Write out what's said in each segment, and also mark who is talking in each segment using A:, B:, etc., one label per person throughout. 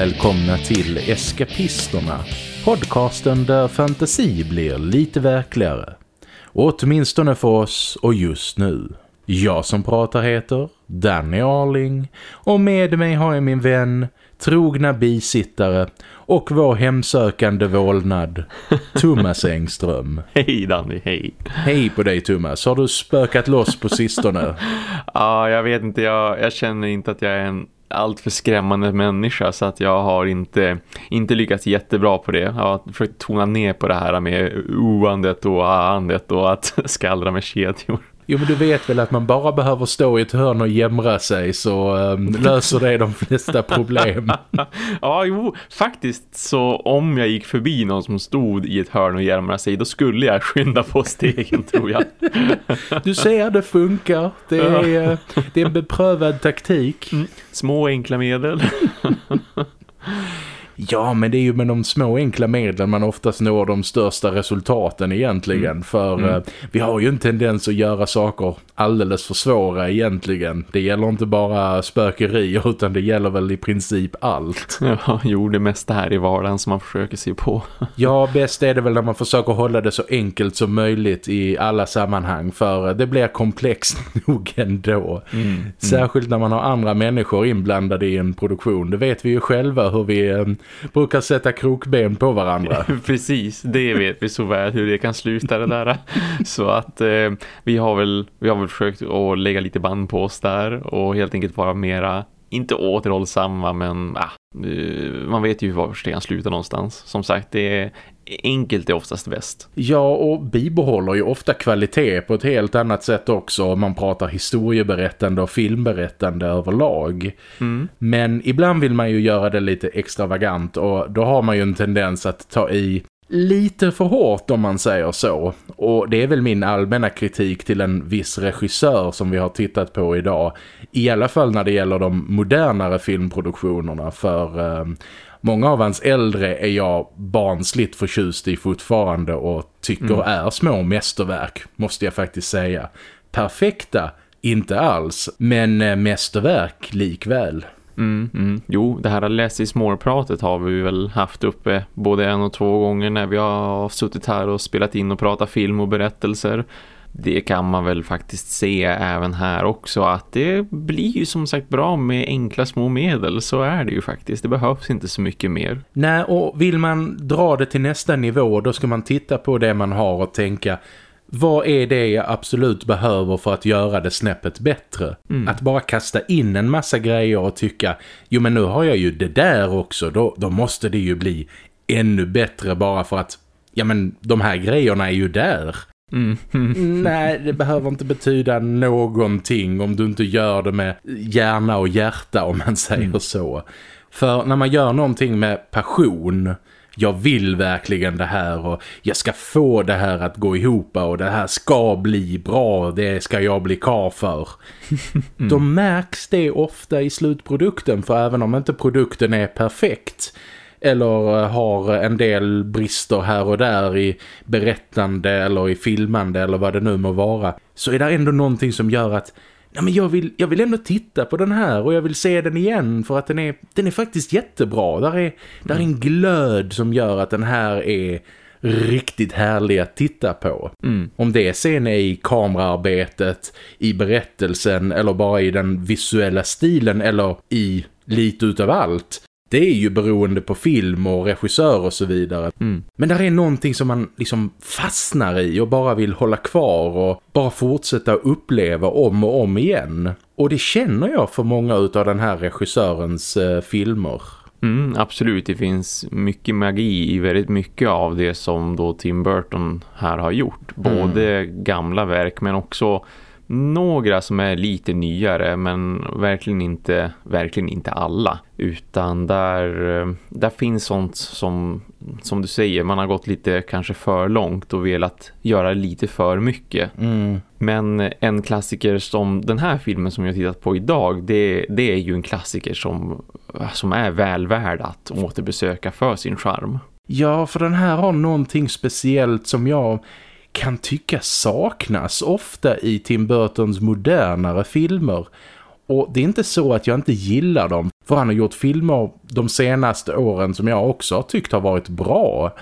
A: Välkomna till Eskapisterna, podcasten där fantasi blir lite verkligare. Åtminstone för oss och just nu. Jag som pratar heter Danny Arling och med mig har jag min vän, trogna bisittare och vår hemsökande vålnad, Thomas Engström.
B: Hej Danny, hej.
A: Hej på dig Thomas, har du spökat loss på sistone?
B: Ja, jag vet inte, jag, jag känner inte att jag är en alltför skrämmande människa så att jag har inte, inte lyckats jättebra på det. Jag har försökt tona ner på det här med oandet och andet och att skallra med kedjor.
A: Jo men du vet väl att man bara behöver stå i ett hörn och jämra sig så um, löser det de flesta problem.
B: ja jo, faktiskt så om jag gick förbi någon som stod i ett hörn och jämra sig då skulle jag skynda på stegen tror jag.
A: du ser, det funkar. Det är, det är en beprövad taktik. Mm.
B: Små enkla medel.
A: Ja, men det är ju med de små enkla medlen man oftast når de största resultaten egentligen. Mm. För mm. Eh, vi har ju en tendens att göra saker alldeles för svåra egentligen. Det gäller inte bara spökerier utan det gäller väl i princip allt.
B: Ja, jo, det mesta här i vardagen som man försöker se på.
A: ja, bäst är det väl när man försöker hålla det så enkelt som möjligt i alla sammanhang. För det blir komplext nog ändå. Mm. mm. Särskilt när man har andra människor inblandade i en produktion. Det vet vi ju själva hur vi eh, brukar sätta krokben på varandra.
B: Precis, det vet vi så väl hur det kan sluta det där. Så att eh, vi, har väl, vi har väl försökt att lägga lite band på oss där och helt enkelt vara mera inte återhållsamma men ah, man vet ju var det kan sluta någonstans. Som sagt, det är enkelt är oftast bäst.
A: Ja, och bibehåller ju ofta kvalitet på ett helt annat sätt också om man pratar historieberättande och filmberättande överlag. Mm. Men ibland vill man ju göra det lite extravagant och då har man ju en tendens att ta i lite för hårt om man säger så. Och det är väl min allmänna kritik till en viss regissör som vi har tittat på idag. I alla fall när det gäller de modernare filmproduktionerna för... Eh, Många av hans äldre är jag barnsligt förtjust i fortfarande och tycker mm. är små mästerverk, måste jag faktiskt säga. Perfekta, inte alls, men eh, mästerverk likväl.
B: Mm, mm. Jo, det här less is more-pratet har vi väl haft uppe både en och två gånger när vi har suttit här och spelat in och pratat film och berättelser det kan man väl faktiskt se även här också att det blir ju som sagt bra med enkla små medel så är det ju faktiskt, det behövs inte så mycket mer.
A: Nej och vill man dra det till nästa nivå då ska man titta på det man har och tänka vad är det jag absolut behöver för att göra det snäppet bättre? Mm. Att bara kasta in en massa grejer och tycka jo men nu har jag ju det där också, då, då måste det ju bli ännu bättre bara för att ja men de här grejerna är ju där. Mm. Nej, det behöver inte betyda någonting om du inte gör det med hjärna och hjärta om man säger mm. så. För när man gör någonting med passion, jag vill verkligen det här och jag ska få det här att gå ihop och det här ska bli bra, det ska jag bli kar för. Mm. Då märks det ofta i slutprodukten för även om inte produkten är perfekt eller eh, har en del brister här och där i berättande eller i filmande eller vad det nu må vara så är det ändå någonting som gör att Nej, men jag, vill, jag vill ändå titta på den här och jag vill se den igen för att den är, den är faktiskt jättebra. Där är, där är en glöd som gör att den här är riktigt härlig att titta på. Mm. Om det sen är i kameraarbetet, i berättelsen eller bara i den visuella stilen eller i lite utav allt det är ju beroende på film och regissör och så vidare. Mm. Men där är någonting som man liksom fastnar i och bara vill hålla kvar och bara fortsätta uppleva om och om igen. Och det känner jag för många av den här regissörens eh, filmer.
B: Mm, absolut, det finns mycket magi i väldigt mycket av det som då Tim Burton här har gjort. Både mm. gamla verk men också några som är lite nyare men verkligen inte, verkligen inte alla. Utan där, där finns sånt som, som du säger, man har gått lite kanske för långt och velat göra lite för mycket. Mm. Men en klassiker som den här filmen som jag tittat på idag, det, det är ju en klassiker som, som är väl värd att återbesöka för sin charm.
A: Ja, för den här har någonting speciellt som jag kan tycka saknas ofta i Tim Burtons modernare filmer. Och det är inte så att jag inte gillar dem. För han har gjort filmer de senaste åren som jag också har tyckt har varit bra.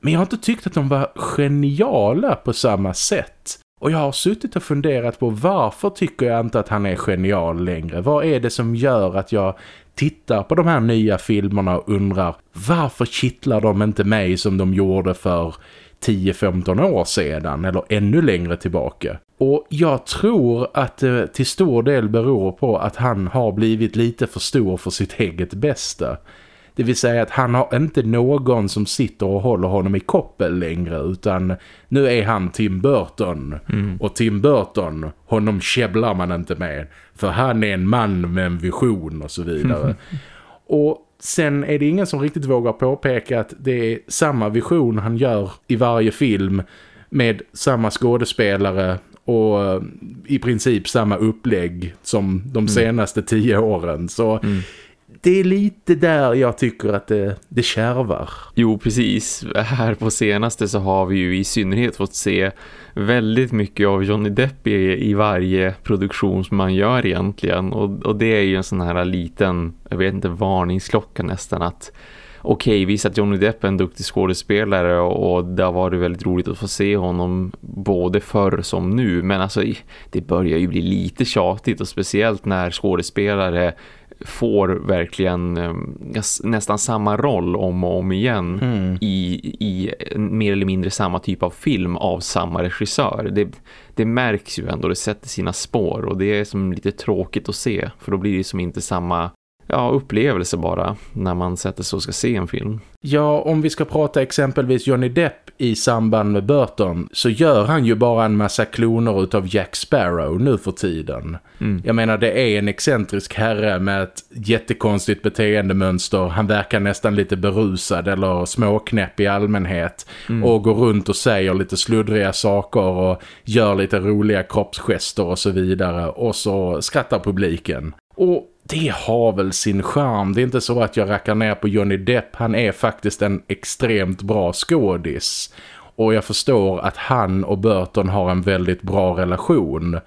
A: Men jag har inte tyckt att de var geniala på samma sätt. Och jag har suttit och funderat på varför tycker jag inte att han är genial längre? Vad är det som gör att jag tittar på de här nya filmerna och undrar varför kittlar de inte mig som de gjorde för 10-15 år sedan eller ännu längre tillbaka? Och jag tror att det till stor del beror på att han har blivit lite för stor för sitt eget bästa. Det vill säga att han har inte någon som sitter och håller honom i koppel längre utan nu är han Tim Burton. Mm. Och Tim Burton, honom käbblar man inte med. För han är en man med en vision och så vidare. och sen är det ingen som riktigt vågar påpeka att det är samma vision han gör i varje film med samma skådespelare och eh, i princip samma upplägg som de mm. senaste tio åren. Så mm det är lite där jag tycker att det, det kärvar.
B: Jo, precis. Här på senaste så har vi ju i synnerhet fått se väldigt mycket av Johnny Depp i, i varje produktion som man gör egentligen. Och, och det är ju en sån här liten, jag vet inte, varningsklocka nästan att okej, okay, visst att Johnny Depp är en duktig skådespelare och det har varit väldigt roligt att få se honom både förr som nu. Men alltså, det börjar ju bli lite tjatigt och speciellt när skådespelare får verkligen eh, nästan samma roll om och om igen mm. i, i mer eller mindre samma typ av film av samma regissör. Det, det märks ju ändå, det sätter sina spår och det är som lite tråkigt att se för då blir det som inte samma ja, upplevelse bara när man sätter sig och ska se en film.
A: Ja, om vi ska prata exempelvis Johnny Depp i samband med Burton så gör han ju bara en massa kloner utav Jack Sparrow nu för tiden. Mm. Jag menar, det är en excentrisk herre med ett jättekonstigt beteendemönster. Han verkar nästan lite berusad eller småknäpp i allmänhet mm. och går runt och säger lite sluddriga saker och gör lite roliga kroppsgester och så vidare. Och så skrattar publiken. Och det har väl sin charm. Det är inte så att jag rackar ner på Johnny Depp. Han är faktiskt en extremt bra skådis. Och jag förstår att han och Burton har en väldigt bra relation.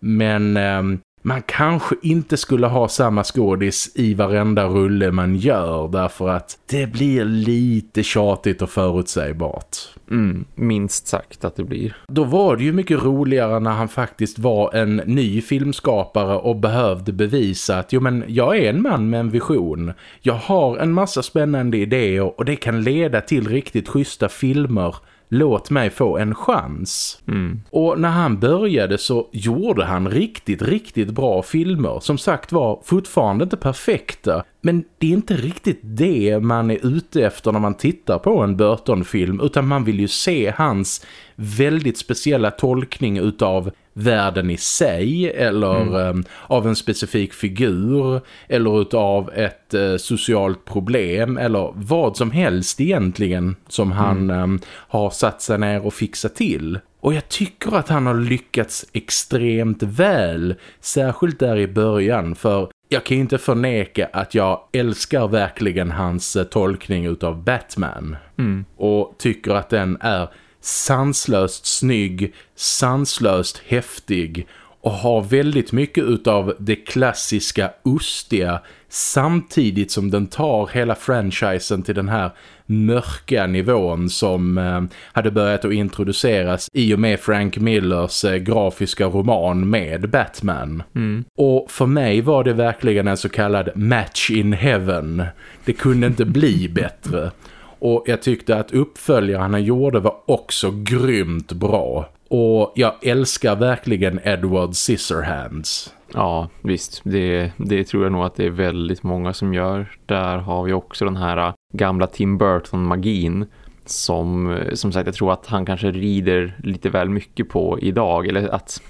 A: Men eh, man kanske inte skulle ha samma skådis i varenda rulle man gör därför att det blir lite tjatigt och förutsägbart.
B: Mm, minst sagt att det blir.
A: Då var det ju mycket roligare när han faktiskt var en ny filmskapare och behövde bevisa att jo men jag är en man med en vision. Jag har en massa spännande idéer och det kan leda till riktigt schyssta filmer låt mig få en chans. Mm. Och när han började så gjorde han riktigt, riktigt bra filmer. Som sagt var fortfarande inte perfekta. Men det är inte riktigt det man är ute efter när man tittar på en Burton-film. Utan man vill ju se hans väldigt speciella tolkning utav världen i sig eller mm. eh, av en specifik figur eller utav ett eh, socialt problem eller vad som helst egentligen som han mm. eh, har satt sig ner och fixat till. Och jag tycker att han har lyckats extremt väl, särskilt där i början för jag kan inte förneka att jag älskar verkligen hans eh, tolkning utav Batman. Mm. Och tycker att den är sanslöst snygg, sanslöst häftig och har väldigt mycket utav det klassiska ostiga samtidigt som den tar hela franchisen till den här mörka nivån som eh, hade börjat att introduceras i och med Frank Millers eh, grafiska roman med Batman. Mm. Och för mig var det verkligen en så kallad match in heaven. Det kunde inte bli bättre. Och jag tyckte att uppföljaren han gjorde var också grymt bra. Och jag älskar verkligen Edward Scissorhands.
B: Ja, visst. Det, det tror jag nog att det är väldigt många som gör. Där har vi också den här äh, gamla Tim Burton-magin som, äh, som sagt, jag tror att han kanske rider lite väl mycket på idag. Eller att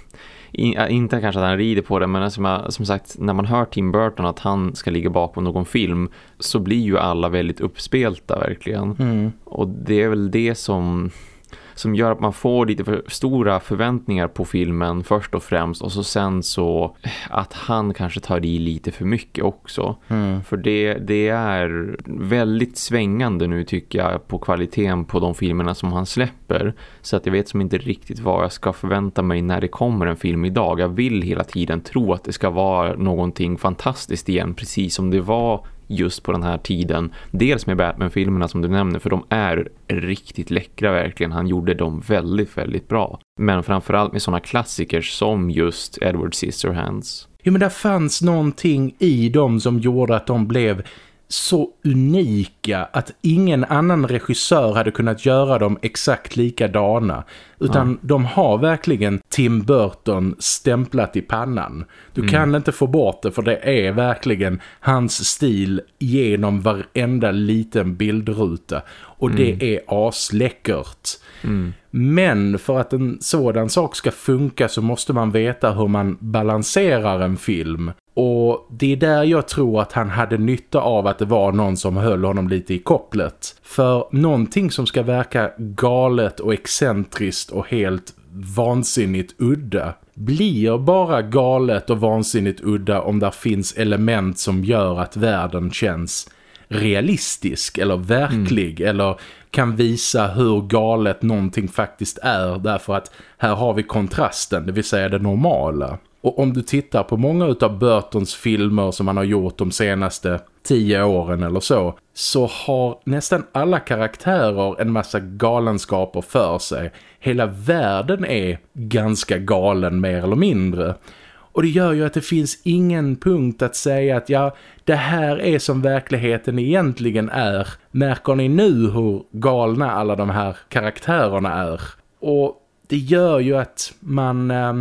B: inte kanske att han rider på det men som, som sagt när man hör Tim Burton att han ska ligga bakom någon film så blir ju alla väldigt uppspelta verkligen. Mm. Och det är väl det som som gör att man får lite för stora förväntningar på filmen först och främst och så sen så att han kanske tar i lite för mycket också. Mm. För det, det är väldigt svängande nu tycker jag på kvaliteten på de filmerna som han släpper. Så att jag vet som inte riktigt vad jag ska förvänta mig när det kommer en film idag. Jag vill hela tiden tro att det ska vara någonting fantastiskt igen precis som det var just på den här tiden. Dels med Batman-filmerna som du nämner för de är riktigt läckra verkligen. Han gjorde dem väldigt, väldigt bra. Men framförallt med sådana klassiker som just Edward Scissorhands.
A: Jo men det fanns någonting i dem som gjorde att de blev så unika att ingen annan regissör hade kunnat göra dem exakt likadana. Utan ja. de har verkligen Tim Burton stämplat i pannan. Du mm. kan inte få bort det för det är verkligen hans stil genom varenda liten bildruta. Och mm. det är asläckert. Mm. Men för att en sådan sak ska funka så måste man veta hur man balanserar en film. Och det är där jag tror att han hade nytta av att det var någon som höll honom lite i kopplet. För någonting som ska verka galet och excentriskt och helt vansinnigt udda blir bara galet och vansinnigt udda om där finns element som gör att världen känns realistisk eller verklig mm. eller kan visa hur galet någonting faktiskt är därför att här har vi kontrasten, det vill säga det normala. Och om du tittar på många av Burtons filmer som han har gjort de senaste tio åren eller så så har nästan alla karaktärer en massa galenskaper för sig. Hela världen är ganska galen mer eller mindre. Och det gör ju att det finns ingen punkt att säga att ja, det här är som verkligheten egentligen är. Märker ni nu hur galna alla de här karaktärerna är? Och det gör ju att man eh,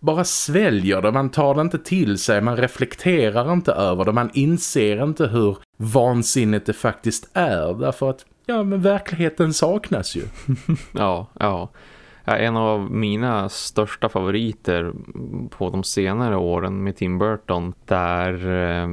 A: bara sväljer det. Man tar det inte till sig, man reflekterar inte över det. Man inser inte hur vansinnigt det faktiskt är. Därför att, ja men verkligheten saknas ju.
B: ja, ja. En av mina största favoriter på de senare åren med Tim Burton där eh,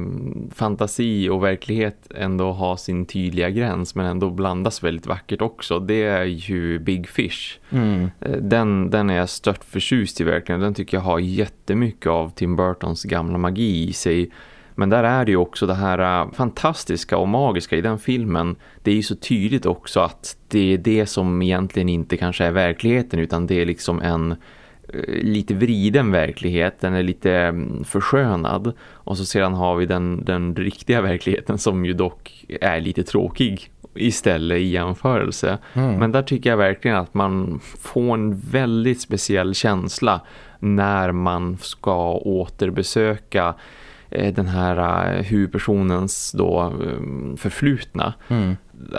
B: fantasi och verklighet ändå har sin tydliga gräns men ändå blandas väldigt vackert också. Det är ju Big Fish. Mm. Eh, den, den är jag stört förtjust i verkligen. Den tycker jag har jättemycket av Tim Burtons gamla magi i sig men där är det ju också det här äh, fantastiska och magiska i den filmen. Det är ju så tydligt också att det är det som egentligen inte kanske är verkligheten utan det är liksom en äh, lite vriden verklighet, den är lite mm, förskönad och så sedan har vi den, den riktiga verkligheten som ju dock är lite tråkig istället i jämförelse. Mm. Men där tycker jag verkligen att man får en väldigt speciell känsla när man ska återbesöka den här uh, huvudpersonens då um, förflutna. Mm.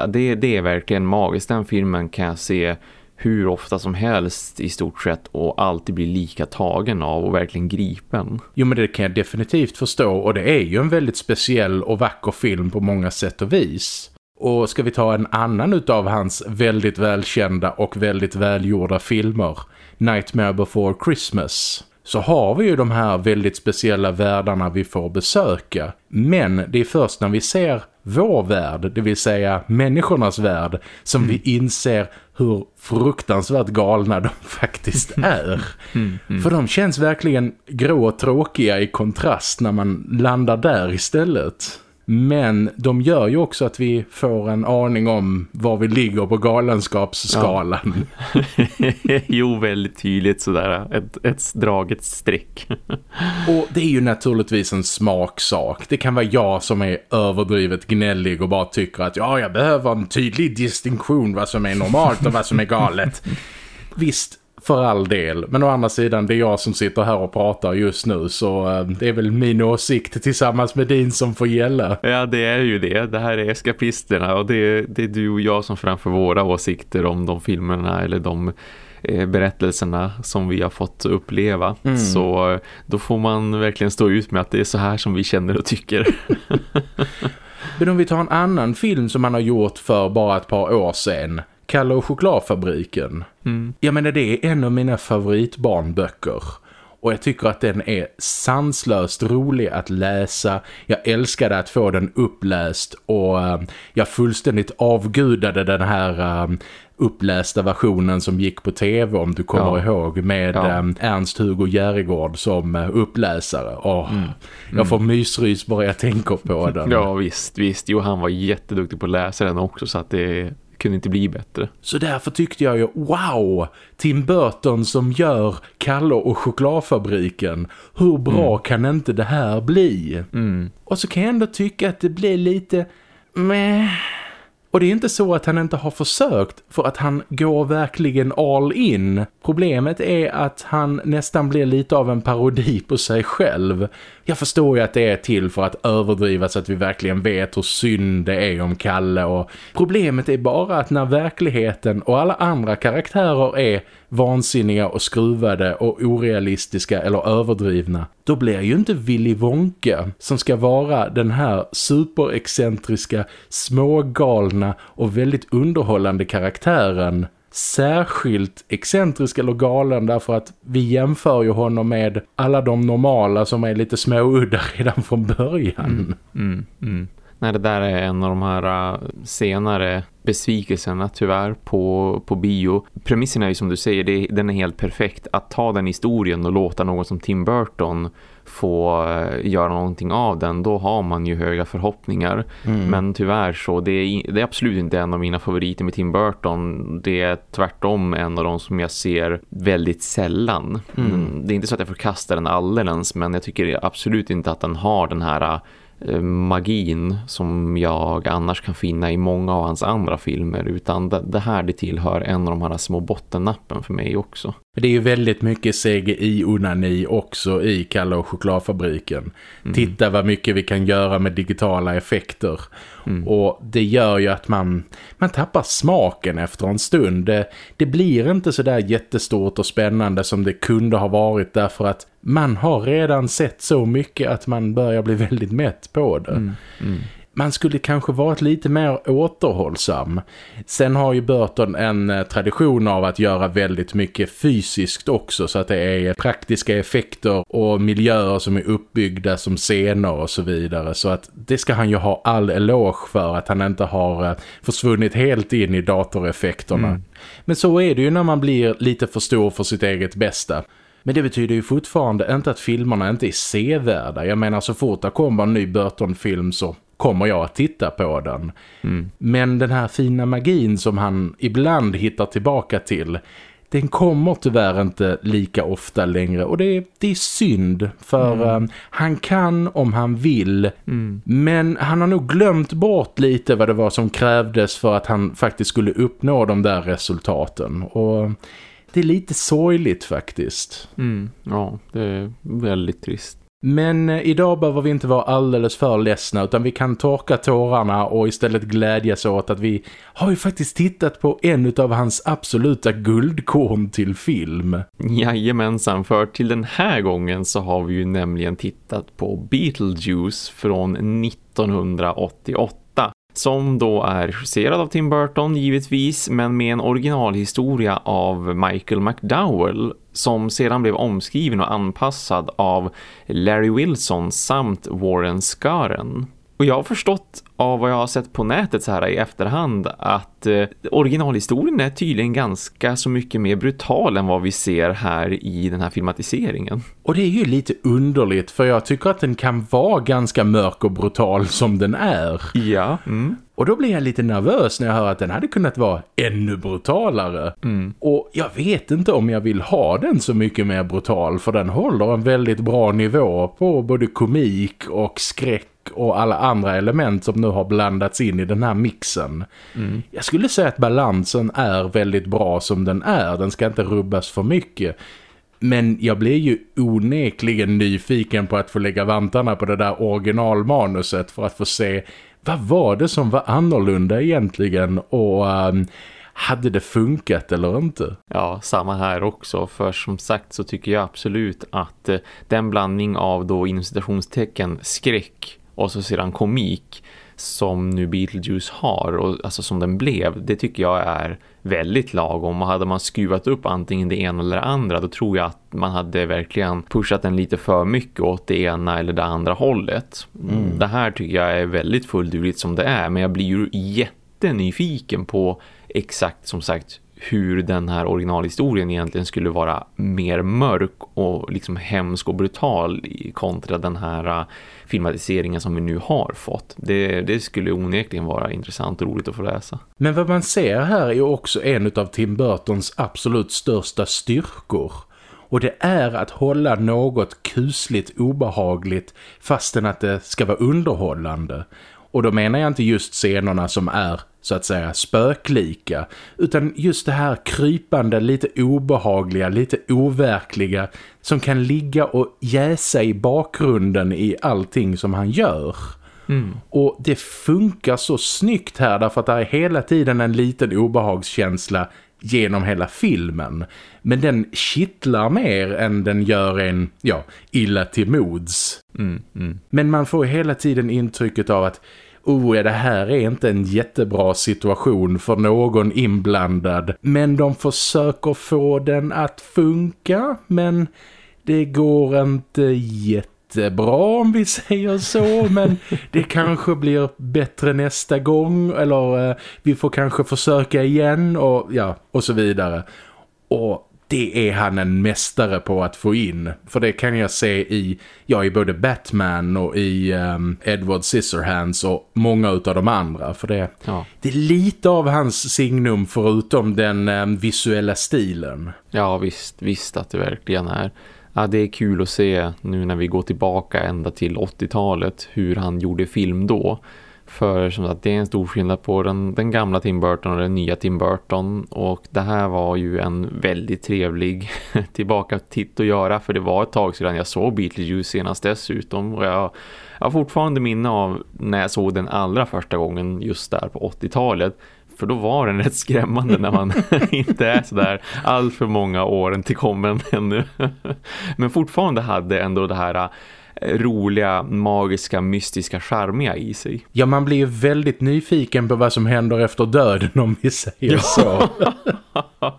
B: Det, det är verkligen magiskt. Den filmen kan jag se hur ofta som helst i stort sett och alltid bli lika tagen av och verkligen gripen.
A: Jo men det kan jag definitivt förstå och det är ju en väldigt speciell och vacker film på många sätt och vis. Och ska vi ta en annan utav hans väldigt välkända och väldigt välgjorda filmer, Nightmare Before Christmas så har vi ju de här väldigt speciella världarna vi får besöka. Men det är först när vi ser vår värld, det vill säga människornas värld, som mm. vi inser hur fruktansvärt galna de faktiskt är. Mm, mm. För de känns verkligen grå och tråkiga i kontrast när man landar där istället. Men de gör ju också att vi får en aning om var vi ligger på galenskapsskalan.
B: Ja. jo, väldigt tydligt sådär. Ett, ett draget streck.
A: och det är ju naturligtvis en smaksak. Det kan vara jag som är överdrivet gnällig och bara tycker att ja, jag behöver en tydlig distinktion vad som är normalt och vad som är galet. Visst, för all del. Men å andra sidan, det är jag som sitter här och pratar just nu så äh, det är väl min åsikt tillsammans med din som får gälla.
B: Ja, det är ju det. Det här är eskapisterna och det, det är du och jag som framför våra åsikter om de filmerna eller de eh, berättelserna som vi har fått uppleva. Mm. Så eh, då får man verkligen stå ut med att det är så här som vi känner och tycker.
A: Men om vi tar en annan film som man har gjort för bara ett par år sedan Kalle och chokladfabriken. Mm. Jag menar det är en av mina favoritbarnböcker. och jag tycker att den är sanslöst rolig att läsa. Jag älskade att få den uppläst och uh, jag fullständigt avgudade den här uh, upplästa versionen som gick på tv om du kommer ja. ihåg med ja. um, Ernst-Hugo Järegård som uh, uppläsare. Oh, mm. Jag får mysrys bara jag tänker på den.
B: ja visst, visst. Jo han var jätteduktig på att läsa den också så att det kunde inte bli bättre.
A: Så därför tyckte jag ju, wow, Tim Burton som gör Kalle och chokladfabriken. Hur bra mm. kan inte det här bli? Mm. Och så kan jag ändå tycka att det blir lite... Meh och det är inte så att han inte har försökt för att han går verkligen all in. Problemet är att han nästan blir lite av en parodi på sig själv. Jag förstår ju att det är till för att överdriva så att vi verkligen vet hur synd det är om Kalle. Och problemet är bara att när verkligheten och alla andra karaktärer är vansinniga och skruvade och orealistiska eller överdrivna, då blir ju inte Willy Wonka som ska vara den här superexcentriska, smågalna och väldigt underhållande karaktären särskilt excentrisk eller galen därför att vi jämför ju honom med alla de normala som är lite småudda redan från början. Mm,
B: mm, mm. Nej, det där är en av de här äh, senare besvikelserna tyvärr på, på bio. Premissen är ju som du säger, det, den är helt perfekt. Att ta den historien och låta någon som Tim Burton få uh, göra någonting av den, då har man ju höga förhoppningar. Mm. Men tyvärr så, det är, det är absolut inte en av mina favoriter med Tim Burton. Det är tvärtom en av de som jag ser väldigt sällan. Mm. mm det är inte så att jag förkastar den alldeles, men jag tycker absolut inte att den har den här Eh, Eh, magin som jag annars kan finna i många av hans andra filmer utan det, det här det tillhör en av de här små bottennappen för mig också.
A: Det är ju väldigt mycket CGI-onani också i Kalle och chokladfabriken. Mm. Titta vad mycket vi kan göra med digitala effekter. Mm. Och det gör ju att man, man tappar smaken efter en stund. Det, det blir inte så där jättestort och spännande som det kunde ha varit därför att man har redan sett så mycket att man börjar bli väldigt mätt på det. Mm. Man skulle kanske varit lite mer återhållsam. Sen har ju Burton en eh, tradition av att göra väldigt mycket fysiskt också så att det är praktiska effekter och miljöer som är uppbyggda som scener och så vidare. Så att det ska han ju ha all eloge för att han inte har eh, försvunnit helt in i datoreffekterna. Mm. Men så är det ju när man blir lite för stor för sitt eget bästa. Men det betyder ju fortfarande inte att filmerna inte är sevärda. Jag menar så fort det kommer en ny Burton-film så kommer jag att titta på den. Mm. Men den här fina magin som han ibland hittar tillbaka till den kommer tyvärr inte lika ofta längre och det är, det är synd för mm. um, han kan om han vill mm. men han har nog glömt bort lite vad det var som krävdes för att han faktiskt skulle uppnå de där resultaten och det är lite sorgligt faktiskt.
B: Mm. Ja, det är väldigt trist.
A: Men eh, idag behöver vi inte vara alldeles för ledsna utan vi kan torka tårarna och istället glädjas åt att vi har ju faktiskt tittat på en av hans absoluta guldkorn till film.
B: Jajamensan, för till den här gången så har vi ju nämligen tittat på Beetlejuice från 1988 som då är regisserad av Tim Burton givetvis men med en originalhistoria av Michael McDowell som sedan blev omskriven och anpassad av Larry Wilson samt Warren Scaren. Och jag har förstått av vad jag har sett på nätet så här i efterhand att eh, originalhistorien är tydligen ganska så mycket mer brutal än vad vi ser här i den här filmatiseringen.
A: Och det är ju lite underligt för jag tycker att den kan vara ganska mörk och brutal som den är.
B: Ja. Mm.
A: Och då blir jag lite nervös när jag hör att den hade kunnat vara ännu brutalare. Mm. Och jag vet inte om jag vill ha den så mycket mer brutal för den håller en väldigt bra nivå på både komik och skräck och alla andra element som nu har blandats in i den här mixen. Mm. Jag skulle säga att balansen är väldigt bra som den är. Den ska inte rubbas för mycket. Men jag blir ju onekligen nyfiken på att få lägga vantarna på det där originalmanuset för att få se vad var det som var annorlunda egentligen och um, hade det funkat eller inte?
B: Ja, samma här också. För som sagt så tycker jag absolut att eh, den blandning av då inom citationstecken skräck och så sedan komik som nu Beetlejuice har och alltså som den blev, det tycker jag är väldigt lagom och hade man skruvat upp antingen det ena eller det andra då tror jag att man hade verkligen pushat den lite för mycket åt det ena eller det andra hållet. Mm. Det här tycker jag är väldigt fulldurigt som det är men jag blir ju jättenyfiken på exakt som sagt hur den här originalhistorien egentligen skulle vara mer mörk och liksom hemsk och brutal kontra den här äh, filmatiseringen som vi nu har fått. Det, det skulle onekligen vara intressant och roligt att få läsa.
A: Men vad man ser här är också en av Tim Burtons absolut största styrkor. Och det är att hålla något kusligt obehagligt fastän att det ska vara underhållande. Och då menar jag inte just scenerna som är så att säga spöklika utan just det här krypande, lite obehagliga, lite overkliga som kan ligga och jäsa i bakgrunden i allting som han gör. Mm. Och det funkar så snyggt här därför att det är hela tiden en liten obehagskänsla genom hela filmen. Men den kittlar mer än den gör en, ja, illa till mods. Mm, mm. Men man får hela tiden intrycket av att oh, det här är inte en jättebra situation för någon inblandad. Men de försöker få den att funka, men det går inte jättebra om vi säger så. Men det kanske blir bättre nästa gång, eller eh, vi får kanske försöka igen och, ja, och så vidare. Och det är han en mästare på att få in. För det kan jag se i, ja, i både Batman och i um, Edward Scissorhands och många av de andra. För det, ja. det är lite av hans signum förutom den um, visuella stilen.
B: Ja, visst, visst att det verkligen är. Ja, det är kul att se nu när vi går tillbaka ända till 80-talet hur han gjorde film då. För som sagt, det är en stor skillnad på den, den gamla Tim Burton och den nya Tim Burton. Och det här var ju en väldigt trevlig tillbaka titt att göra. För det var ett tag sedan jag såg Beetlejuice senast dessutom. Och jag, jag har fortfarande minne av när jag såg den allra första gången just där på 80-talet. För då var den rätt skrämmande när man inte är sådär allt för många åren till kommen ännu. Men fortfarande hade ändå det här roliga, magiska, mystiska, charmiga i sig.
A: Ja, man blir ju väldigt nyfiken på vad som händer efter döden om vi säger ja. så.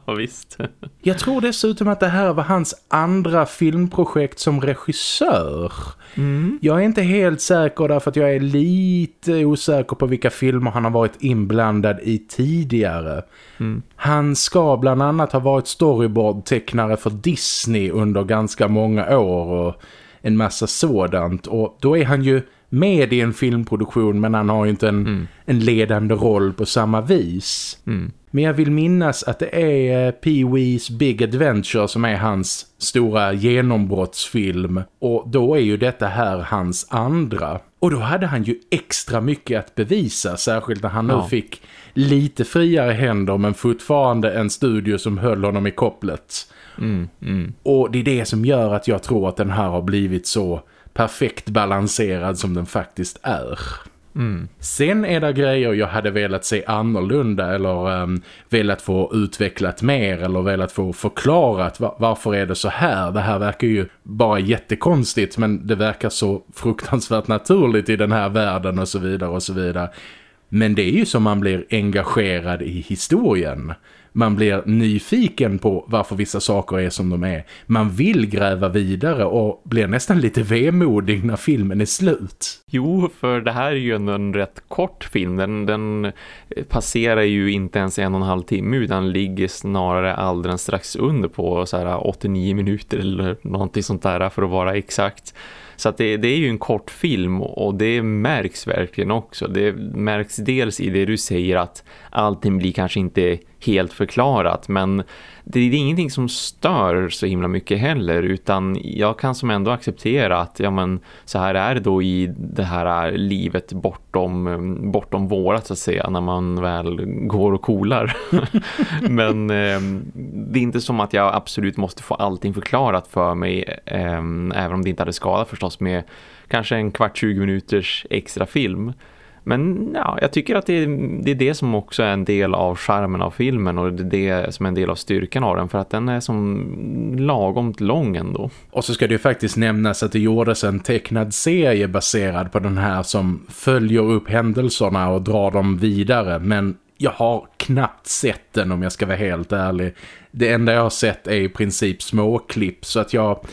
B: Visst.
A: Jag tror dessutom att det här var hans andra filmprojekt som regissör. Mm. Jag är inte helt säker därför att jag är lite osäker på vilka filmer han har varit inblandad i tidigare. Mm. Han ska bland annat ha varit storyboard-tecknare för Disney under ganska många år och en massa sådant och då är han ju med i en filmproduktion men han har ju inte en, mm. en ledande roll på samma vis. Mm. Men jag vill minnas att det är eh, Pee-wee's Big Adventure som är hans stora genombrottsfilm och då är ju detta här hans andra. Och då hade han ju extra mycket att bevisa, särskilt när han ja. nu fick lite friare händer men fortfarande en studio som höll honom i kopplet. Mm, mm. Och det är det som gör att jag tror att den här har blivit så perfekt balanserad som den faktiskt är. Mm. Sen är det grejer jag hade velat se annorlunda eller um, velat få utvecklat mer eller velat få förklarat var varför är det så här. Det här verkar ju bara jättekonstigt men det verkar så fruktansvärt naturligt i den här världen och så vidare och så vidare. Men det är ju som man blir engagerad i historien. Man blir nyfiken på varför vissa saker är som de är. Man vill gräva vidare och blir nästan lite vemodig när filmen är slut.
B: Jo, för det här är ju ändå en rätt kort film. Den, den passerar ju inte ens en och en halv timme utan ligger snarare alldeles strax under på så här 89 minuter eller någonting sånt där för att vara exakt. Så att det, det, är ju en kort film och det märks verkligen också. Det märks dels i det du säger att allting blir kanske inte helt förklarat men det är ingenting som stör så himla mycket heller utan jag kan som ändå acceptera att ja, men, så här är det då i det här livet bortom, bortom vårat så att säga när man väl går och kolar. men eh, det är inte som att jag absolut måste få allting förklarat för mig eh, även om det inte hade skadat förstås med kanske en kvart 20 minuters extra film. Men ja, jag tycker att det är, det är det som också är en del av charmen av filmen och det är det som är en del av styrkan av den för att den är som lagomt lång ändå.
A: Och så ska det ju faktiskt nämnas att det gjordes en tecknad serie baserad på den här som följer upp händelserna och drar dem vidare men jag har knappt sett den om jag ska vara helt ärlig. Det enda jag har sett är i princip småklipp så att jag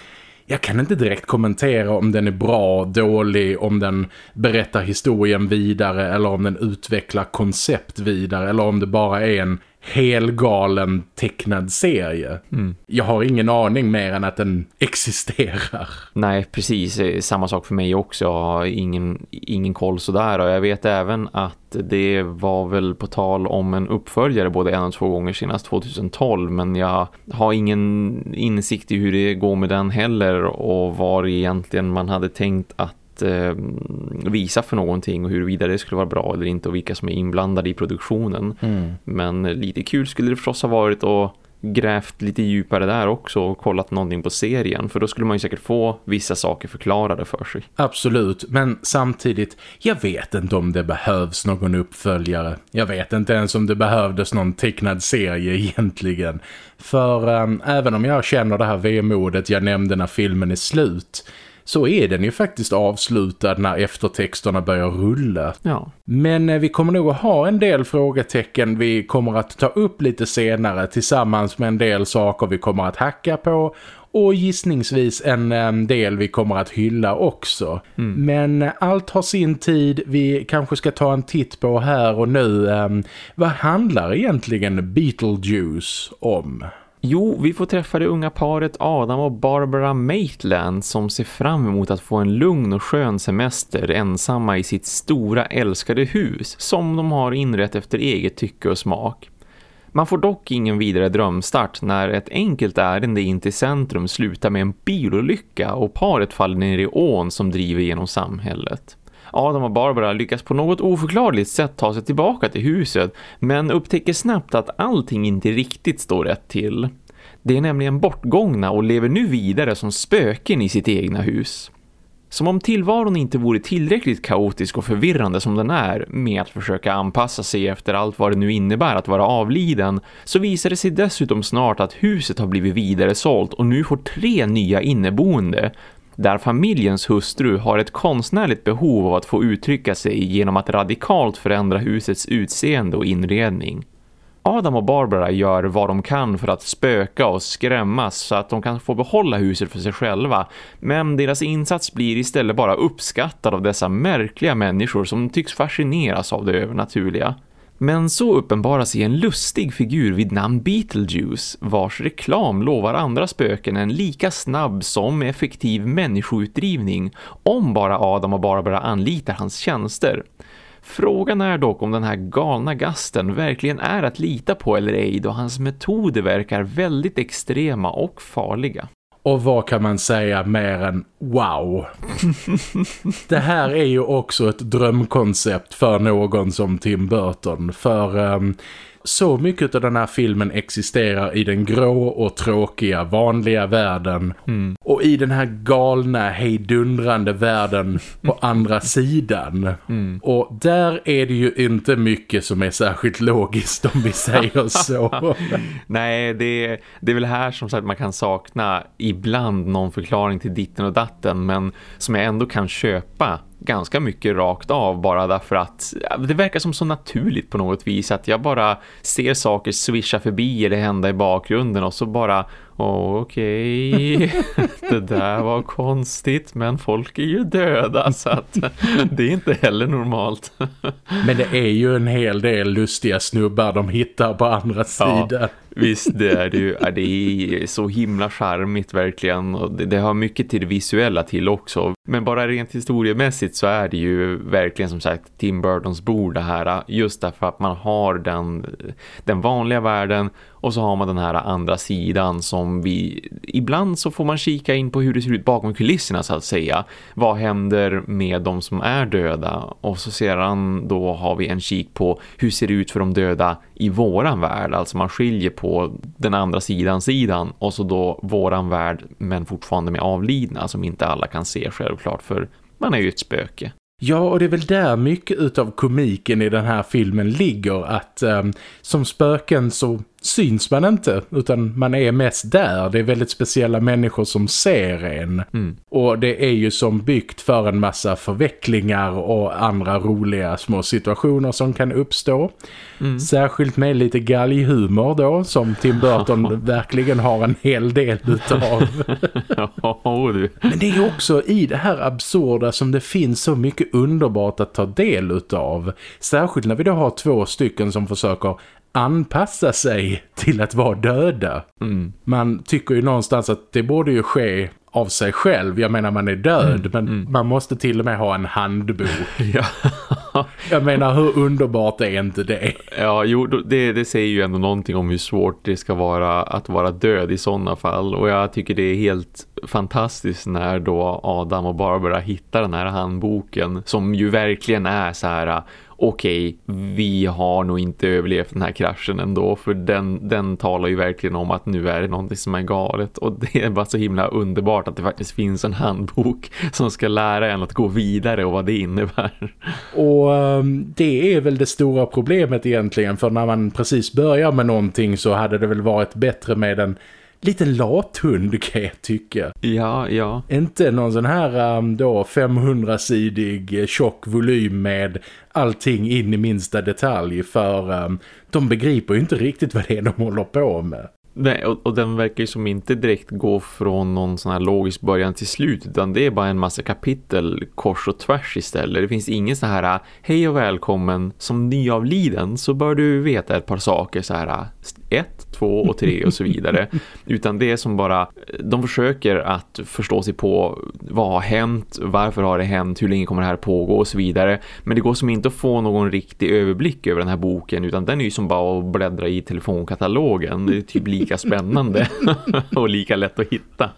A: jag kan inte direkt kommentera om den är bra, dålig, om den berättar historien vidare eller om den utvecklar koncept vidare eller om det bara är en helgalen tecknad serie. Mm. Jag har ingen aning mer än att den existerar.
B: Nej, precis. Samma sak för mig också. Jag har ingen, ingen koll sådär. Och jag vet även att det var väl på tal om en uppföljare både en och två gånger senast 2012. Men jag har ingen insikt i hur det går med den heller och var egentligen man hade tänkt att eh, visa för någonting och huruvida det skulle vara bra eller inte och vilka som är inblandade i produktionen. Mm. Men lite kul skulle det förstås ha varit att grävt lite djupare där också och kollat någonting på serien för då skulle man ju säkert få vissa saker förklarade för sig.
A: Absolut, men samtidigt jag vet inte om det behövs någon uppföljare. Jag vet inte ens om det behövdes någon tecknad serie egentligen. För um, även om jag känner det här vemodet jag nämnde när filmen är slut så är den ju faktiskt avslutad när eftertexterna börjar rulla.
B: Ja.
A: Men eh, vi kommer nog att ha en del frågetecken vi kommer att ta upp lite senare tillsammans med en del saker vi kommer att hacka på och gissningsvis en, en del vi kommer att hylla också. Mm. Men allt har sin tid. Vi kanske ska ta en titt på här och nu. Vad handlar egentligen Beetlejuice om?
B: Jo, vi får träffa det unga paret Adam och Barbara Maitland som ser fram emot att få en lugn och skön semester ensamma i sitt stora älskade hus som de har inrett efter eget tycke och smak. Man får dock ingen vidare drömstart när ett enkelt ärende in till centrum slutar med en bilolycka och paret faller ner i ån som driver genom samhället. Adam och Barbara lyckas på något oförklarligt sätt ta sig tillbaka till huset men upptäcker snabbt att allting inte riktigt står rätt till. Det är nämligen bortgångna och lever nu vidare som spöken i sitt egna hus. Som om tillvaron inte vore tillräckligt kaotisk och förvirrande som den är med att försöka anpassa sig efter allt vad det nu innebär att vara avliden så visar det sig dessutom snart att huset har blivit vidare sålt och nu får tre nya inneboende där familjens hustru har ett konstnärligt behov av att få uttrycka sig genom att radikalt förändra husets utseende och inredning. Adam och Barbara gör vad de kan för att spöka och skrämmas så att de kan få behålla huset för sig själva. Men deras insats blir istället bara uppskattad av dessa märkliga människor som tycks fascineras av det övernaturliga. Men så uppenbarar sig en lustig figur vid namn Beetlejuice vars reklam lovar andra spöken en lika snabb som effektiv människoutdrivning om bara Adam och Barbara anlitar hans tjänster. Frågan är dock om den här galna gasten verkligen är att lita på eller ej då hans metoder verkar väldigt extrema och farliga.
A: Och vad kan man säga mer än wow? det här är ju också ett drömkoncept för någon som Tim Burton. För um, så mycket av den här filmen existerar i den grå och tråkiga vanliga världen mm. och i den här galna hejdundrande världen på andra sidan. Mm. Och där är det ju inte mycket som är särskilt logiskt om vi säger så.
B: Nej, det är, det är väl här som sagt man kan sakna ibland någon förklaring till ditten och datten men som jag ändå kan köpa ganska mycket rakt av bara därför att det verkar som så naturligt på något vis att jag bara ser saker swisha förbi eller hända i bakgrunden och så bara okej, okay. det där var konstigt men folk är ju döda så att det är inte heller normalt.
A: men det är ju en hel del lustiga snubbar de hittar på andra sidan. Ja,
B: visst, det är det ju. Det är så himla charmigt verkligen och det, det har mycket till det visuella till också. Men bara rent historiemässigt så är det ju verkligen som sagt Tim Burtons bord det här just därför att man har den, den vanliga världen och så har man den här andra sidan som vi... Ibland så får man kika in på hur det ser ut bakom kulisserna så att säga. Vad händer med de som är döda? Och så sedan då har vi en kik på hur ser det ut för de döda i våran värld. Alltså man skiljer på den andra sidan sidan och så då våran värld men fortfarande med avlidna som inte alla kan se självklart för man är ju ett spöke.
A: Ja, och det är väl där mycket utav komiken i den här filmen ligger. Att eh, som spöken så syns man inte utan man är mest där. Det är väldigt speciella människor som ser en. Mm. Och det är ju som byggt för en massa förvecklingar och andra roliga små situationer som kan uppstå. Mm. Särskilt med lite galghumor då som Tim Burton verkligen har en hel del utav. Men det är också i det här absurda som det finns så mycket underbart att ta del utav. Särskilt när vi då har två stycken som försöker anpassa sig till att vara döda. Mm. Man tycker ju någonstans att det borde ju ske av sig själv. Jag menar man är död mm, men mm. man måste till och med ha en handbok. ja. Jag menar hur underbart är inte det?
B: Ja, jo, det, det säger ju ändå någonting om hur svårt det ska vara att vara död i sådana fall. Och jag tycker det är helt fantastiskt när då Adam och Barbara hittar den här handboken som ju verkligen är så här okej, okay, vi har nog inte överlevt den här kraschen ändå för den, den talar ju verkligen om att nu är det någonting som är galet och det är bara så himla underbart att det faktiskt finns en handbok som ska lära en att gå vidare och vad det innebär.
A: Och um, det är väl det stora problemet egentligen för när man precis börjar med någonting så hade det väl varit bättre med en liten lathund kan jag tycka.
B: Ja, ja.
A: Inte någon sån här um, då 500-sidig eh, tjock volym med allting in i minsta detalj för um, de begriper ju inte riktigt vad det är de håller på med.
B: Nej, och, och, den verkar ju som inte direkt gå från någon sån här logisk början till slut utan det är bara en massa kapitel kors och tvärs istället. Det finns ingen så här hej och välkommen som nyavliden så bör du veta ett par saker så här ett, två och tre och så vidare. Utan det är som bara, de försöker att förstå sig på vad har hänt, varför har det hänt, hur länge kommer det här pågå och så vidare. Men det går som inte att få någon riktig överblick över den här boken utan den är ju som bara att bläddra i telefonkatalogen. Det är typ lika spännande och lika lätt att hitta.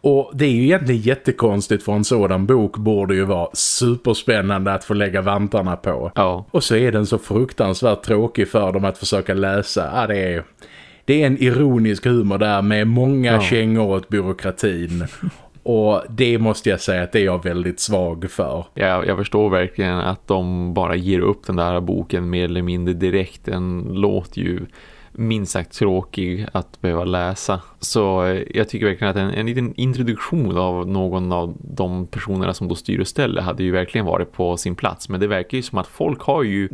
A: Och det är ju egentligen jättekonstigt för en sådan bok borde ju vara superspännande att få lägga vantarna på. Ja. Och så är den så fruktansvärt tråkig för dem att försöka läsa. Ja, det är, det är en ironisk humor där med många ja. kängor åt byråkratin. Och det måste jag säga att det är jag väldigt svag för.
B: Ja, jag förstår verkligen att de bara ger upp den där boken mer eller mindre direkt. Den låter ju minst sagt tråkig att behöva läsa. Så eh, jag tycker verkligen att en, en liten introduktion av någon av de personerna som då styr och ställer hade ju verkligen varit på sin plats. Men det verkar ju som att folk har ju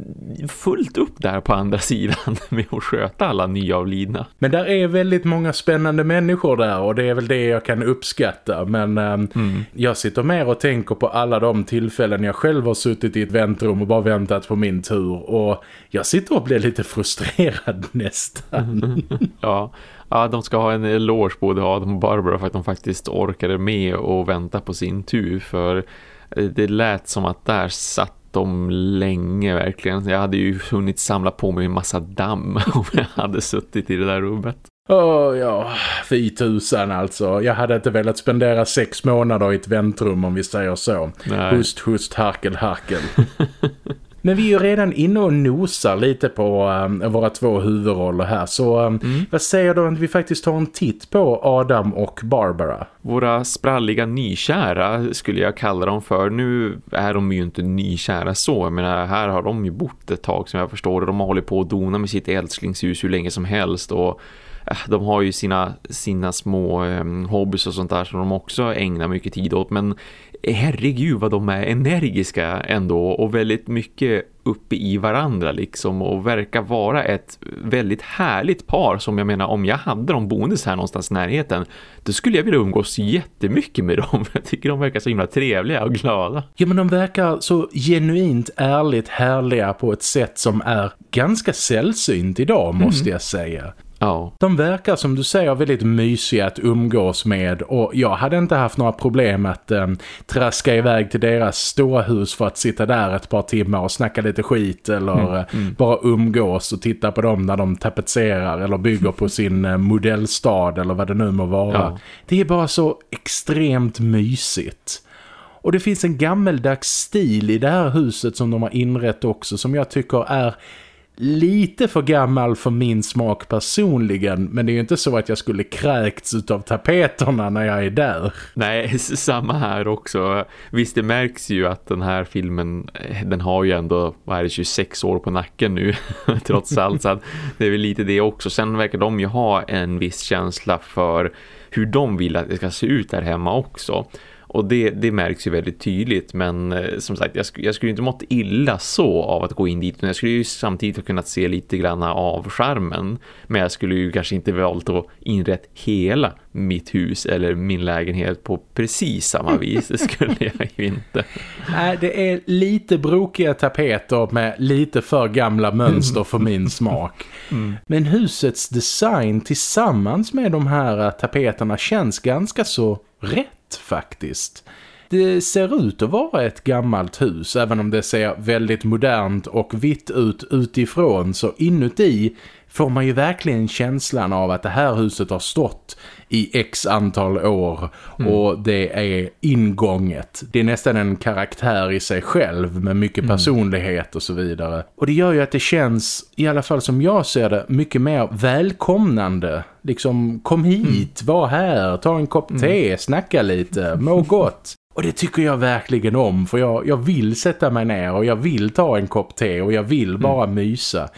B: fullt upp där på andra sidan med att sköta alla nyavlidna.
A: Men där är väldigt många spännande människor där och det är väl det jag kan uppskatta. Men ähm, mm. jag sitter mer och tänker på alla de tillfällen jag själv har suttit i ett väntrum och bara väntat på min tur. Och jag sitter och blir lite frustrerad nästan.
B: ja, ja, de ska ha en eloge både Adam och Barbara för att de faktiskt orkade med och vänta på sin tur för eh, det lät som att där satt de länge verkligen. Jag hade ju hunnit samla på mig en massa damm om jag hade suttit i det där rummet.
A: Åh oh, ja, fy tusan alltså. Jag hade inte velat spendera sex månader i ett väntrum om vi säger så. Nej. Hust, hust, harkel, harkel. Men vi är ju redan inne och nosar lite på um, våra två huvudroller här. Så um, mm. vad säger du om att vi faktiskt tar en titt på Adam och Barbara?
B: Våra spralliga nykära skulle jag kalla dem för. Nu är de ju inte nykära så. Menar, här har de ju bott ett tag som jag förstår. De har hållit på att dona med sitt älsklingshus hur länge som helst och de har ju sina, sina små um, hobbys och sånt där som de också ägnar mycket tid åt. Men herregud vad de är energiska ändå och väldigt mycket uppe i varandra liksom och verkar vara ett väldigt härligt par som jag menar om jag hade dem boendes här någonstans i närheten då skulle jag vilja umgås jättemycket med dem. Jag tycker de verkar så himla trevliga och glada.
A: Ja men de verkar så genuint ärligt härliga på ett sätt som är ganska sällsynt idag måste mm. jag säga. Ja. De verkar som du säger väldigt mysiga att umgås med och jag hade inte haft några problem att eh, traska iväg till deras stora hus för att sitta där ett par timmar och snacka lite skit eller mm. Eh, mm. bara umgås och titta på dem när de tapetserar eller bygger på sin eh, modellstad eller vad det nu må vara. Ja. Det är bara så extremt mysigt. Och det finns en gammeldags stil i det här huset som de har inrett också som jag tycker är lite för gammal för min smak personligen. Men det är ju inte så att jag skulle kräkts av tapeterna när jag är där.
B: Nej, samma här också. Visst, det märks ju att den här filmen, eh, den har ju ändå, vad är det, 26 år på nacken nu, trots allt. Så det är väl lite det också. Sen verkar de ju ha en viss känsla för hur de vill att det ska se ut där hemma också. Och det, det märks ju väldigt tydligt men eh, som sagt jag, sk jag skulle inte mått illa så av att gå in dit men jag skulle ju samtidigt ha kunnat se lite grann av skärmen men jag skulle ju kanske inte valt att inrätta hela mitt hus eller min lägenhet på precis samma vis det skulle jag ju inte.
A: Nej, det är lite brokiga tapeter med lite för gamla mönster för min smak. Mm. Men husets design tillsammans med de här tapeterna känns ganska så rätt faktiskt. Det ser ut att vara ett gammalt hus även om det ser väldigt modernt och vitt ut utifrån så inuti får man ju verkligen känslan av att det här huset har stått i x antal år mm. och det är ingånget. Det är nästan en karaktär i sig själv med mycket mm. personlighet och så vidare. Och det gör ju att det känns, i alla fall som jag ser det, mycket mer välkomnande. Liksom, kom hit, mm. var här, ta en kopp te, mm. snacka lite, må gott. Och det tycker jag verkligen om för jag, jag vill sätta mig ner och jag vill ta en kopp te och jag vill bara mm. mysa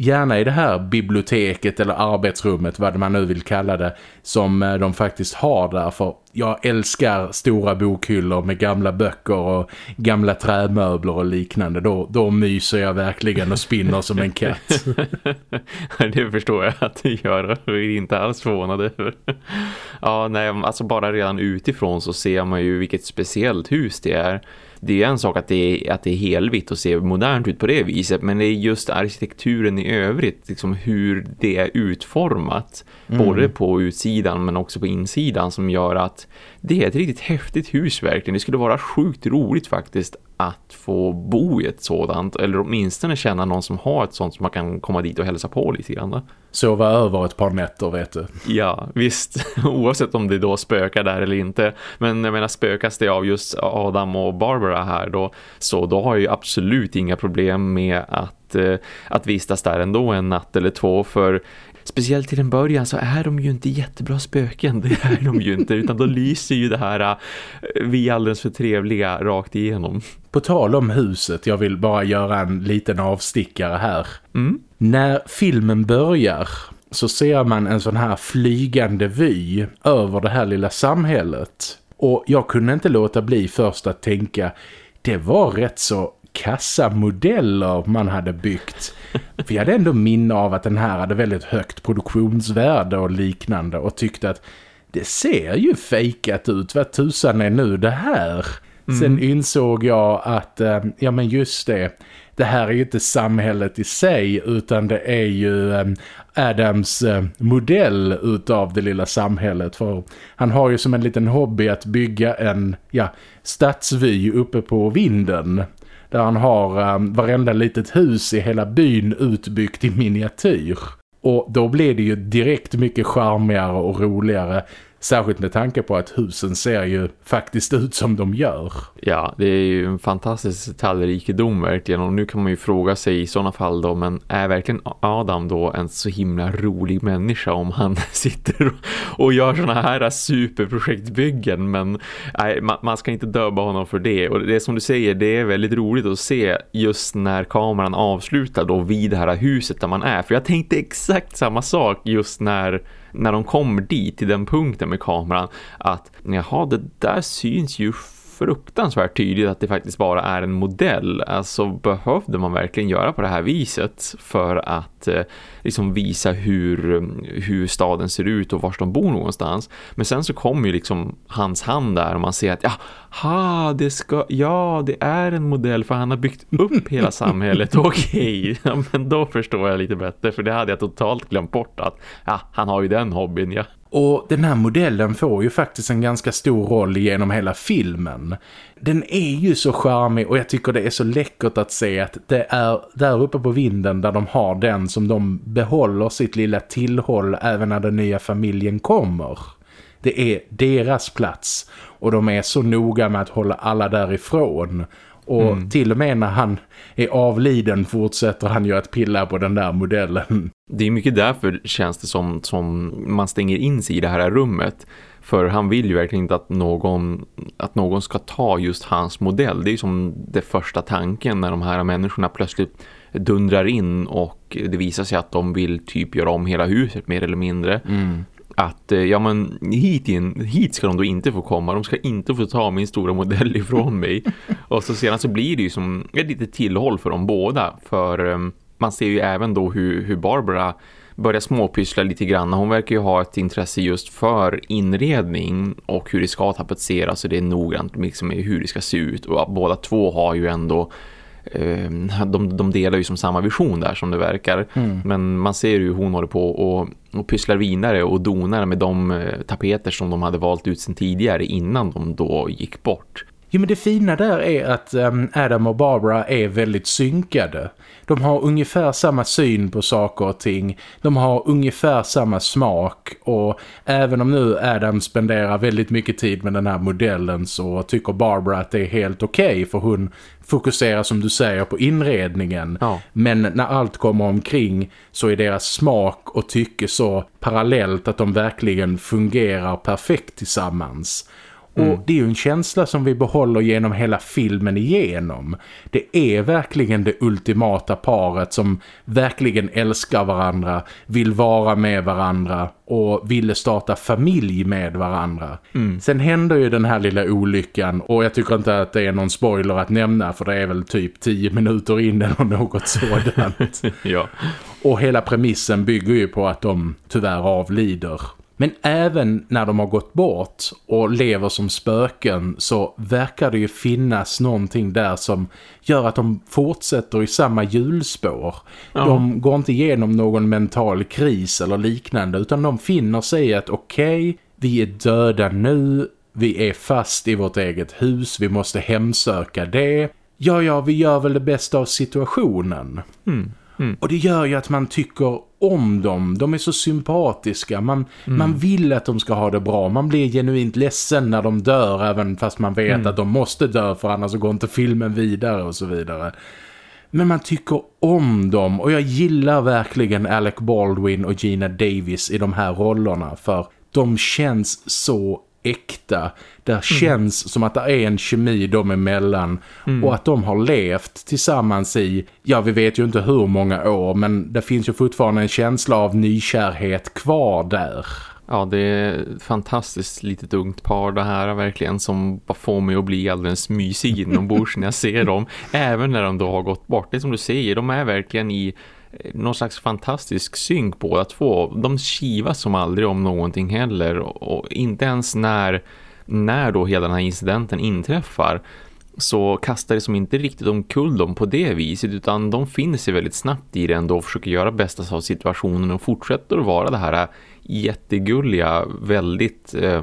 A: gärna i det här biblioteket eller arbetsrummet, vad man nu vill kalla det, som eh, de faktiskt har där. För jag älskar stora bokhyllor med gamla böcker och gamla trämöbler och liknande. Då, då myser jag verkligen och spinner som en katt.
B: det förstår jag att du gör och är inte alls förvånad över. Ja, nej, alltså bara redan utifrån så ser man ju vilket speciellt hus det är det är en sak att det är, att det är helvitt och ser modernt ut på det viset men det är just arkitekturen i övrigt, liksom hur det är utformat mm. både på utsidan men också på insidan som gör att det är ett riktigt häftigt hus verkligen. Det skulle vara sjukt roligt faktiskt att få bo i ett sådant eller åtminstone känna någon som har ett sånt som man kan komma dit och hälsa på lite grann.
A: Sova över ett par nätter vet du.
B: Ja, visst. Oavsett om det då spökar där eller inte. Men jag menar spökas det av just Adam och Barbara här då så då har jag ju absolut inga problem med att, eh, att vistas där ändå en natt eller två för speciellt till en början så är de ju inte jättebra spöken. Det är de ju inte utan då lyser ju det här äh, vi alldeles för trevliga rakt igenom.
A: På tal om huset, jag vill bara göra en liten avstickare här. Mm. När filmen börjar så ser man en sån här flygande vy över det här lilla samhället. Och jag kunde inte låta bli först att tänka, det var rätt så kassamodeller man hade byggt. Vi hade ändå minne av att den här hade väldigt högt produktionsvärde och liknande och tyckte att det ser ju fejkat ut. Vad tusan är nu det här? Mm. Sen insåg jag att, eh, ja men just det, det här är ju inte samhället i sig utan det är ju eh, Adams eh, modell utav det lilla samhället. För han har ju som en liten hobby att bygga en ja, stadsvy uppe på vinden. Där han har um, varenda litet hus i hela byn utbyggt i miniatyr. Och då blir det ju direkt mycket charmigare och roligare Särskilt med tanke på att husen ser ju faktiskt ut som de gör.
B: Ja, det är ju en fantastisk detaljrikedom verkligen. Och nu kan man ju fråga sig i sådana fall då, men är verkligen Adam då en så himla rolig människa om han sitter och gör sådana här superprojektbyggen? Men nej, man, man ska inte döba honom för det. Och det som du säger, det är väldigt roligt att se just när kameran avslutar då vid det här huset där man är. För jag tänkte exakt samma sak just när när de kommer dit till den punkten med kameran att jaha, det där syns ju fruktansvärt tydligt att det faktiskt bara är en modell. Alltså behövde man verkligen göra på det här viset för att eh, liksom visa hur, hur staden ser ut och var de bor någonstans. Men sen så kommer ju liksom hans hand där och man ser att ja, ha, det ska, ja, det är en modell för han har byggt upp hela samhället. Okej, okay. ja, men då förstår jag lite bättre för det hade jag totalt glömt bort att ja, han har ju den hobbyn, ja.
A: Och den här modellen får ju faktiskt en ganska stor roll genom hela filmen. Den är ju så charmig och jag tycker det är så läckert att se att det är där uppe på vinden där de har den som de behåller sitt lilla tillhåll även när den nya familjen kommer. Det är deras plats och de är så noga med att hålla alla därifrån. Och mm. till och med när han är avliden fortsätter han ju att pilla på den där modellen.
B: Det är mycket därför känns det som, som man stänger in sig i det här rummet. För han vill ju verkligen inte att någon, att någon ska ta just hans modell. Det är ju som det första tanken när de här människorna plötsligt dundrar in och det visar sig att de vill typ göra om hela huset mer eller mindre. Mm. Att eh, ja men hit, in, hit ska de då inte få komma. De ska inte få ta min stora modell ifrån mig. och så sedan så blir det ju som ett litet tillhåll för dem båda. För um, man ser ju även då hur, hur Barbara börjar småpyssla lite grann. Hon verkar ju ha ett intresse just för inredning och hur det ska tapetseras så det är noggrant liksom hur det ska se ut. Och båda två har ju ändå de, de delar ju som samma vision där som det verkar. Mm. Men man ser ju hur hon håller på och, och pysslar vidare och donar med de eh, tapeter som de hade valt ut sen tidigare innan de då gick bort.
A: Jo men det fina där är att um, Adam och Barbara är väldigt synkade. De har ungefär samma syn på saker och ting. De har ungefär samma smak och även om nu Adam spenderar väldigt mycket tid med den här modellen så tycker Barbara att det är helt okej okay för hon fokuserar som du säger på inredningen. Ja. Men när allt kommer omkring så är deras smak och tycke så parallellt att de verkligen fungerar perfekt tillsammans. Mm. Och det är ju en känsla som vi behåller genom hela filmen igenom. Det är verkligen det ultimata paret som verkligen älskar varandra, vill vara med varandra och ville starta familj med varandra. Mm. Sen händer ju den här lilla olyckan och jag tycker inte att det är någon spoiler att nämna för det är väl typ tio minuter in eller något sådant.
B: ja.
A: Och hela premissen bygger ju på att de tyvärr avlider. Men även när de har gått bort och lever som spöken så verkar det ju finnas någonting där som gör att de fortsätter i samma hjulspår. Ja. De går inte igenom någon mental kris eller liknande utan de finner sig att okej, okay, vi är döda nu, vi är fast i vårt eget hus, vi måste hemsöka det. Ja, ja, vi gör väl det bästa av situationen. Mm. Mm. Och det gör ju att man tycker om dem. De är så sympatiska. Man, mm. man vill att de ska ha det bra. Man blir genuint ledsen när de dör även fast man vet mm. att de måste dö för annars går inte filmen vidare och så vidare. Men man tycker om dem och jag gillar verkligen Alec Baldwin och Gina Davis i de här rollerna för de känns så äkta. Det mm. känns som att det är en kemi dem emellan mm. och att de har levt tillsammans i, ja vi vet ju inte hur många år men det finns ju fortfarande en känsla av nykärhet kvar där.
B: Ja, det är ett fantastiskt litet ungt par det här verkligen som bara får mig att bli alldeles mysig inombords när jag ser dem. Även när de då har gått bort. Det som du säger, de är verkligen i Eh, någon slags fantastisk synk båda två. De kivas som aldrig om någonting heller och inte ens när, när då hela den här incidenten inträffar så kastar det som inte riktigt omkull dem på det viset utan de finner sig väldigt snabbt i det ändå och försöker göra bästa av situationen och fortsätter att vara det här jättegulliga, väldigt eh,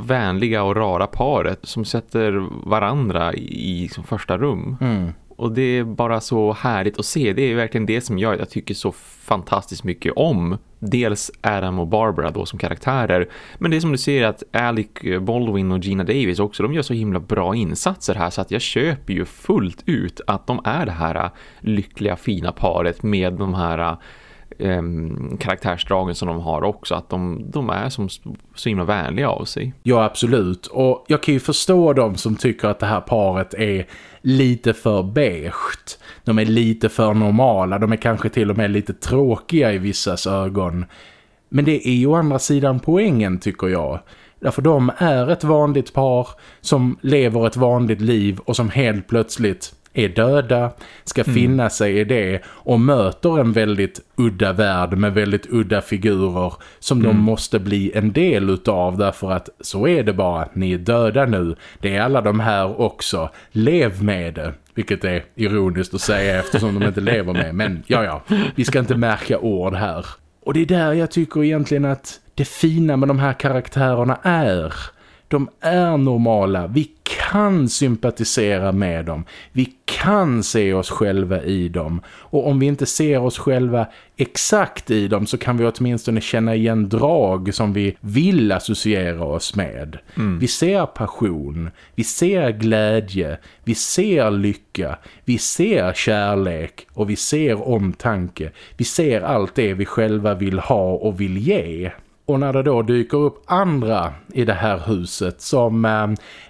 B: vänliga och rara paret som sätter varandra i, i som första rum. Mm. Och det är bara så härligt att se. Det är verkligen det som gör att jag tycker så fantastiskt mycket om. Dels Adam och Barbara då som karaktärer. Men det är som du ser att Alec Baldwin och Gina Davis också. De gör så himla bra insatser här så att jag köper ju fullt ut att de är det här lyckliga fina paret med de här eh, karaktärsdragen som de har också. Att de, de är som så himla vänliga av sig.
A: Ja, absolut. Och jag kan ju förstå de som tycker att det här paret är lite för beige. De är lite för normala. De är kanske till och med lite tråkiga i vissas ögon. Men det är ju å andra sidan poängen tycker jag. Därför de är ett vanligt par som lever ett vanligt liv och som helt plötsligt är döda, ska mm. finna sig i det och möter en väldigt udda värld med väldigt udda figurer som mm. de måste bli en del utav därför att så är det bara, ni är döda nu. Det är alla de här också. Lev med det. Vilket är ironiskt att säga eftersom de inte lever med. Men ja, ja, vi ska inte märka ord här. Och det är där jag tycker egentligen att det fina med de här karaktärerna är. De är normala. Vi kan sympatisera med dem. Vi kan se oss själva i dem. Och om vi inte ser oss själva exakt i dem så kan vi åtminstone känna igen drag som vi vill associera oss med. Mm. Vi ser passion, vi ser glädje, vi ser lycka, vi ser kärlek och vi ser omtanke. Vi ser allt det vi själva vill ha och vill ge. Och när det då dyker upp andra i det här huset som eh,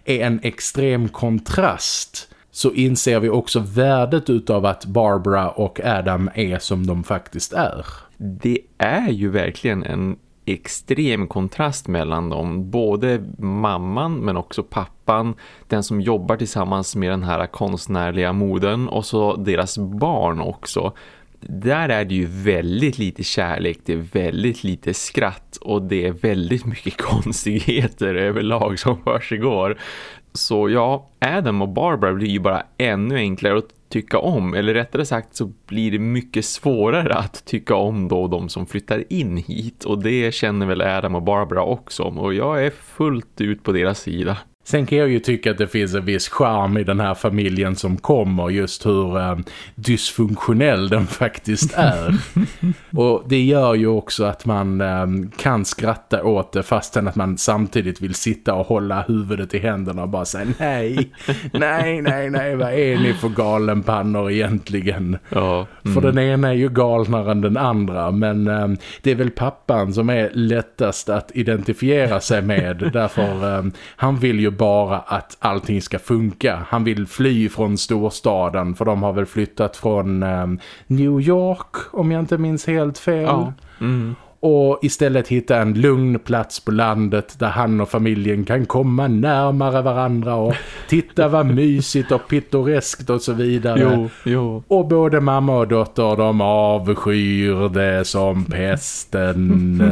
A: är en extrem kontrast så inser vi också värdet utav att Barbara och Adam är som de faktiskt är.
B: Det är ju verkligen en extrem kontrast mellan dem. Både mamman men också pappan, den som jobbar tillsammans med den här konstnärliga moden och så deras barn också där är det ju väldigt lite kärlek, det är väldigt lite skratt och det är väldigt mycket konstigheter överlag som försiggår. Så ja, Adam och Barbara blir ju bara ännu enklare att tycka om. Eller rättare sagt så blir det mycket svårare att tycka om då de som flyttar in hit. Och det känner väl Adam och Barbara också om. Och jag är fullt ut på deras sida.
A: Sen kan jag ju tycka att det finns en viss charm i den här familjen som kommer just hur eh, dysfunktionell den faktiskt är. och det gör ju också att man eh, kan skratta åt det fastän att man samtidigt vill sitta och hålla huvudet i händerna och bara säga nej, nej, nej, nej, vad är ni för galenpannor egentligen? Ja. Mm. För den ena är ju galnare än den andra men eh, det är väl pappan som är lättast att identifiera sig med därför eh, han vill ju bara att allting ska funka. Han vill fly från storstaden för de har väl flyttat från eh, New York om jag inte minns helt fel. Ja. Mm och istället hitta en lugn plats på landet där han och familjen kan komma närmare varandra och titta vad mysigt och pittoreskt och så vidare. Jo, jo. Och både mamma och dotter de avskyr det som pesten.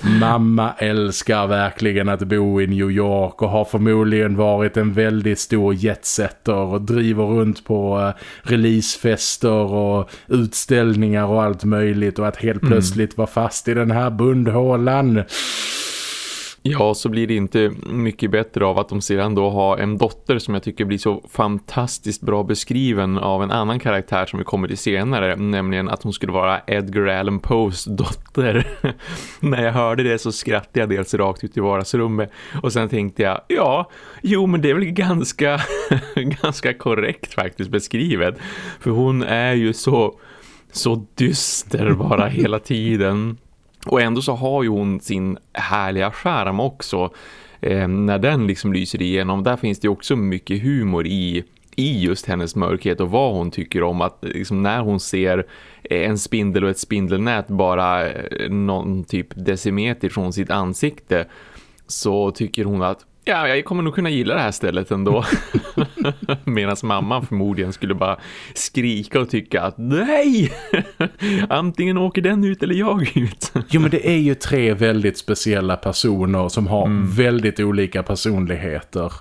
A: mamma älskar verkligen att bo i New York och har förmodligen varit en väldigt stor jetsetter och driver runt på uh, releasefester och utställningar och allt möjligt och att helt mm. plötsligt mm. vara fast i den här bundhålan.
B: Ja, så blir det inte mycket bättre av att de sedan då har en dotter som jag tycker blir så fantastiskt bra beskriven av en annan karaktär som vi kommer till senare, nämligen att hon skulle vara Edgar Allan Poes dotter. När jag hörde det så skrattade jag dels rakt ut i vardagsrummet och sen tänkte jag, ja, jo men det är väl ganska, ganska korrekt faktiskt beskrivet. För hon är ju så, så dyster bara hela tiden. Och ändå så har ju hon sin härliga skärm också. Eh, när den liksom lyser igenom, där finns det också mycket humor i i just hennes mörkhet och vad hon tycker om att liksom, när hon ser en spindel och ett spindelnät bara eh, någon typ decimeter från sitt ansikte så tycker hon att ja, jag kommer nog kunna gilla det här stället ändå. Medan mamman förmodligen skulle bara skrika och tycka att nej, antingen åker den ut eller jag ut.
A: jo men det är ju tre väldigt speciella personer som har mm. väldigt olika personligheter.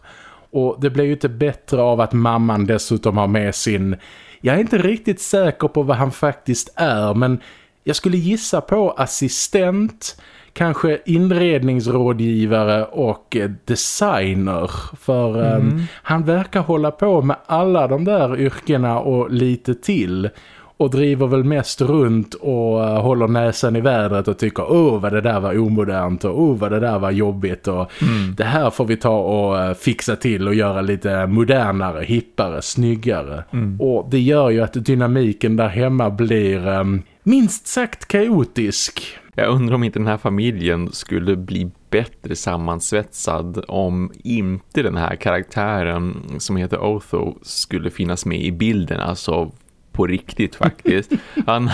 A: Och det blir ju inte bättre av att mamman dessutom har med sin... Jag är inte riktigt säker på vad han faktiskt är men jag skulle gissa på assistent kanske inredningsrådgivare och designer för mm. um, han verkar hålla på med alla de där yrkena och lite till och driver väl mest runt och uh, håller näsan i vädret och tycker åh vad det där var omodernt och åh vad det där var jobbigt och mm. det här får vi ta och uh, fixa till och göra lite modernare, hippare, snyggare. Mm. Och det gör ju att dynamiken där hemma blir um, minst sagt kaotisk.
B: Jag undrar om inte den här familjen skulle bli bättre sammansvetsad om inte den här karaktären som heter Otho skulle finnas med i bilden. Alltså på riktigt faktiskt. Han,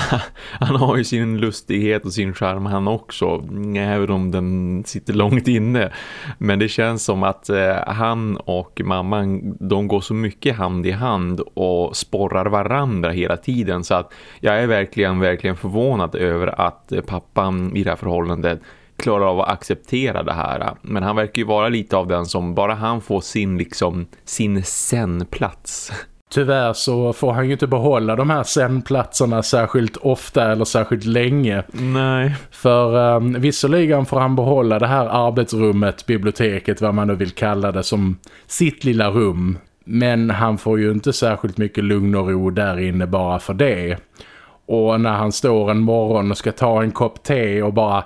B: han har ju sin lustighet och sin charm han också, även om den sitter långt inne. Men det känns som att eh, han och mamman, de går så mycket hand i hand och sporrar varandra hela tiden. Så att jag är verkligen, verkligen förvånad över att eh, pappan i det här förhållandet klarar av att acceptera det här. Men han verkar ju vara lite av den som bara han får sin liksom sin sen-plats
A: Tyvärr så får han ju inte behålla de här sändplatserna särskilt ofta eller särskilt länge.
B: Nej.
A: För um, visserligen får han behålla det här arbetsrummet, biblioteket, vad man nu vill kalla det, som sitt lilla rum. Men han får ju inte särskilt mycket lugn och ro där inne bara för det. Och när han står en morgon och ska ta en kopp te och bara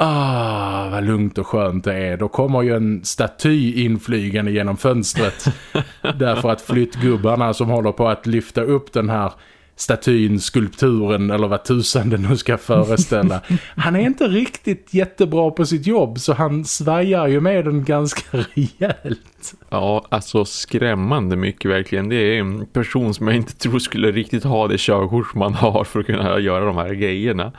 A: Ah, vad lugnt och skönt det är. Då kommer ju en staty inflygande genom fönstret. därför att flyttgubbarna som håller på att lyfta upp den här statyn, skulpturen eller vad tusan det nu ska föreställa. Han är inte riktigt jättebra på sitt jobb så han svajar ju med den ganska rejält.
B: Ja, alltså skrämmande mycket verkligen. Det är en person som jag inte tror skulle riktigt ha det körkort man har för att kunna göra de här grejerna.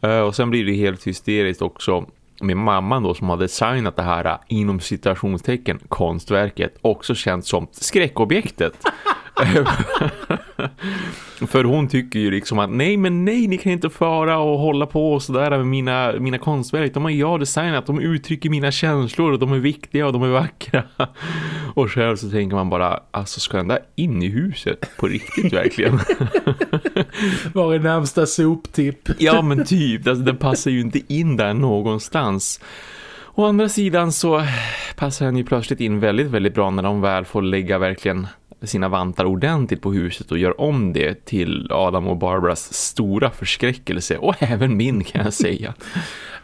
B: Eh, och sen blir det helt hysteriskt också med mamman då som har designat det här eh, inom citationstecken konstverket också känt som skräckobjektet. För hon tycker ju liksom att nej men nej ni kan inte fara och hålla på och sådär med mina, mina konstverk. De har jag designat, de uttrycker mina känslor och de är viktiga och de är vackra. Och själv så tänker man bara, alltså ska den där in i huset på riktigt verkligen?
A: Var är närmsta soptipp?
B: ja men typ, alltså, den passar ju inte in där någonstans. Å andra sidan så passar den ju plötsligt in väldigt, väldigt bra när de väl får lägga verkligen sina vantar ordentligt på huset och gör om det till Adam och Barbaras stora förskräckelse och även min kan jag säga.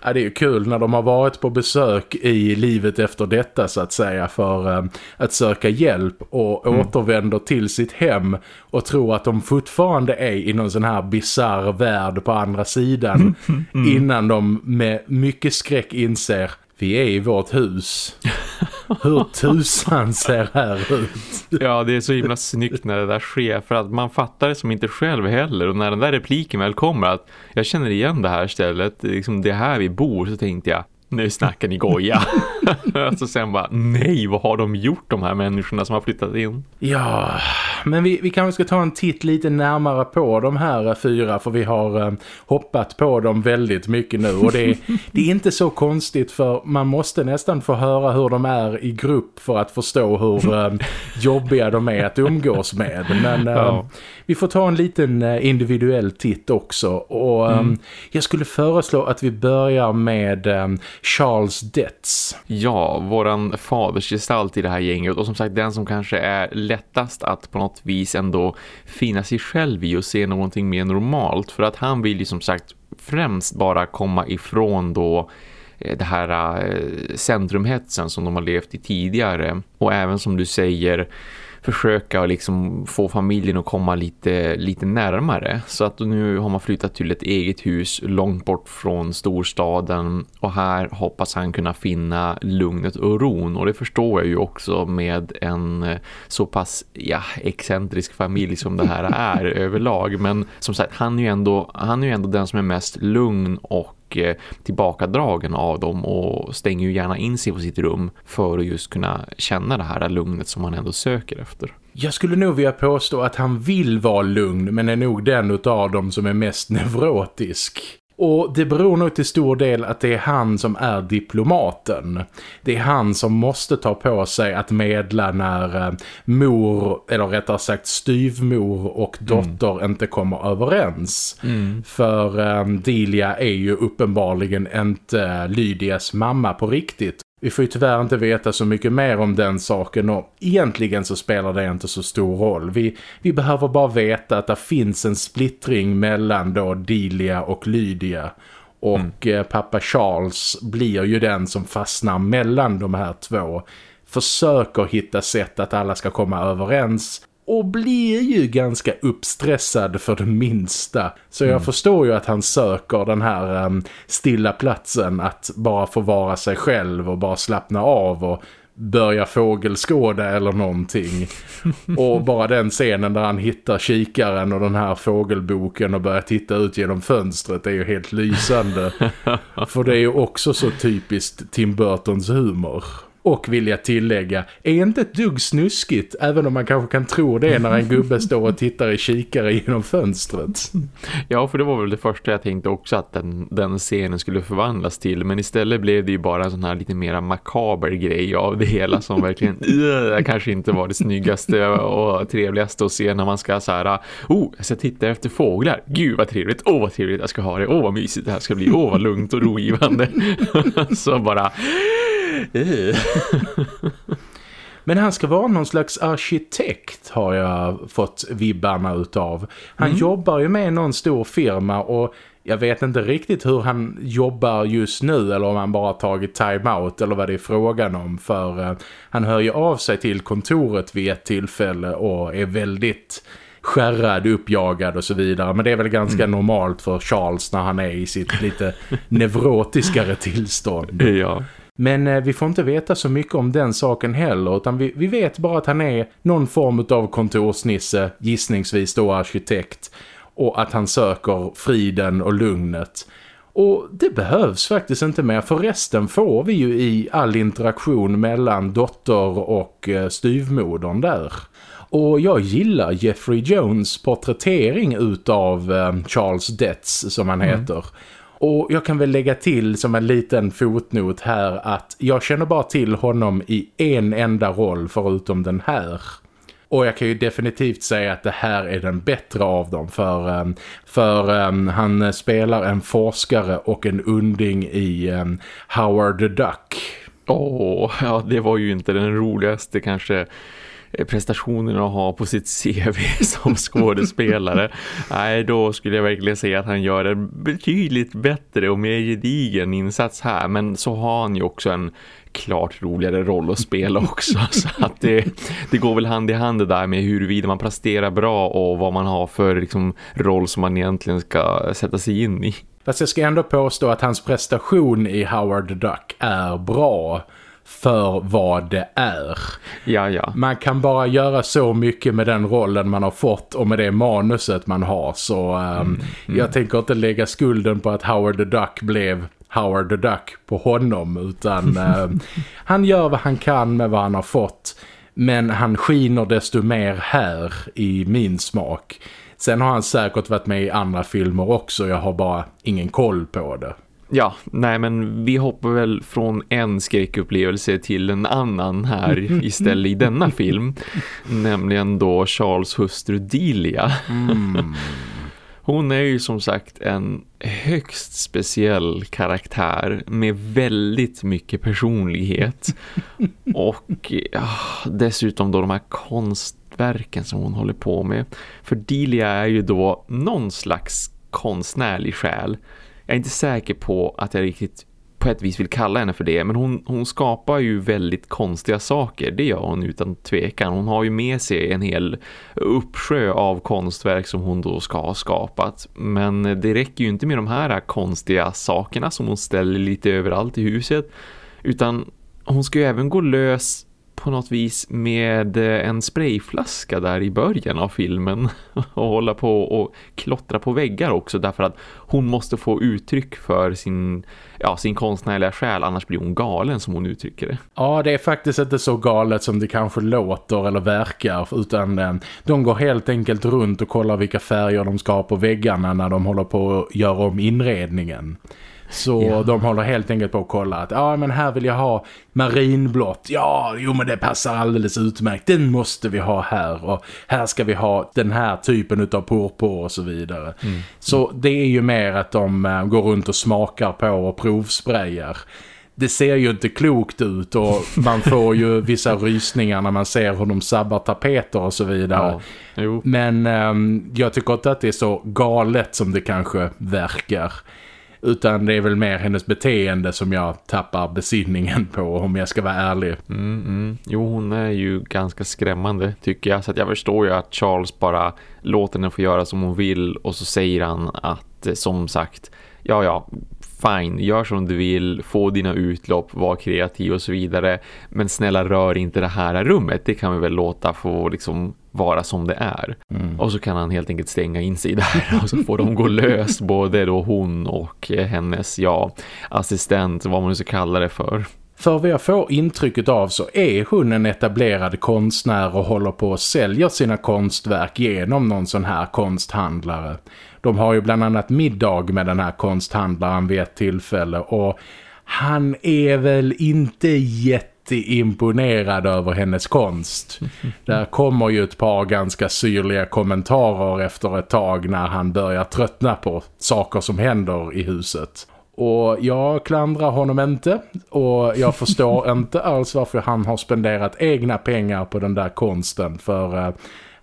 A: Ja, det är ju kul när de har varit på besök i livet efter detta så att säga för um, att söka hjälp och mm. återvänder till sitt hem och tror att de fortfarande är i någon sån här bizarr värld på andra sidan mm. innan de med mycket skräck inser vi är i vårt hus. Hur tusan ser här ut?
B: Ja, det är så himla snyggt när det där sker för att man fattar det som inte själv heller och när den där repliken väl kommer att jag känner igen det här stället, liksom det här vi bor så tänkte jag nu snackar ni goja. alltså sen bara, nej, vad har de gjort de här människorna som har flyttat in?
A: Ja, men vi, vi kanske ska ta en titt lite närmare på de här fyra för vi har eh, hoppat på dem väldigt mycket nu och det, det är inte så konstigt för man måste nästan få höra hur de är i grupp för att förstå hur eh, jobbiga de är att umgås med. Men eh, ja. vi får ta en liten eh, individuell titt också och mm. Ehm, jag skulle föreslå att vi börjar med Charles Detz.
B: Ja, våran fadersgestalt i det här gänget. Och som sagt den som kanske är lättast att på något vis ändå finna sig själv i och se någonting mer normalt. För att han vill ju som sagt främst bara komma ifrån då eh, det här eh, centrumhetsen som de har levt i tidigare. Och även som du säger försöka liksom få familjen att komma lite, lite närmare. Så att nu har man flyttat till ett eget hus långt bort från storstaden och här hoppas han kunna finna lugnet och ron. Och det förstår jag ju också med en eh, så pass ja, excentrisk familj som det här är överlag. Men som sagt, han är ju ändå, han är ju ändå den som är mest lugn och Eh, tillbakadragen av dem och stänger ju gärna in sig på sitt rum för att just kunna känna det här lugnet som man ändå söker efter.
A: Jag skulle nog vilja påstå att han vill vara lugn men är nog den av dem som är mest neurotisk. Och det beror nog till stor del att det är han som är diplomaten. Det är han som måste ta på sig att medla när eh, mor, eller rättare sagt styvmor och mm. dotter mm. inte kommer överens. Mm. För eh, Delia är ju uppenbarligen inte Lydias mamma på riktigt. Vi får ju tyvärr inte veta så mycket mer om den saken och egentligen så spelar det inte så stor roll. Vi, vi behöver bara veta att det finns en splittring mellan då Delia och Lydia och mm. Eh, pappa Charles blir ju den som fastnar mellan de här två. Försöker hitta sätt att alla ska komma överens och blir ju ganska uppstressad för det minsta. Så jag mm. förstår ju att han söker den här um, stilla platsen att bara få vara sig själv och bara slappna av och börja fågelskåda eller någonting. och bara den scenen där han hittar kikaren och den här fågelboken och börjar titta ut genom fönstret är ju helt lysande. För det är ju också så typiskt Tim Burtons humor. Och vill jag tillägga, är inte ett dugg snuskigt även om man kanske kan tro det när en gubbe står och tittar i kikare genom fönstret.
B: Ja, för det var väl det första jag tänkte också att den, den scenen skulle förvandlas till. Men istället blev det ju bara en sån här lite mer makaber grej av det hela som verkligen kanske inte var det snyggaste och trevligaste att se när man ska så här, oh, jag ska titta efter fåglar. Gud vad trevligt, åh oh, vad trevligt jag ska ha det, åh oh, vad mysigt det här ska bli, åh oh, vad lugnt och rogivande. så bara...
A: Men han ska vara någon slags arkitekt har jag fått vibbarna utav. Han mm. jobbar ju med någon stor firma och jag vet inte riktigt hur han jobbar just nu eller om han bara tagit time-out eller vad det är frågan om för uh, han hör ju av sig till kontoret vid ett tillfälle och är väldigt skärrad, uppjagad och så vidare. Men det är väl ganska mm. normalt för Charles när han är i sitt lite neurotiskare tillstånd.
B: Ja.
A: Men eh, vi får inte veta så mycket om den saken heller utan vi, vi vet bara att han är någon form av kontorsnisse, gissningsvis då arkitekt och att han söker friden och lugnet. Och det behövs faktiskt inte mer för resten får vi ju i all interaktion mellan dotter och eh, styvmodern där. Och jag gillar Jeffrey Jones porträttering utav eh, Charles Detts som han mm. Och jag kan väl lägga till som en liten fotnot här att jag känner bara till honom i en enda roll förutom den här. Och jag kan ju definitivt säga att det här är den bättre av dem för, ehm, för um, han spelar en forskare och en unding i um, Howard the Duck.
B: Åh, oh, ja det var ju inte den roligaste kanske Eh, prestationen att ha på sitt CV som skådespelare. Nej, då skulle jag verkligen säga att han gör en betydligt bättre och mer gedigen insats här. Men så har han ju också en klart roligare roll att spela också. så att det, det går väl hand i hand det där med huruvida man presterar bra och vad man har för liksom, roll som man egentligen ska sätta sig in i.
A: Fast jag ska ändå påstå att hans prestation i Howard Duck är bra för vad det är.
B: Ja, ja.
A: Man kan bara göra så mycket med den rollen man har fått och med det manuset man har. Så um, mm, mm. jag tänker inte lägga skulden på att Howard the Duck blev Howard the Duck på honom. Utan um, han gör vad han kan med vad han har fått. Men han skiner desto mer här i min smak. Sen har han säkert varit med i andra filmer också. Jag har bara ingen koll på det.
B: Ja, nej men vi hoppar väl från en skräckupplevelse till en annan här istället i denna film. nämligen då Charles hustru Delia. Mm. Hon är ju som sagt en högst speciell karaktär med väldigt mycket personlighet. Och dessutom då de här konstverken som hon håller på med. För Delia är ju då någon slags konstnärlig själ jag är inte säker på att jag riktigt på ett vis vill kalla henne för det. Men hon, hon skapar ju väldigt konstiga saker. Det gör hon utan tvekan. Hon har ju med sig en hel uppsjö av konstverk som hon då ska ha skapat. Men det räcker ju inte med de här konstiga sakerna som hon ställer lite överallt i huset. Utan hon ska ju även gå lös på något vis med eh, en sprayflaska där i början av filmen och hålla på och klottra på väggar också därför att hon måste få uttryck för sin, ja, sin konstnärliga själ annars blir hon galen som hon uttrycker det.
A: Ja, det är faktiskt inte så galet som det kanske låter eller verkar utan eh, de går helt enkelt runt och kollar vilka färger de ska ha på väggarna när de håller på att göra om inredningen. Så ja. de håller helt enkelt på att kolla att ja men här vill jag ha marinblått. Ja, jo men det passar alldeles utmärkt. Den måste vi ha här och här ska vi ha den här typen av purpur och så vidare. Mm. Så det är ju mer att de äh, går runt och smakar på och provsprayar det ser ju inte klokt ut och man får ju vissa rysningar när man ser hur de sabbar tapeter och så vidare. Ja, Men um, jag tycker inte att det är så galet som det kanske verkar. Utan det är väl mer hennes beteende som jag tappar besinningen på om jag ska vara ärlig.
B: Mm, mm. Jo, hon är ju ganska skrämmande tycker jag. Så jag förstår ju att Charles bara låter henne få göra som hon vill. Och så säger han att eh, som sagt, ja ja, fine, gör som du vill, få dina utlopp, var kreativ och så vidare. Men snälla rör inte det här rummet, det kan vi väl låta få liksom vara som det är. Mm. Och så kan han helt enkelt stänga in sig där och så får de gå lös både då hon och hennes ja, assistent, vad man nu ska kalla det för.
A: För vad jag får intrycket av så är hon en etablerad konstnär och håller på att sälja sina konstverk genom någon sån här konsthandlare. De har ju bland annat middag med den här konsthandlaren vid ett tillfälle och han är väl inte jätteimponerad över hennes konst. Där kommer ju ett par ganska syrliga kommentarer efter ett tag när han börjar tröttna på saker som händer i huset. Och jag klandrar honom inte och jag förstår inte alls varför han har spenderat egna pengar på den där konsten för uh,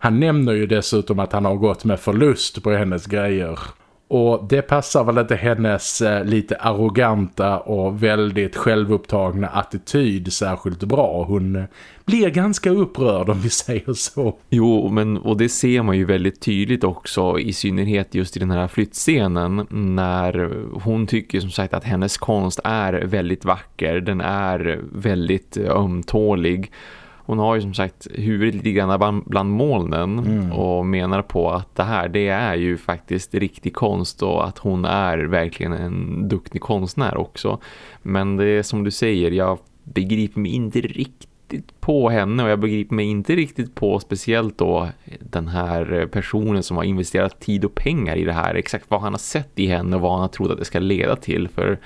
A: han nämner ju dessutom att han har gått med förlust på hennes grejer. Och det passar väl inte hennes eh, lite arroganta och väldigt självupptagna attityd särskilt bra. Hon eh, blir ganska upprörd om vi säger så.
B: Jo, men och det ser man ju väldigt tydligt också i synnerhet just i den här flyttscenen när hon tycker som sagt att hennes konst är väldigt vacker. Den är väldigt eh, ömtålig hon har ju som sagt huvudet lite grann bland, molnen mm. och menar på att det här det är ju faktiskt riktig konst och att hon är verkligen en duktig konstnär också. Men det är som du säger, jag begriper mig inte riktigt på henne och jag begriper mig inte riktigt på speciellt då den här personen som har investerat tid och pengar i det här. Exakt vad han har sett i henne och vad han har trott att det ska leda till för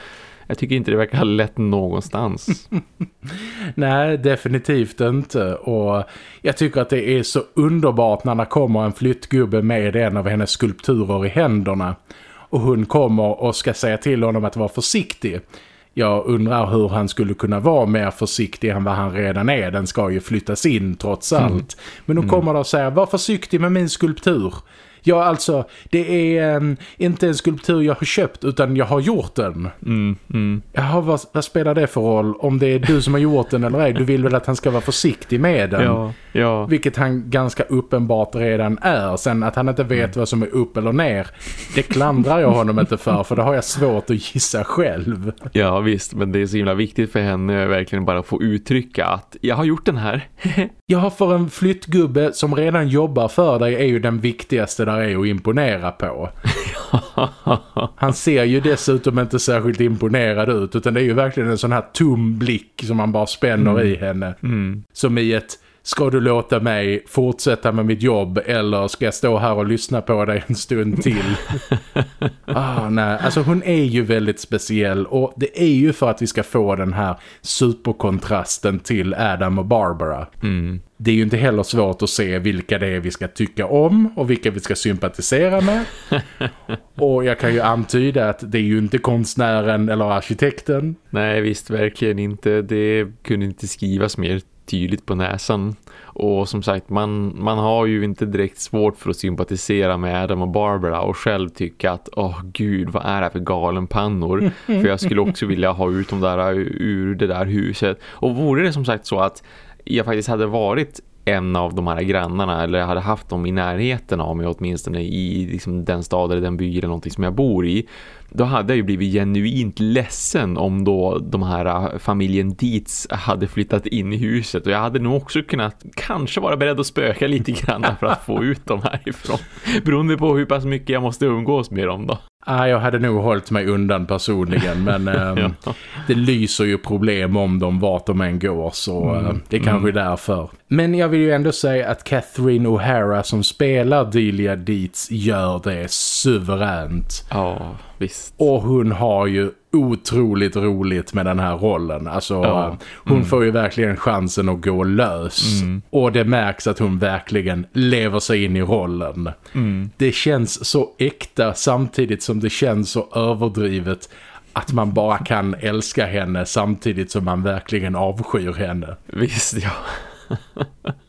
B: jag tycker inte det verkar ha lätt någonstans.
A: Nej, definitivt inte. Och jag tycker att det är så underbart när det kommer en flyttgubbe med en av hennes skulpturer i händerna. Och hon kommer och ska säga till honom att vara försiktig. Jag undrar hur han skulle kunna vara mer försiktig än vad han redan är. Den ska ju flyttas in trots allt. Mm. Men hon kommer då och säger, var försiktig med min skulptur. Ja, alltså, det är um, inte en skulptur jag har köpt utan jag har gjort den.
B: Mm, mm.
A: Jaha, vad, vad, spelar det för roll? Om det är du som har gjort den eller ej? Du vill väl att han ska vara försiktig med den?
B: Ja, ja.
A: Vilket han ganska uppenbart redan är. Sen att han inte vet mm. vad som är upp eller ner, det klandrar jag honom inte för. För det har jag svårt att gissa själv.
B: Ja, visst. Men det är så himla viktigt för henne verkligen bara få uttrycka att jag har gjort den här.
A: ja, för en flyttgubbe som redan jobbar för dig är ju den viktigaste där är att imponera på. Han ser ju dessutom inte särskilt imponerad ut utan det är ju verkligen en sån här tom blick som man bara spänner mm. i henne.
B: Mm.
A: Som i ett ska du låta mig fortsätta med mitt jobb eller ska jag stå här och lyssna på dig en stund till? ah, nej. Alltså hon är ju väldigt speciell och det är ju för att vi ska få den här superkontrasten till Adam och Barbara.
B: Mm.
A: Det är ju inte heller svårt att se vilka det är vi ska tycka om och vilka vi ska sympatisera med. och jag kan ju antyda att det är ju inte konstnären eller arkitekten.
B: Nej, visst verkligen inte. Det kunde inte skrivas mer tydligt på näsan. Och som sagt, man, man har ju inte direkt svårt för att sympatisera med Adam och Barbara och själv tycka att, åh oh, gud, vad är det för galenpannor? för jag skulle också vilja ha ut dem där ur det där huset. Och vore det som sagt så att jag faktiskt hade varit en av de här grannarna eller jag hade haft dem i närheten av mig åtminstone i liksom den stad eller den by eller någonting som jag bor i då hade jag ju blivit genuint ledsen om då de här äh, familjen Dietz hade flyttat in i huset och jag hade nog också kunnat kanske vara beredd att spöka lite grann för att få ut dem härifrån beroende på hur pass mycket jag måste umgås med dem då.
A: Ah, jag hade nog hållit mig undan personligen men eh, ja. det lyser ju problem om dem vart de än går så mm. eh, det är kanske mm. därför. Men jag vill ju ändå säga att Catherine O'Hara som spelar Delia Dietz gör det suveränt.
B: Ja, visst.
A: Och hon har ju otroligt roligt med den här rollen. Alltså ja. hon mm. får ju verkligen chansen att gå lös. Mm. Och det märks att hon verkligen lever sig in i rollen.
B: Mm.
A: Det känns så äkta samtidigt som det känns så överdrivet att man bara kan älska henne samtidigt som man verkligen avskyr henne.
B: Visst, ja.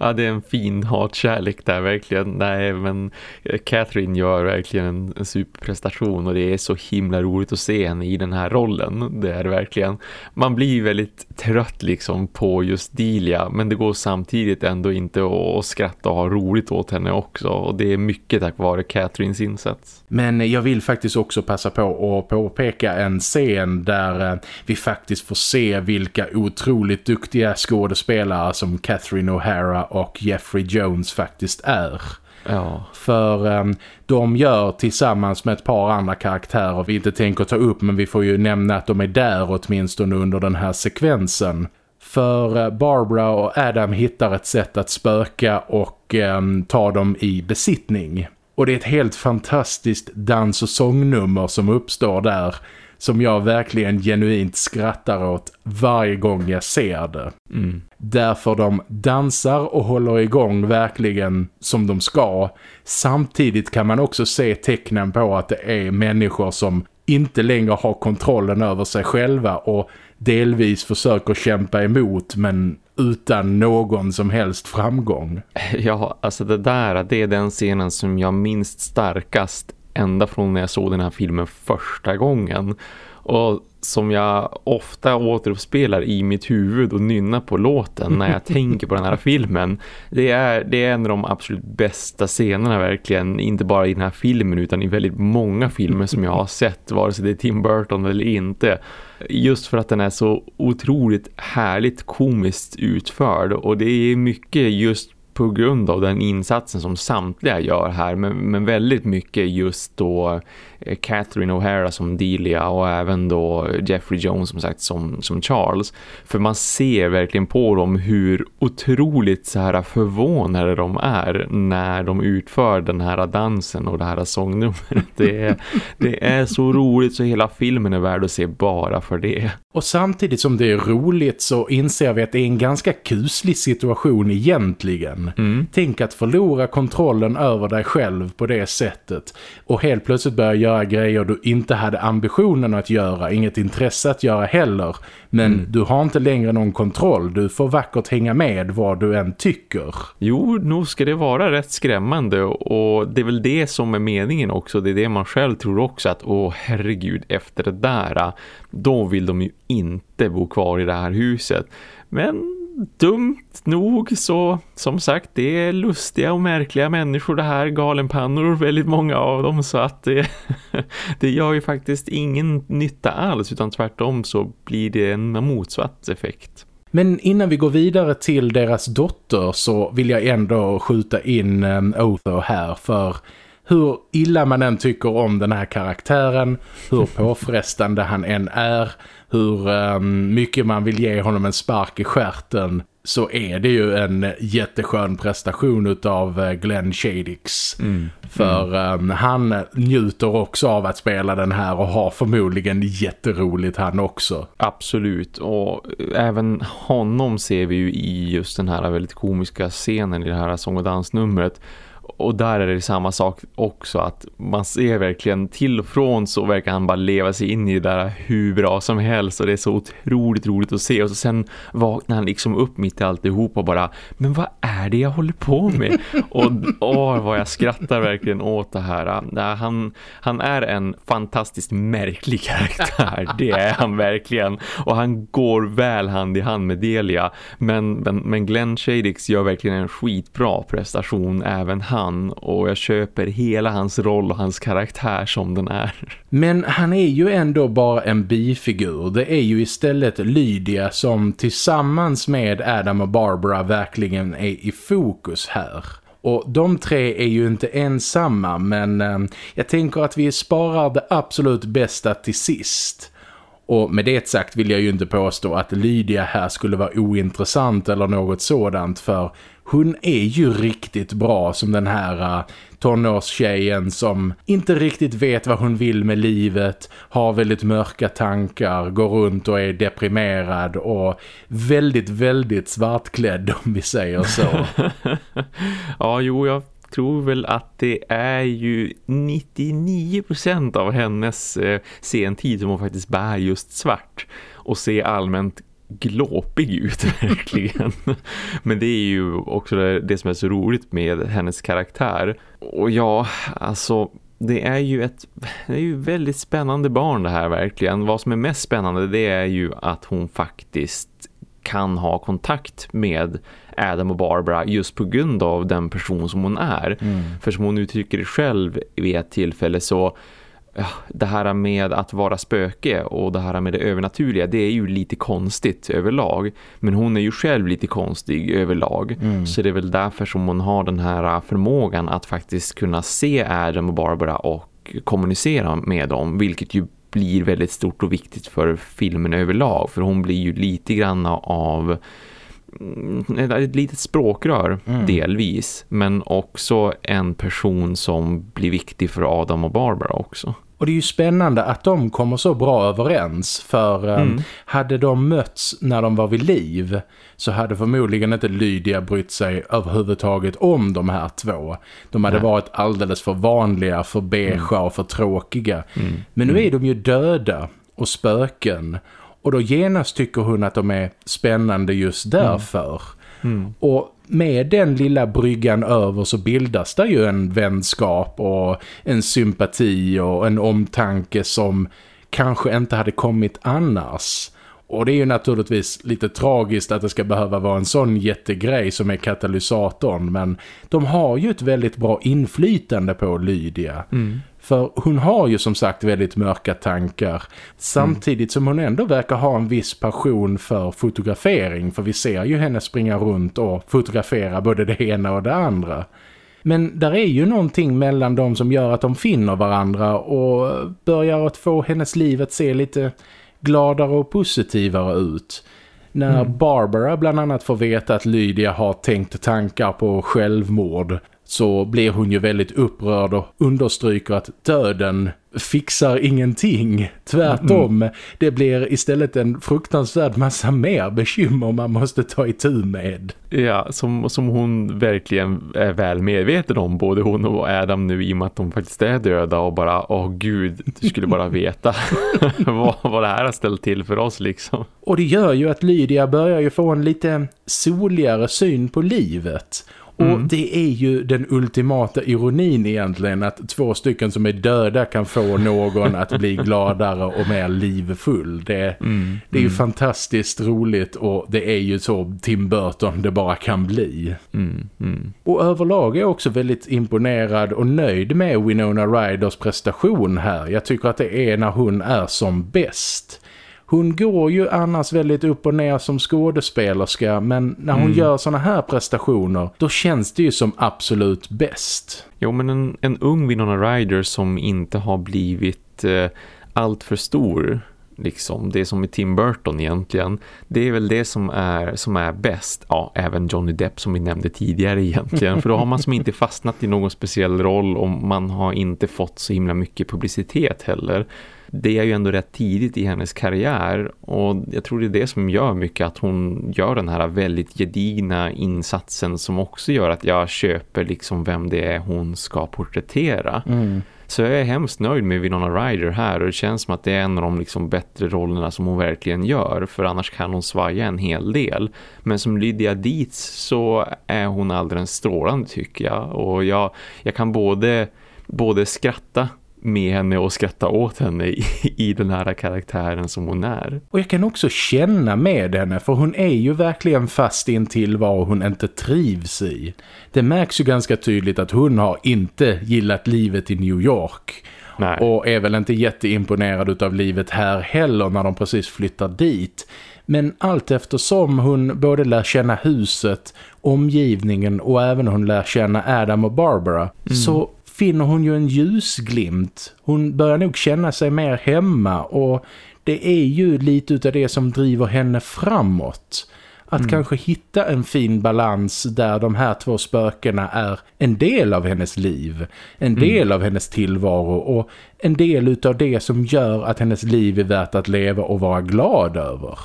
B: ja, det är en fin hatkärlek där verkligen. Nej, men eh, Catherine gör verkligen en, superprestation och det är så himla roligt att se henne i den här rollen. Det är det verkligen. Man blir väldigt trött liksom på just Delia men det går samtidigt ändå inte att skratta och ha roligt åt henne också och det är mycket tack vare Catherines insats.
A: Men jag vill faktiskt också passa på att påpeka en scen där eh, vi faktiskt får se vilka otroligt duktiga skådespelare som Catherine O'Hara och Jeffrey Jones faktiskt är.
B: Ja.
A: För um, de gör tillsammans med ett par andra karaktärer vi inte tänker ta upp men vi får ju nämna att de är där åtminstone under den här sekvensen. För uh, Barbara och Adam hittar ett sätt att spöka och um, ta dem i besittning. Och det är ett helt fantastiskt dans- och sångnummer som uppstår där som jag verkligen genuint skrattar åt varje gång jag ser det.
B: Mm.
A: Därför de dansar och håller igång verkligen som de ska. Samtidigt kan man också se tecknen på att det är människor som inte längre har kontrollen över sig själva och delvis försöker kämpa emot men utan någon som helst framgång.
B: Ja, alltså det där, det är den scenen som jag minst starkast ända från när jag såg den här filmen första gången. Och som jag ofta återuppspelar i mitt huvud och nynnar på låten när jag tänker på den här filmen. Det är, det är en av de absolut bästa scenerna verkligen, inte bara i den här filmen utan i väldigt många filmer som jag har sett, vare sig det är Tim Burton eller inte. Just för att den är så otroligt härligt komiskt utförd och det är mycket just på grund av den insatsen som samtliga gör här men, men väldigt mycket just då Catherine O'Hara som Delia och även då Jeffrey Jones som sagt som, som Charles. För man ser verkligen på dem hur otroligt så här förvånade de är när de utför den här dansen och det här sångnumret. Det är, det är så roligt så hela filmen är värd att se bara för det.
A: Och samtidigt som det är roligt så inser vi att det är en ganska kuslig situation egentligen.
B: Mm.
A: Tänk att förlora kontrollen över dig själv på det sättet och helt plötsligt börja göra grejer du inte hade ambitionen att göra, inget intresse att göra heller. Men mm. du har inte längre någon kontroll, du får vackert hänga med vad du än tycker.
B: Jo, nog ska det vara rätt skrämmande och det är väl det som är meningen också, det är det man själv tror också att, åh herregud, efter det där, då vill de ju inte bo kvar i det här huset. Men dumt nog så som sagt det är lustiga och märkliga människor det här galenpannor väldigt många av dem så att det, det gör ju faktiskt ingen nytta alls utan tvärtom så blir det en motsatt effekt.
A: Men innan vi går vidare till deras dotter så vill jag ändå skjuta in um, Otho här för hur illa man än tycker om den här karaktären, hur påfrestande han än är, hur um, mycket man vill ge honom en spark i skärten så är det ju en jätteskön prestation av eh, Glenn Shadix.
B: Mm.
A: För um, han njuter också av att spela den här och har förmodligen jätteroligt han också.
B: Absolut, och även honom ser vi ju i just den här väldigt komiska scenen i det här sång- och dansnumret och där är det samma sak också att man ser verkligen till och från så verkar han bara leva sig in i det där hur bra som helst. Och det är så otroligt roligt att se. Och så sen vaknar han liksom upp mitt i alltihop och bara men vad är det jag håller på med? och åh, vad jag skrattar verkligen åt det här. Han, han är en fantastiskt märklig karaktär, det är han verkligen. Och han går väl hand i hand med Delia. Men, men, men Glenn Shadix gör verkligen en skitbra prestation även han han och jag köper hela hans roll och hans karaktär som den är.
A: Men han är ju ändå bara en bifigur. Det är ju istället Lydia som tillsammans med Adam och Barbara verkligen är i fokus här. Och de tre är ju inte ensamma men eh, jag tänker att vi sparar det absolut bästa till sist. Och med det sagt vill jag ju inte påstå att Lydia här skulle vara ointressant eller något sådant för hon är ju riktigt bra som den här uh, tonårstjejen som inte riktigt vet vad hon vill med livet, har väldigt mörka tankar, går runt och är deprimerad och väldigt, väldigt svartklädd om vi säger så.
B: ja, jo, jag tror väl att det är ju 99% av hennes äh, eh, sentid som hon faktiskt bär just svart och ser allmänt glåpig ut verkligen. Men det är ju också det, det som är så roligt med hennes karaktär. Och ja, alltså det är ju ett det är ju väldigt spännande barn det här verkligen. Vad som är mest spännande det är ju att hon faktiskt kan ha kontakt med Adam och Barbara just på grund av den person som hon är.
A: Mm.
B: För som hon uttrycker det själv vid ett tillfälle så det här med att vara spöke och det här med det övernaturliga det är ju lite konstigt överlag. Men hon är ju själv lite konstig överlag. Mm. så det är väl därför som hon har den här förmågan att faktiskt kunna se Adam och Barbara och kommunicera med dem vilket ju blir väldigt stort och viktigt för filmen överlag. För hon blir ju lite grann av ett litet språkrör mm. delvis men också en person som blir viktig för Adam och Barbara också.
A: Och det är ju spännande att de kommer så bra överens för um, mm. hade de mötts när de var vid liv så hade förmodligen inte Lydia brytt sig överhuvudtaget om de här två. De hade Nej. varit alldeles för vanliga, för beige mm. och för tråkiga. Mm. Men nu mm. är de ju döda och spöken och då genast tycker hon att de är spännande just mm. därför. Mm. Och med den lilla bryggan över så bildas det ju en vänskap och en sympati och en omtanke som kanske inte hade kommit annars. Och det är ju naturligtvis lite tragiskt att det ska behöva vara en sån jättegrej som är katalysatorn. Men de har ju ett väldigt bra inflytande på Lydia. Mm. För hon har ju som sagt väldigt mörka tankar. Samtidigt som hon ändå verkar ha en viss passion för fotografering. För vi ser ju henne springa runt och fotografera både det ena och det andra. Men där är ju någonting mellan dem som gör att de finner varandra och börjar att få hennes liv att se lite gladare och positivare ut. När mm. Barbara bland annat får veta att Lydia har tänkt tankar på självmord så blir hon ju väldigt upprörd och understryker att döden fixar ingenting. Tvärtom, mm. det blir istället en fruktansvärd massa mer bekymmer man måste ta itu med.
B: Ja, som, som hon verkligen är väl medveten om, både hon och Adam nu i och med att de faktiskt är döda och bara, åh gud, du skulle bara veta vad, vad det här har ställt till för oss liksom.
A: Och det gör ju att Lydia börjar ju få en lite soligare syn på livet och mm. det är ju den ultimata ironin egentligen att två stycken som är döda kan få någon att bli gladare och mer livfull. Det, mm. det är ju mm. fantastiskt roligt och det är ju så Tim Burton det bara kan bli. Mm. mm. Och överlag är jag också väldigt imponerad och nöjd med Winona Ryders prestation här. Jag tycker att det är när hon är som bäst. Hon går ju annars väldigt upp och ner som skådespelerska men när hon mm. gör såna här prestationer då känns det ju som absolut bäst.
B: Jo men en, en ung Winona Ryder som inte har blivit eh, allt för stor liksom, det som är Tim Burton egentligen det är väl det som är, som är bäst ja, även Johnny Depp som vi nämnde tidigare egentligen, för då har man som inte fastnat i någon speciell roll och man har inte fått så himla mycket publicitet heller det är ju ändå rätt tidigt i hennes karriär och jag tror det är det som gör mycket att hon gör den här väldigt gedigna insatsen som också gör att jag köper liksom vem det är hon ska porträttera. Mm. Så jag är hemskt nöjd med Winona Ryder här och det känns som att det är en av de liksom bättre rollerna som hon verkligen gör för annars kan hon svaja en hel del. Men som Lydia Dietz så är hon alldeles strålande tycker jag och jag, jag kan både, både skratta med henne och skratta åt henne i, i den här karaktären som hon är.
A: Och jag kan också känna med henne för hon är ju verkligen fast i en tillvaro hon inte trivs i. Det märks ju ganska tydligt att hon har inte gillat livet i New York. Nej. Och är väl inte jätteimponerad av livet här heller när de precis flyttar dit. Men allt eftersom hon både lär känna huset, omgivningen och även hon lär känna Adam och Barbara mm. så finner hon ju en ljusglimt. Hon börjar nog känna sig mer hemma och det är ju lite utav det som driver henne framåt. Att mm. kanske hitta en fin balans där de här två spökena är en del av hennes liv. En mm. del av hennes tillvaro och en del utav det som gör att hennes liv är värt att leva och vara glad över.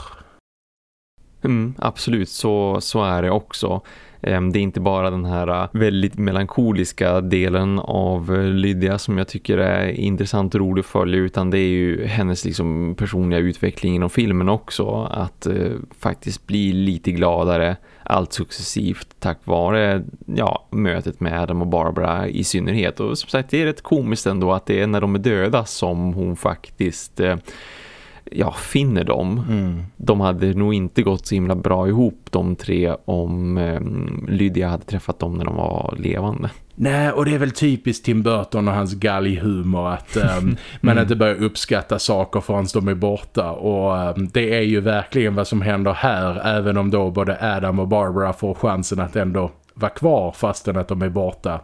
B: Mm, absolut, så, så är det också. Ehm, det är inte bara den här äh, väldigt melankoliska delen av äh, Lydia som jag tycker är intressant och rolig att följa utan det är ju hennes liksom personliga utveckling inom filmen också. Att eh, faktiskt bli lite gladare allt successivt tack vare ja, mötet med Adam och Barbara i synnerhet. Och som sagt det är rätt komiskt ändå att det är när de är döda som hon faktiskt... Eh, ja, finner dem. Mm. De hade nog inte gått så himla bra ihop de tre om eh, Lydia hade träffat dem när de var levande.
A: Nej, och det är väl typiskt Tim Burton och hans galghumor att um, man mm. inte börjar uppskatta saker förrän de är borta. Och um, det är ju verkligen vad som händer här, även om då både Adam och Barbara får chansen att ändå vara kvar fastän att de är borta.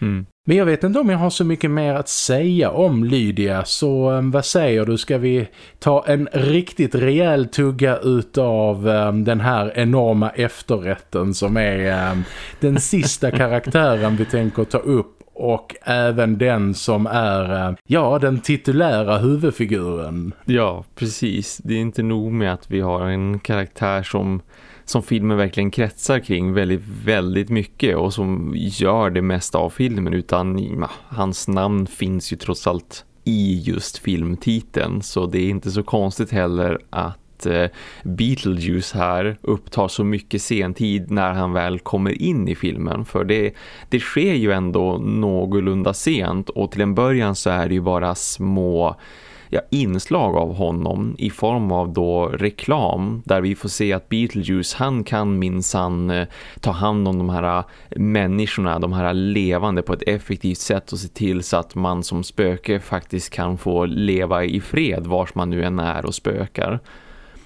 A: Mm. Men jag vet inte om jag har så mycket mer att säga om Lydia så um, vad säger du? Ska vi ta en riktigt rejäl tugga utav um, den här enorma efterrätten som är um, den sista karaktären vi tänker ta upp och även den som är ja, den titulära huvudfiguren.
B: Ja, precis. Det är inte nog med att vi har en karaktär som som filmen verkligen kretsar kring väldigt, väldigt mycket och som gör det mesta av filmen. Utan ja, hans namn finns ju trots allt i just filmtiteln. Så det är inte så konstigt heller att eh, Beetlejuice här upptar så mycket sentid när han väl kommer in i filmen. För det, det sker ju ändå någorlunda sent och till en början så är det ju bara små ja, inslag av honom i form av då reklam där vi får se att Beetlejuice han kan minsann eh, ta hand om de här eh, människorna, de här levande på ett effektivt sätt och se till så att man som spöke faktiskt kan få leva i fred vars man nu än är och spökar.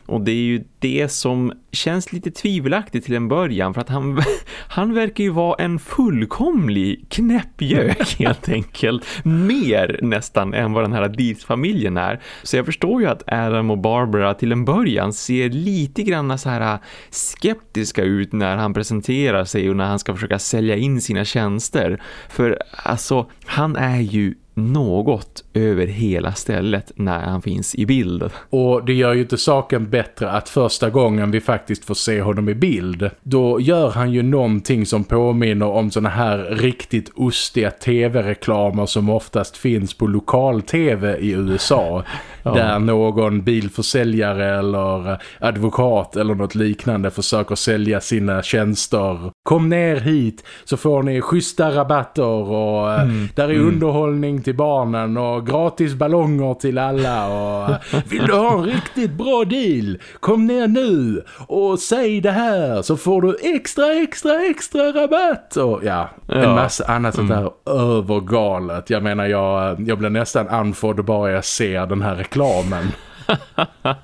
B: Och det är ju det som känns lite tvivelaktigt till en början för att han, han verkar ju vara en fullkomlig knäppjök helt enkelt. Mer nästan än vad den här Deeds-familjen är. Så jag förstår ju att Adam och Barbara till en början ser lite grann så här skeptiska ut när han presenterar sig och när han ska försöka sälja in sina tjänster. För alltså, han är ju något över hela stället när han finns i bild.
A: Och det gör ju inte saken bättre att första gången vi faktiskt får se honom i bild, då gör han ju någonting som påminner om såna här riktigt ostiga tv-reklamer som oftast finns på lokal-tv i USA ja. Där någon bilförsäljare eller advokat eller något liknande försöker sälja sina tjänster. Kom ner hit så får ni schyssta rabatter och mm. där är mm. underhållning till barnen och gratis ballonger till alla och vill du ha en riktigt bra deal? Kom ner nu och säg det här så får du extra extra extra rabatt och ja, en ja. massa annat sånt där mm. övergalet. Jag menar jag, jag blir nästan anförd bara jag ser den här reklamen.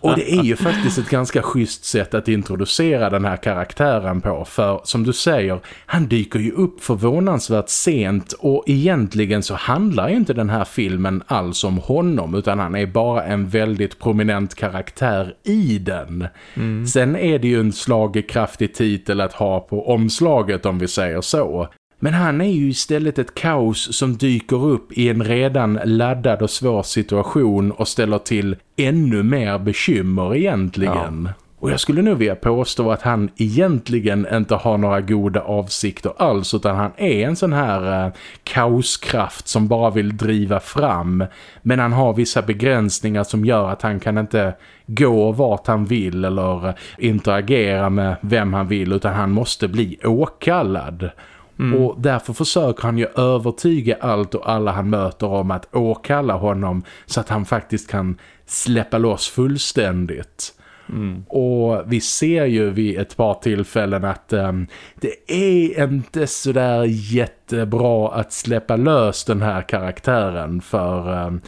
A: Och det är ju faktiskt ett ganska schysst sätt att introducera den här karaktären på. För som du säger, han dyker ju upp förvånansvärt sent och egentligen så handlar ju inte den här filmen alls om honom utan han är bara en väldigt prominent karaktär i den. Mm. Sen är det ju en slagkraftig titel att ha på omslaget om vi säger så. Men han är ju istället ett kaos som dyker upp i en redan laddad och svår situation och ställer till ännu mer bekymmer egentligen. Ja. Och jag skulle nog vilja påstå att han egentligen inte har några goda avsikter alls utan han är en sån här eh, kaoskraft som bara vill driva fram. Men han har vissa begränsningar som gör att han kan inte gå vart han vill eller interagera med vem han vill utan han måste bli åkallad. Mm. Och därför försöker han ju övertyga allt och alla han möter om att åkalla honom så att han faktiskt kan släppa loss fullständigt. Mm. Och vi ser ju vid ett par tillfällen att um, det är inte sådär jättebra att släppa lös den här karaktären för um,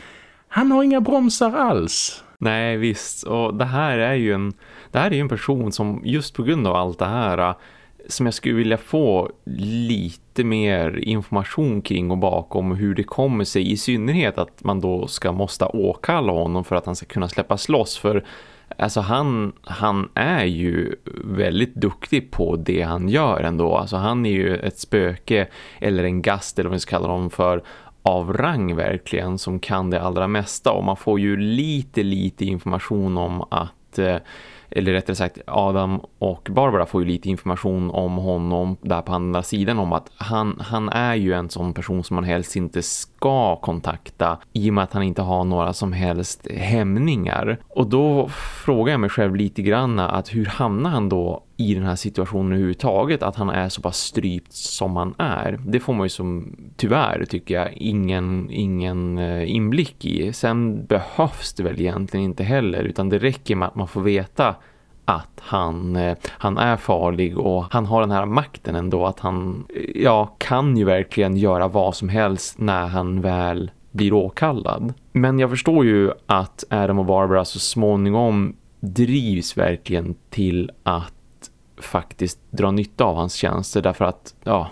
A: han har inga bromsar alls.
B: Nej visst, och det här är ju en, det här är en person som just på grund av allt det här som jag skulle vilja få lite mer information kring och bakom hur det kommer sig. I synnerhet att man då ska måste åkalla honom för att han ska kunna släppas loss. För alltså han, han är ju väldigt duktig på det han gör ändå. Alltså han är ju ett spöke eller en gast eller vad vi ska kalla dem för av rang verkligen som kan det allra mesta. Och man får ju lite lite information om att eh, eller rättare sagt Adam och Barbara får ju lite information om honom där på andra sidan om att han, han är ju en sån person som man helst inte ska kontakta i och med att han inte har några som helst hämningar. Och då frågar jag mig själv lite grann att hur hamnar han då i den här situationen överhuvudtaget att han är så pass strypt som han är. Det får man ju som tyvärr tycker jag ingen, ingen eh, inblick i. Sen behövs det väl egentligen inte heller utan det räcker med att man får veta att han, eh, han är farlig och han har den här makten ändå att han eh, ja, kan ju verkligen göra vad som helst när han väl blir åkallad. Men jag förstår ju att Adam och Barbara så småningom drivs verkligen till att faktiskt dra nytta av hans tjänster därför att ja,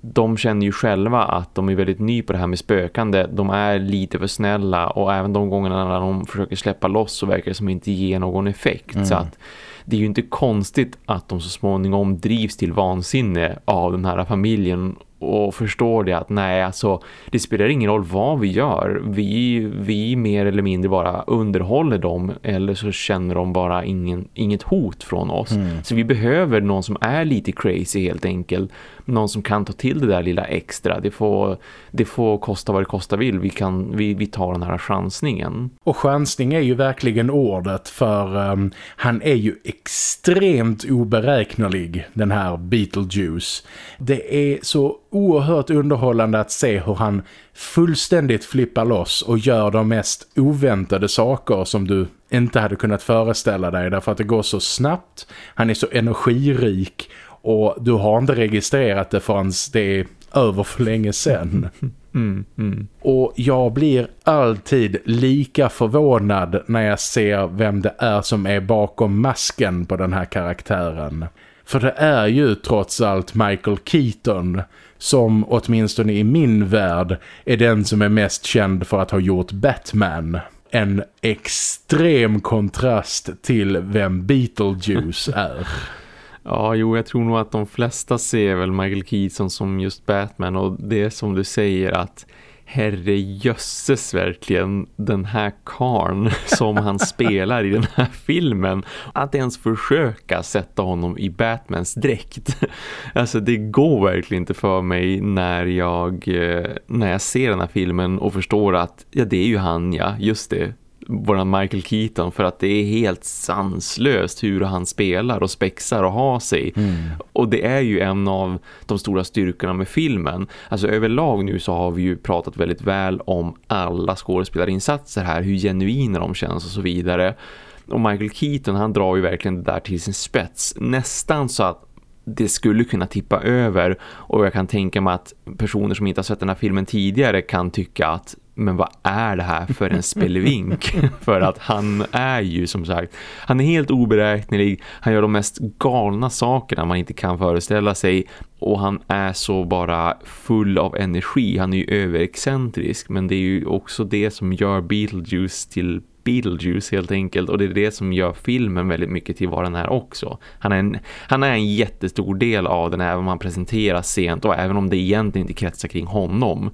B: de känner ju själva att de är väldigt ny på det här med spökande. De är lite för snälla och även de gångerna när de försöker släppa loss så verkar det som inte ge någon effekt. Mm. Så att det är ju inte konstigt att de så småningom drivs till vansinne av den här familjen och förstår det att nej alltså det spelar ingen roll vad vi gör. Vi, vi mer eller mindre bara underhåller dem eller så känner de bara ingen, inget hot från oss. Mm. så vi behöver någon som är lite crazy helt enkelt. Någon som kan ta till det där lilla extra. Det får, det får kosta vad det kosta vill. Vi, kan, vi, vi tar den här chansningen.
A: Och chansning är ju verkligen ordet för um, han är ju extremt oberäknelig den här Beetlejuice. Det är så oerhört underhållande att se hur han fullständigt flippar loss och gör de mest oväntade saker som du inte hade kunnat föreställa dig därför att det går så snabbt, han är så energirik och du har inte registrerat det förrän det är över för länge sedan. Mm, mm. Och jag blir alltid lika förvånad när jag ser vem det är som är bakom masken på den här karaktären. För det är ju trots allt Michael Keaton som åtminstone i min värld är den som är mest känd för att ha gjort Batman. En extrem kontrast till vem Beetlejuice är.
B: Ja, jo, jag tror nog att de flesta ser väl Michael Keaton som just Batman och det är som du säger att herre jösses verkligen den här karn som han spelar i den här filmen. Att ens försöka sätta honom i Batmans dräkt. Alltså det går verkligen inte för mig när jag eh, när jag ser den här filmen och förstår att ja det är ju han ja, just det våran Michael Keaton för att det är helt sanslöst hur han spelar och spexar och har sig. Mm. Och det är ju en av de stora styrkorna med filmen. Alltså överlag nu så har vi ju pratat väldigt väl om alla skådespelarinsatser här, hur genuina de känns och så vidare. Och Michael Keaton han drar ju verkligen det där till sin spets. Nästan så att det skulle kunna tippa över. Och jag kan tänka mig att personer som inte har sett den här filmen tidigare kan tycka att men vad är det här för en spelvink? för att han är ju som sagt, han är helt oberäknelig, han gör de mest galna sakerna man inte kan föreställa sig. Och han är så bara full av energi, han är ju överexcentrisk. Men det är ju också det som gör Beetlejuice till Beetlejuice helt enkelt och det är det som gör filmen väldigt mycket till vad den är också. Han är en, han är en jättestor del av den även om han presenteras sent och även om det egentligen inte kretsar kring honom.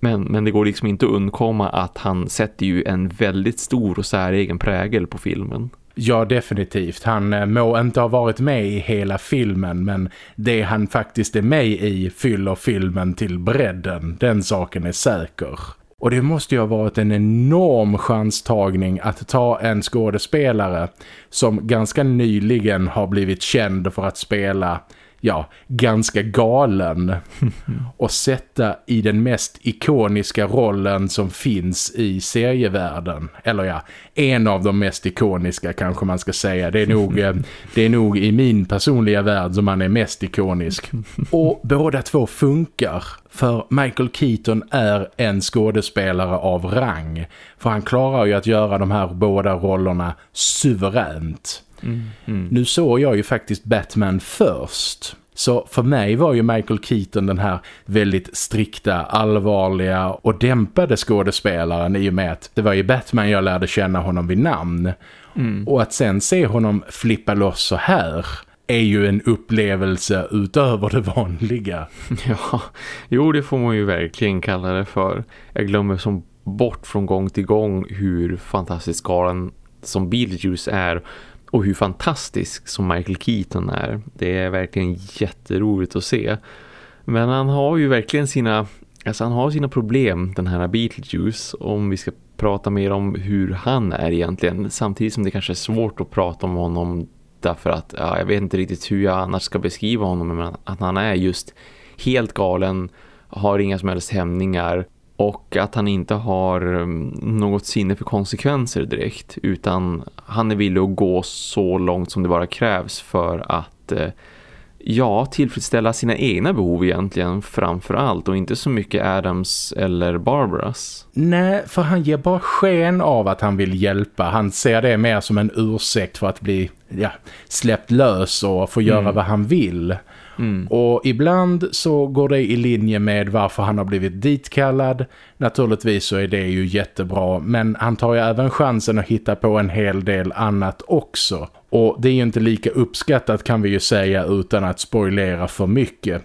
B: Men, men det går liksom inte att undkomma att han sätter ju en väldigt stor och säregen prägel på filmen.
A: Ja, definitivt. Han eh, må inte ha varit med i hela filmen men det han faktiskt är med i fyller filmen till bredden. Den saken är säker. Och det måste ju ha varit en enorm chanstagning att ta en skådespelare som ganska nyligen har blivit känd för att spela ja, ganska galen och sätta i den mest ikoniska rollen som finns i serievärlden. Eller ja, en av de mest ikoniska kanske man ska säga. Det är nog, eh, det är nog i min personliga värld som han är mest ikonisk. Och båda två funkar för Michael Keaton är en skådespelare av rang. För han klarar ju att göra de här båda rollerna suveränt. Mm, mm. Nu såg jag ju faktiskt Batman först. Så för mig var ju Michael Keaton den här väldigt strikta, allvarliga och dämpade skådespelaren i och med att det var ju Batman jag lärde känna honom vid namn. Mm. Och att sen se honom flippa loss så här är ju en upplevelse utöver det vanliga.
B: Ja, jo det får man ju verkligen kalla det för. Jag glömmer som bort från gång till gång hur fantastisk galen som Beetlejuice är och hur fantastisk som Michael Keaton är. Det är verkligen jätteroligt att se. Men han har ju verkligen sina, alltså han har sina problem, den här Beetlejuice, om vi ska prata mer om hur han är egentligen. Samtidigt som det kanske är svårt att prata om honom därför att ja, jag vet inte riktigt hur jag annars ska beskriva honom men att han är just helt galen, har inga som helst hämningar och att han inte har mm, något sinne för konsekvenser direkt utan han är villig att gå så långt som det bara krävs för att eh, ja, tillfredsställa sina egna behov egentligen framför allt och inte så mycket Adams eller Barbaras.
A: Nej, för han ger bara sken av att han vill hjälpa. Han ser det mer som en ursäkt för att bli ja, släppt lös och få göra mm. vad han vill. Mm. Och ibland så går det i linje med varför han har blivit ditkallad. Naturligtvis så är det ju jättebra men han tar ju även chansen att hitta på en hel del annat också. Och det är ju inte lika uppskattat kan vi ju säga utan att spoilera för mycket.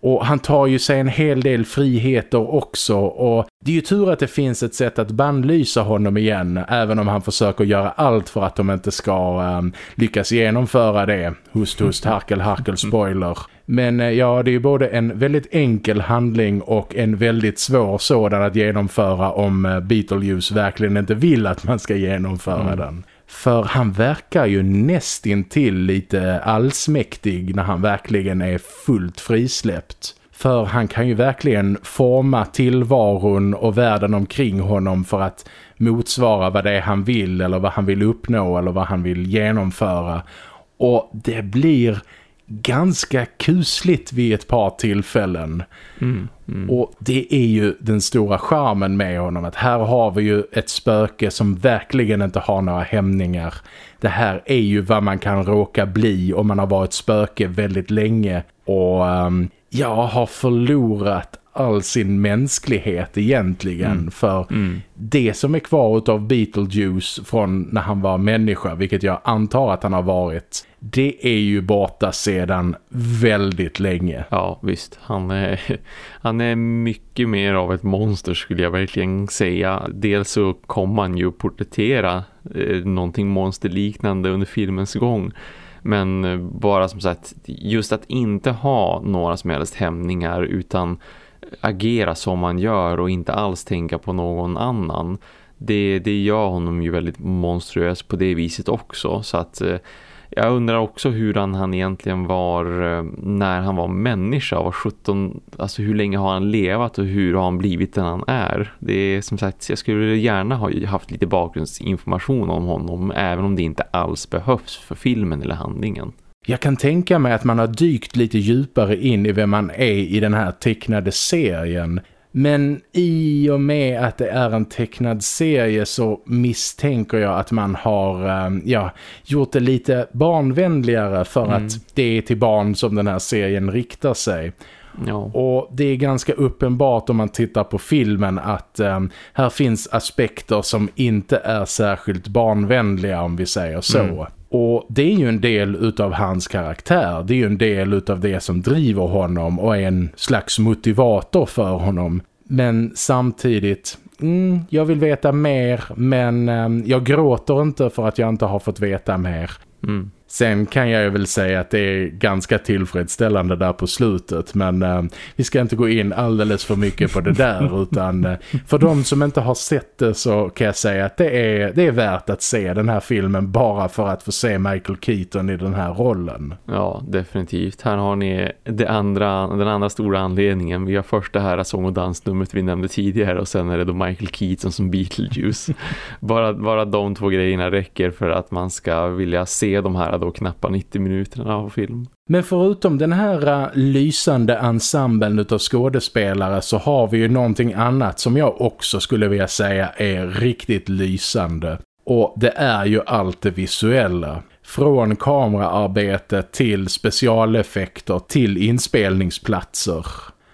A: Och han tar ju sig en hel del friheter också och det är ju tur att det finns ett sätt att bandlysa honom igen även om han försöker göra allt för att de inte ska um, lyckas genomföra det. Hust, hust, harkel, harkel, spoiler. Men uh, ja, det är ju både en väldigt enkel handling och en väldigt svår sådan att genomföra om uh, Beetlejuice verkligen inte vill att man ska genomföra mm. den. För han verkar ju nästintill lite allsmäktig när han verkligen är fullt frisläppt. För han kan ju verkligen forma tillvaron och världen omkring honom för att motsvara vad det är han vill eller vad han vill uppnå eller vad han vill genomföra. Och det blir ganska kusligt vid ett par tillfällen. Mm, mm. Och det är ju den stora charmen med honom att här har vi ju ett spöke som verkligen inte har några hämningar. Det här är ju vad man kan råka bli om man har varit spöke väldigt länge och um, ja, har förlorat all sin mänsklighet egentligen mm. för mm. det som är kvar av Beetlejuice från när han var människa, vilket jag antar att han har varit det är ju borta sedan väldigt länge.
B: Ja, visst. Han är, han är mycket mer av ett monster skulle jag verkligen säga. Dels så kommer han ju porträttera eh, någonting monsterliknande under filmens gång. Men eh, bara som sagt, just att inte ha några som helst hämningar utan agera som man gör och inte alls tänka på någon annan. Det, det gör honom ju väldigt monstruös på det viset också. Så att eh, jag undrar också hur han, han egentligen var eh, när han var människa. Var 17, alltså hur länge har han levat och hur har han blivit den han är? Det är som sagt, jag skulle gärna ha haft lite bakgrundsinformation om honom även om det inte alls behövs för filmen eller handlingen.
A: Jag kan tänka mig att man har dykt lite djupare in i vem man är i den här tecknade serien. Men i och med att det är en tecknad serie så misstänker jag att man har ehm, ja, gjort det lite barnvänligare för mm. att det är till barn som den här serien riktar sig. Ja. Och det är ganska uppenbart om man tittar på filmen att um, här finns aspekter som inte är särskilt barnvänliga om vi säger så. Mm. Och det är ju en del utav hans karaktär. Det är ju en del utav det som driver honom och är en slags motivator för honom. Men samtidigt, mm, jag vill veta mer men eh, jag gråter inte för att jag inte har fått veta mer. Mm. Sen kan jag väl säga att det är ganska tillfredsställande där på slutet men eh, vi ska inte gå in alldeles för mycket på det där utan eh, för de som inte har sett det så kan jag säga att det är, det är värt att se den här filmen bara för att få se Michael Keaton i den här rollen.
B: Ja, definitivt. Här har ni det andra, den andra stora anledningen. Vi har först det här sång- och dansnumret vi nämnde tidigare och sen är det då Michael Keaton som Beetlejuice. bara, bara de två grejerna räcker för att man ska vilja se de här och knappa 90 minuterna av film.
A: Men förutom den här eh, lysande ensemblen utav skådespelare så har vi ju någonting annat som jag också skulle vilja säga är riktigt lysande. Och det är ju allt det visuella. Från kameraarbete till specialeffekter till inspelningsplatser.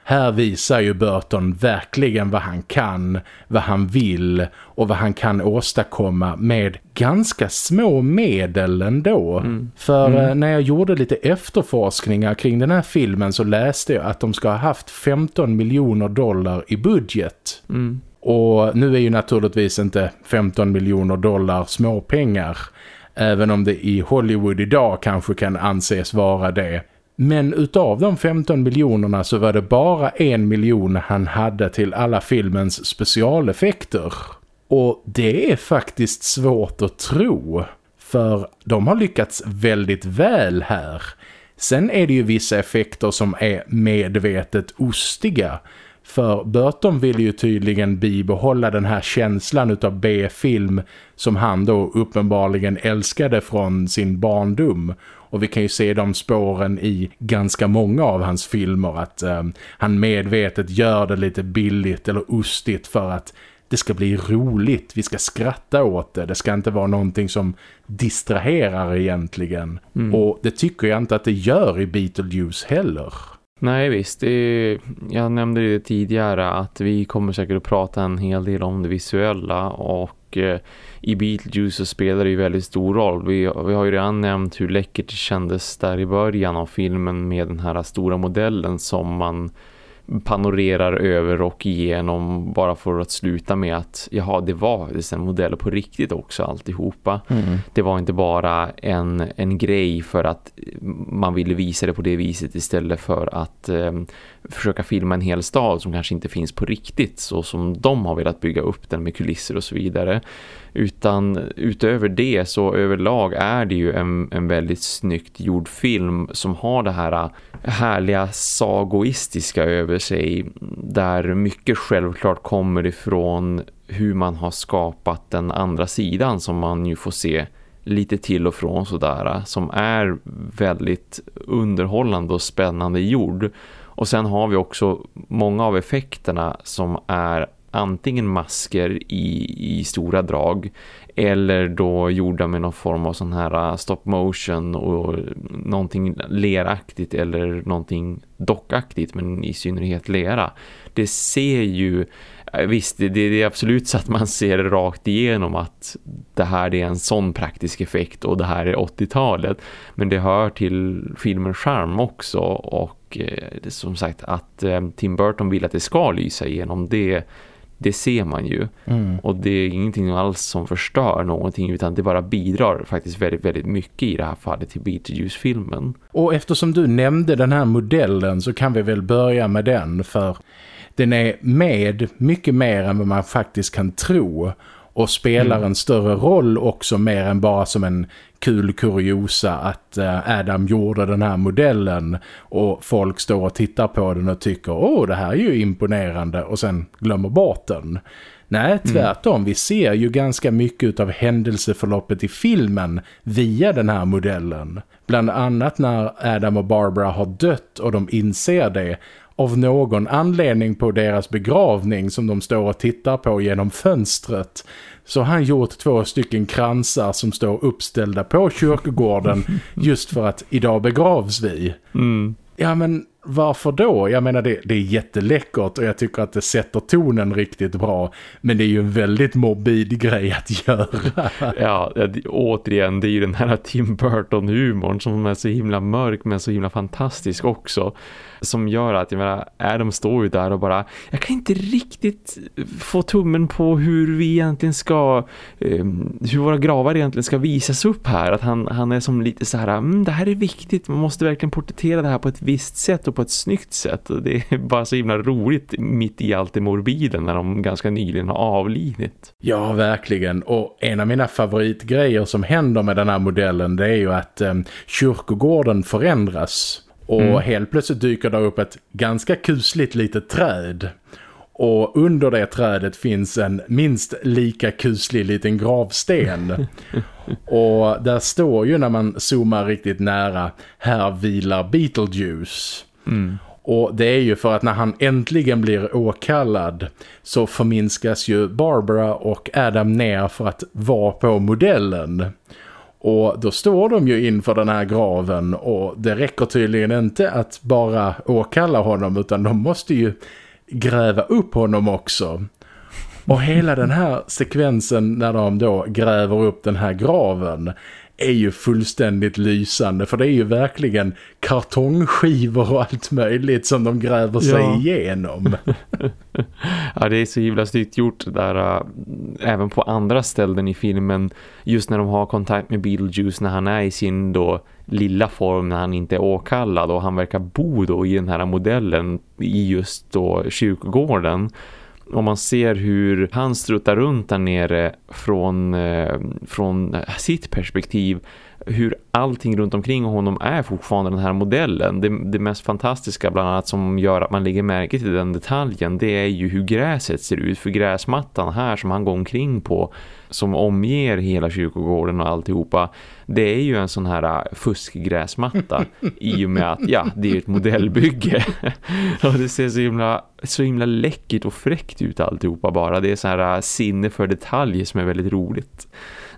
A: Här visar ju Burton verkligen vad han kan, vad han vill och vad han kan åstadkomma med ganska små medel ändå. Mm. För mm. Eh, när jag gjorde lite efterforskningar kring den här filmen så läste jag att de ska ha haft 15 miljoner dollar i budget. Mm. Och nu är ju naturligtvis inte 15 miljoner dollar småpengar. Även om det i Hollywood idag kanske kan anses vara det. Men utav de 15 miljonerna så var det bara en miljon han hade till alla filmens specialeffekter. Och det är faktiskt svårt att tro. För de har lyckats väldigt väl här. Sen är det ju vissa effekter som är medvetet ostiga. För Burton vill ju tydligen bibehålla den här känslan utav B-film som han då uppenbarligen älskade från sin barndom. Och vi kan ju se de spåren i ganska många av hans filmer att eh, han medvetet gör det lite billigt eller ostigt för att det ska bli roligt, vi ska skratta åt det. Det ska inte vara någonting som distraherar egentligen. Mm. Och det tycker jag inte att det gör i Beetlejuice heller.
B: Nej visst, är, jag nämnde det tidigare att vi kommer säkert att prata en hel del om det visuella och eh, i Beetlejuice så spelar det ju väldigt stor roll. Vi, vi har ju redan nämnt hur läckert det kändes där i början av filmen med den här stora modellen som man panorerar över och igenom bara för att sluta med att jaha, det var en modell på riktigt också alltihopa. Mm. Det var inte bara en, en grej för att man ville visa det på det viset istället för att eh, försöka filma en hel stad som kanske inte finns på riktigt så som de har velat bygga upp den med kulisser och så vidare. Utan utöver det så överlag är det ju en, en väldigt snyggt gjord film som har det här äh, härliga sagoistiska över sig där mycket självklart kommer ifrån hur man har skapat den andra sidan som man ju får se lite till och från sådär som är väldigt underhållande och spännande gjord. Och sen har vi också många av effekterna som är antingen masker i, i stora drag eller då gjorda med någon form av sån här äh, stop motion och någonting leraktigt eller någonting dockaktigt men i synnerhet lera. Det ser ju visst det, det är absolut så att man ser rakt igenom att det här är en sån praktisk effekt och det här är 80-talet men det hör till filmens charm också och eh, som sagt att eh, Tim Burton vill att det ska lysa igenom det det ser man ju. Mm. Och det är ingenting alls som förstör någonting utan det bara bidrar faktiskt väldigt, väldigt mycket i det här fallet till Beetlejuice-filmen.
A: Och eftersom du nämnde den här modellen så kan vi väl börja med den för den är med mycket mer än vad man faktiskt kan tro och spelar mm. en större roll också mer än bara som en kul kuriosa att eh, Adam gjorde den här modellen och folk står och tittar på den och tycker åh det här är ju imponerande och sen glömmer bort den. Nej, mm. tvärtom. Mm. Vi ser ju ganska mycket av händelseförloppet i filmen via den här modellen. Bland annat när Adam och Barbara har dött och de inser det av någon anledning på deras begravning som de står och tittar på genom fönstret så har han gjort två stycken kransar som står uppställda på kyrkogården just för att idag begravs vi. Mm. Ja men varför då? Jag menar det, det är jätteläckert och jag tycker att det sätter tonen riktigt bra. Men det är ju en väldigt morbid grej att göra.
B: Ja, återigen det är ju den här Tim Burton-humorn som är så himla mörk men så himla fantastisk också som gör att jag menar, Adam står ju där och bara jag kan inte riktigt få tummen på hur vi egentligen ska ehm, hur våra gravar egentligen ska visas upp här att han, han är som lite så här mm, det här är viktigt, man måste verkligen porträttera det här på ett visst sätt och på ett snyggt sätt det är bara så himla roligt mitt i allt det morbiden när de ganska nyligen har avlidit.
A: Ja, verkligen. Och en av mina favoritgrejer som händer med den här modellen det är ju att eh, kyrkogården förändras och mm. helt plötsligt dyker det upp ett ganska kusligt litet träd. Och under det trädet finns en minst lika kuslig liten gravsten. och där står ju när man zoomar riktigt nära, här vilar Beetlejuice. Mm. Och det är ju för att när han äntligen blir åkallad så förminskas ju Barbara och Adam ner för att vara på modellen. Och då står de ju inför den här graven och det räcker tydligen inte att bara åkalla honom utan de måste ju gräva upp honom också. Och hela den här sekvensen när de då gräver upp den här graven är ju fullständigt lysande för det är ju verkligen kartongskivor och allt möjligt som de gräver sig ja. igenom.
B: ja, det är så himla snyggt gjort där äh, även på andra ställen i filmen just när de har kontakt med Beetlejuice när han är i sin då lilla form när han inte är åkallad och han verkar bo då i den här modellen i just då kyrkogården om man ser hur han struttar runt där nere från, eh, från sitt perspektiv hur allting runt omkring honom är fortfarande den här modellen. Det, det, mest fantastiska bland annat som gör att man lägger märke till den detaljen det är ju hur gräset ser ut. För gräsmattan här som han går omkring på som omger hela kyrkogården och alltihopa det är ju en sån här äh, fuskgräsmatta i och med att ja, det är ett modellbygge. Och det ser så himla, så himla läckert och fräckt ut alltihopa bara. Det är så här äh, sinne för detaljer som är väldigt roligt.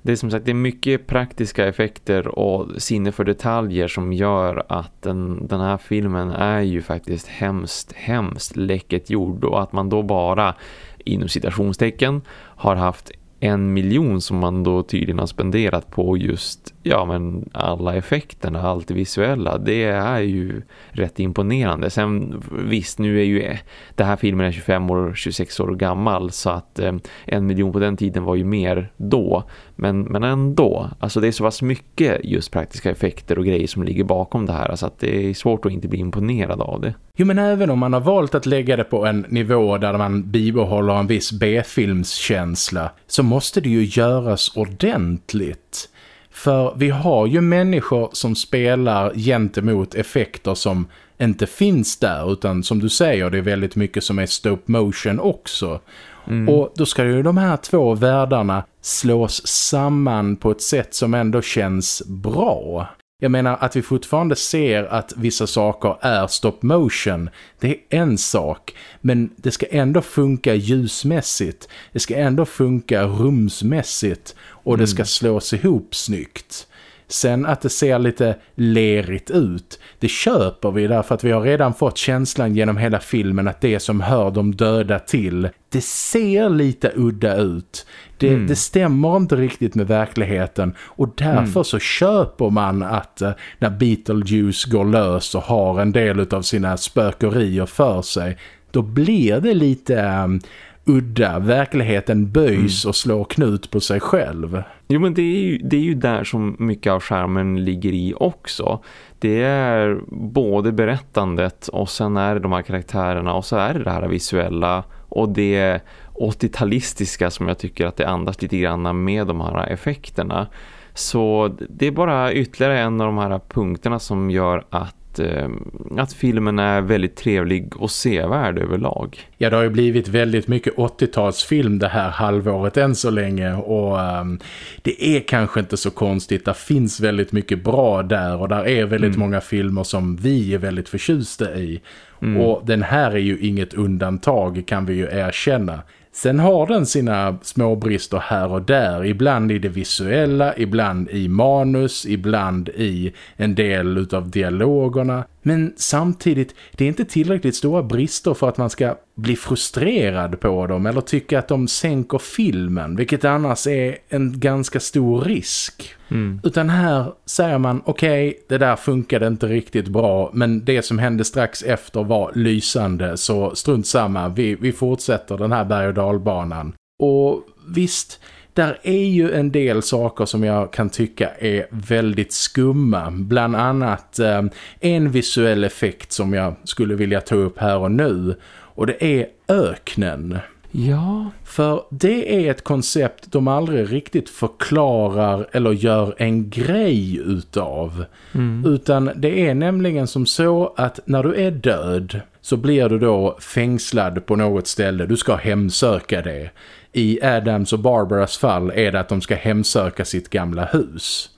B: Det är som sagt det är mycket praktiska effekter och sinne för detaljer som gör att den, den här filmen är ju faktiskt hemskt, hemskt läckert gjord. Och att man då bara inom citationstecken har haft en miljon som man då tydligen har spenderat på just ja men alla effekterna, allt det visuella det är ju rätt imponerande. Sen visst, nu är ju det här filmen är 25 år, 26 år gammal så att eh, en miljon på den tiden var ju mer då. Men, men ändå, alltså det är så pass mycket just praktiska effekter och grejer som ligger bakom det här så alltså att det är svårt att inte bli imponerad av det.
A: Jo men även om man har valt att lägga det på en nivå där man bibehåller en viss B-filmskänsla så måste det ju göras ordentligt. För vi har ju människor som spelar gentemot effekter som inte finns där utan som du säger det är väldigt mycket som är stop motion också. Mm. Och då ska ju de här två världarna slås samman på ett sätt som ändå känns bra. Jag menar att vi fortfarande ser att vissa saker är stop motion. Det är en sak. Men det ska ändå funka ljusmässigt. Det ska ändå funka rumsmässigt. Och mm. det ska slås ihop snyggt. Sen att det ser lite lerigt ut, det köper vi därför att vi har redan fått känslan genom hela filmen att det som hör de döda till, det ser lite udda ut. Det, mm. det stämmer inte riktigt med verkligheten och därför mm. så köper man att uh, när Beetlejuice går lös och har en del av sina spökerier för sig, då blir det lite um, udda. Verkligheten böjs mm. och slår knut på sig själv.
B: Jo men det är, ju, det är ju där som mycket av skärmen ligger i också. Det är både berättandet och sen är det de här karaktärerna och så är det det här visuella och det 80-talistiska som jag tycker att det andas lite grann med de här effekterna. Så det är bara ytterligare en av de här punkterna som gör att eh, att filmen är väldigt trevlig och sevärd överlag.
A: Ja, det har ju blivit väldigt mycket 80-talsfilm det här halvåret än så länge och um, det är kanske inte så konstigt. Det finns väldigt mycket bra där och där är väldigt mm. många filmer som vi är väldigt förtjusta i. Mm. Och den här är ju inget undantag kan vi ju erkänna. Sen har den sina små brister här och där. Ibland i det visuella, ibland i manus, ibland i en del av dialogerna. Men samtidigt, det är inte tillräckligt stora brister för att man ska bli frustrerad på dem eller tycka att de sänker filmen, vilket annars är en ganska stor risk. Mm. Utan här säger man, okej, okay, det där funkade inte riktigt bra, men det som hände strax efter var lysande, så strunt samma, vi, vi fortsätter den här berg- och dalbanan. Och visst, där är ju en del saker som jag kan tycka är väldigt skumma. Bland annat eh, en visuell effekt som jag skulle vilja ta upp här och nu. Och det är öknen.
B: Ja.
A: För det är ett koncept de aldrig riktigt förklarar eller gör en grej utav. Mm. Utan det är nämligen som så att när du är död så blir du då fängslad på något ställe. Du ska hemsöka det. I Adams och Barbaras fall är det att de ska hemsöka sitt gamla hus.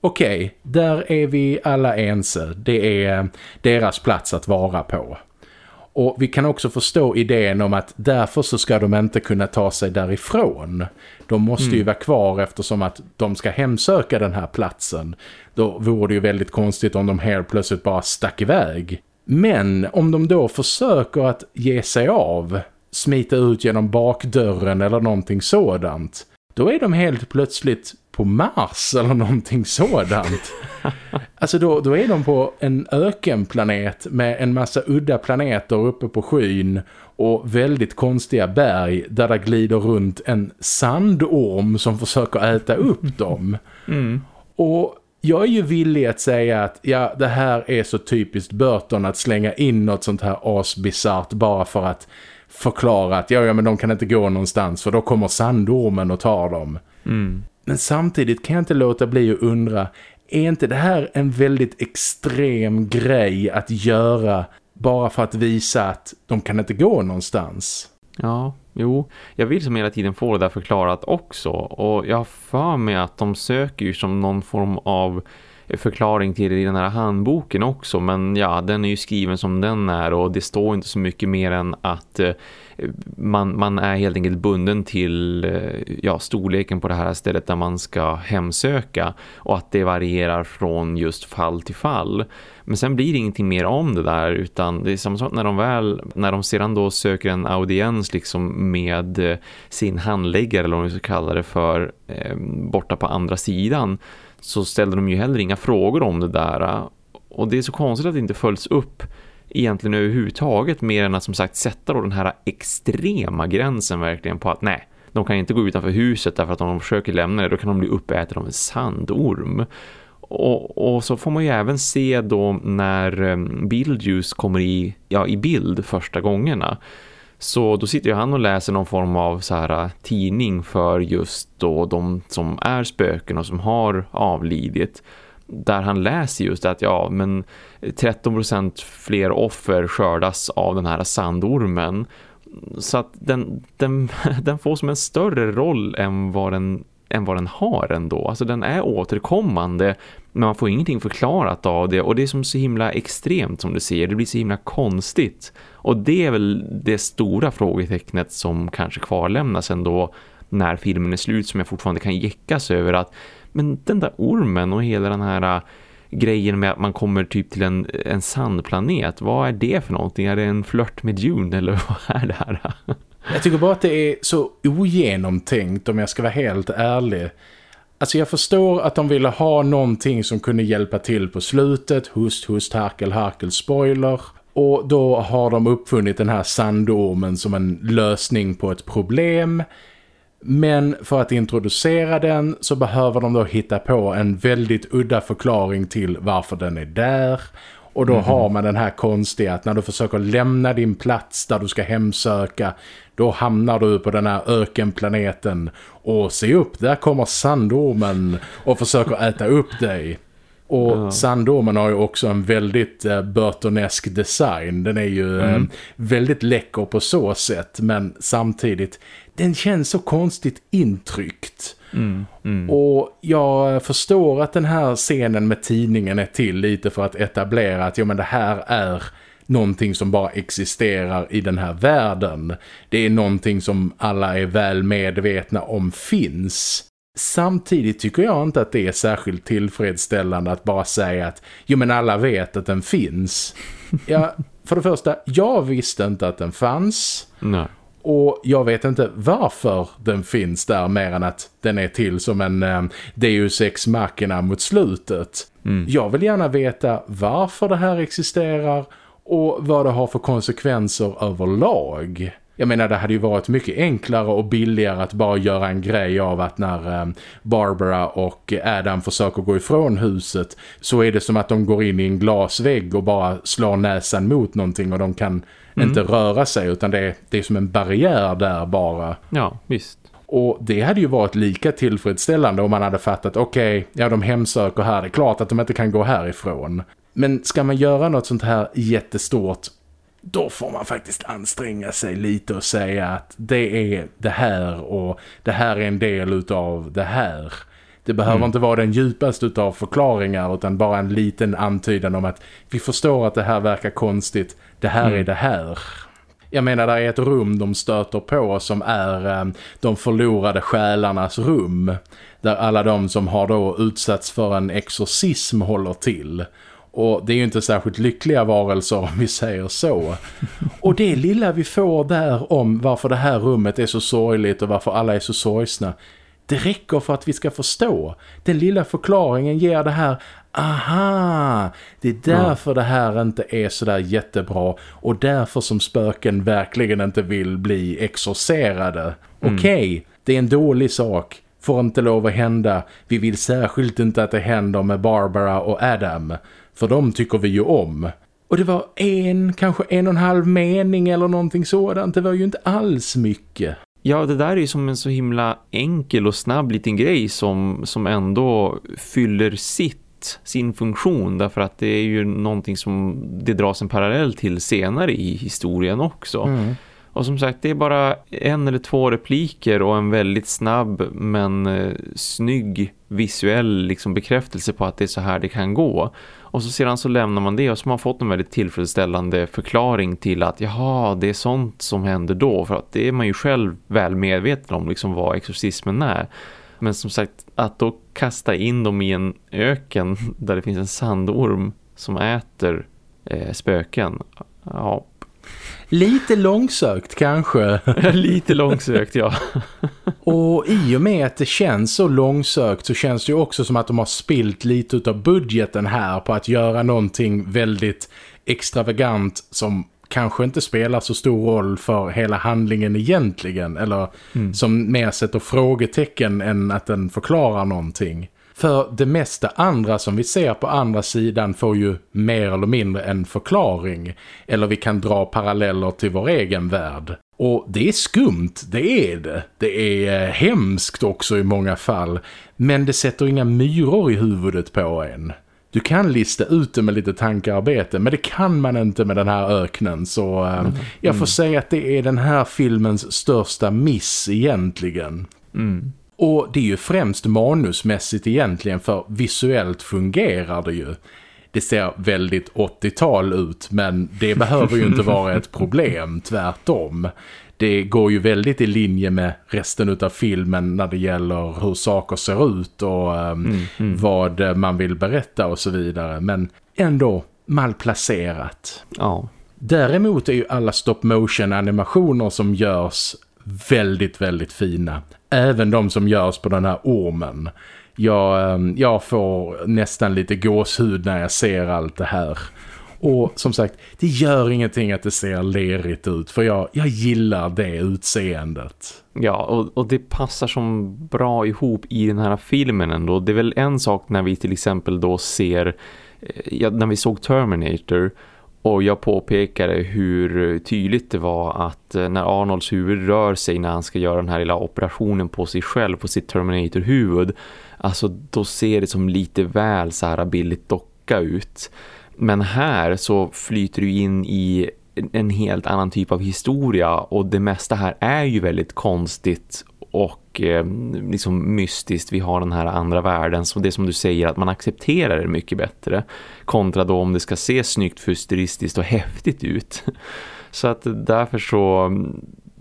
A: Okej, okay, där är vi alla ense. Det är deras plats att vara på. Och vi kan också förstå idén om att därför så ska de inte kunna ta sig därifrån. De måste mm. ju vara kvar eftersom att de ska hemsöka den här platsen. Då vore det ju väldigt konstigt om de helt plötsligt bara stack iväg. Men om de då försöker att ge sig av, smita ut genom bakdörren eller någonting sådant, då är de helt plötsligt på Mars eller någonting sådant. alltså då, då är de på en ökenplanet med en massa udda planeter uppe på skyn och väldigt konstiga berg där det glider runt en sandorm som försöker äta upp dem. Mm. Och jag är ju villig att säga att ja, det här är så typiskt Burton att slänga in något sånt här asbisart bara för att förklara att ja, ja, men de kan inte gå någonstans för då kommer sandormen och tar dem. Mm. Men samtidigt kan jag inte låta bli att undra, är inte det här en väldigt extrem grej att göra bara för att visa att de kan inte gå någonstans?
B: Ja, jo. Jag vill som hela tiden få det där förklarat också. Och jag har för mig att de söker ju som någon form av förklaring till det i den här handboken också. Men ja, den är ju skriven som den är och det står inte så mycket mer än att eh, man, man är helt enkelt bunden till eh, ja, storleken på det här stället där man ska hemsöka och att det varierar från just fall till fall. Men sen blir det ingenting mer om det där utan det är samma sak när de väl när de sedan då söker en audiens liksom med eh, sin handläggare eller vad man ska kalla det för borta på andra sidan så ställde de ju heller inga frågor om det där och det är så konstigt att det inte följs upp egentligen överhuvudtaget mer än att som sagt sätta då den här extrema gränsen verkligen på att nej, de kan inte gå utanför huset därför att om de försöker lämna det då kan de bli uppätna av en sandorm. Och, och, så får man ju även se då när bildljus Beetlejuice kommer i, ja, i bild första gångerna. Så då sitter ju han och läser någon form av så här äh, tidning för just då de som är spöken och som har avlidit där han läser just att ja, men 13% fler offer skördas av den här sandormen. Så att den, den, den får som en större roll än vad den, än vad den har ändå. Alltså den är återkommande men man får ingenting förklarat av det och det är som så himla extremt som du ser. Det blir så himla konstigt. Och det är väl det stora frågetecknet som kanske kvarlämnas ändå när filmen är slut som jag fortfarande kan jäckas över att men den där ormen och hela den här äh, grejen med att man kommer typ till en, en sandplanet. Vad är det för någonting? Är det en flört med Dune eller vad är det här?
A: Jag tycker bara att det är så ogenomtänkt om jag ska vara helt ärlig. Alltså jag förstår att de ville ha någonting som kunde hjälpa till på slutet. Hust, hust, harkel, harkel, spoiler. Och då har de uppfunnit den här sandormen som en lösning på ett problem. Men för att introducera den så behöver de då hitta på en väldigt udda förklaring till varför den är där. Och då mm -hmm. har man den här konstiga att när du försöker lämna din plats där du ska hemsöka då hamnar du på den här ökenplaneten och se upp, där kommer sandormen och försöker äta upp dig. Och ja. sandormen har ju också en väldigt uh, Burtonesk design. Den är ju mm. uh, väldigt läcker på så sätt men samtidigt den känns så konstigt intryckt. Mm, mm. Och jag förstår att den här scenen med tidningen är till lite för att etablera att ja, men det här är någonting som bara existerar i den här världen. Det är någonting som alla är väl medvetna om finns. Samtidigt tycker jag inte att det är särskilt tillfredsställande att bara säga att jo men alla vet att den finns. Ja, för det första, jag visste inte att den fanns.
B: Nej.
A: Och jag vet inte varför den finns där mer än att den är till som en eh, Deus Ex Machina mot slutet. Mm. Jag vill gärna veta varför det här existerar och vad det har för konsekvenser överlag. Jag menar det hade ju varit mycket enklare och billigare att bara göra en grej av att när eh, Barbara och Adam försöker gå ifrån huset så är det som att de går in i en glasvägg och bara slår näsan mot någonting och de kan mm. inte röra sig utan det är, det är som en barriär där bara.
B: Ja, visst.
A: Och det hade ju varit lika tillfredsställande om man hade fattat okej, okay, ja de hemsöker här, det är klart att de inte kan gå härifrån. Men ska man göra något sånt här jättestort då får man faktiskt anstränga sig lite och säga att det är det här och det här är en del utav det här. Det behöver mm. inte vara den djupaste utav förklaringar utan bara en liten antydan om att vi förstår att det här verkar konstigt. Det här mm. är det här. Jag menar, det är ett rum de stöter på som är eh, de förlorade själarnas rum. Där alla de som har då utsatts för en exorcism håller till. Och det är ju inte särskilt lyckliga varelser om vi säger så. Och det lilla vi får där om varför det här rummet är så sorgligt och varför alla är så sorgsna. Det räcker för att vi ska förstå. Den lilla förklaringen ger det här aha, det är därför ja. det här inte är så där jättebra och därför som spöken verkligen inte vill bli exorcerade. Mm. Okej, okay, det är en dålig sak. Får inte lov att hända. Vi vill särskilt inte att det händer med Barbara och Adam. För de tycker vi ju om. Och det var en, kanske en och en halv mening eller någonting sådant. Det var ju inte alls mycket.
B: Ja, det där är ju som en så himla enkel och snabb liten grej som, som ändå fyller sitt sin funktion därför att det är ju någonting som det dras en parallell till senare i historien också. Mm. Och som sagt, det är bara en eller två repliker och en väldigt snabb men eh, snygg visuell liksom, bekräftelse på att det är så här det kan gå. Och så sedan så lämnar man det och så har man fått en väldigt tillfredsställande förklaring till att jaha, det är sånt som händer då. För att det är man ju själv väl medveten om liksom vad exorcismen är. Men som sagt, att då kasta in dem i en öken där det finns en sandorm som äter eh, spöken. Ja,
A: Lite långsökt kanske.
B: Lite långsökt, ja.
A: och i och med att det känns så långsökt så känns det ju också som att de har spilt lite av budgeten här på att göra någonting väldigt extravagant som kanske inte spelar så stor roll för hela handlingen egentligen eller mm. som mer sätter frågetecken än att den förklarar någonting. För det mesta andra som vi ser på andra sidan får ju mer eller mindre en förklaring. Eller vi kan dra paralleller till vår egen värld. Och det är skumt, det är det. Det är eh, hemskt också i många fall. Men det sätter inga myror i huvudet på en. Du kan lista ut det med lite tankearbete men det kan man inte med den här öknen så äh, mm. jag får säga att det är den här filmens största miss egentligen. Mm. Och det är ju främst manusmässigt egentligen för visuellt fungerar det ju. Det ser väldigt 80-tal ut men det behöver ju inte vara ett problem, tvärtom. Det går ju väldigt i linje med resten av filmen när det gäller hur saker ser ut och um, mm, mm. vad man vill berätta och så vidare. Men ändå malplacerat. Ja. Däremot är ju alla stop motion animationer som görs väldigt, väldigt fina. Även de som görs på den här ormen. Jag, ehm, jag får nästan lite gåshud när jag ser allt det här. Och som sagt, det gör ingenting att det ser lerigt ut för jag, jag gillar det utseendet.
B: Ja, och, och det passar som bra ihop i den här filmen ändå. Det är väl en sak när vi till exempel då ser, eh, ja, när vi såg Terminator och jag påpekade hur tydligt det var att eh, när Arnolds huvud rör sig när han ska göra den här lilla operationen på sig själv, på sitt Terminator-huvud. Alltså då ser det som lite väl så här billigt docka ut. Men här så flyter du in i en helt annan typ av historia och det mesta här är ju väldigt konstigt och eh, liksom mystiskt. Vi har den här andra världen så det som du säger att man accepterar det mycket bättre kontra då om det ska se snyggt, futuristiskt och häftigt ut. Så att därför så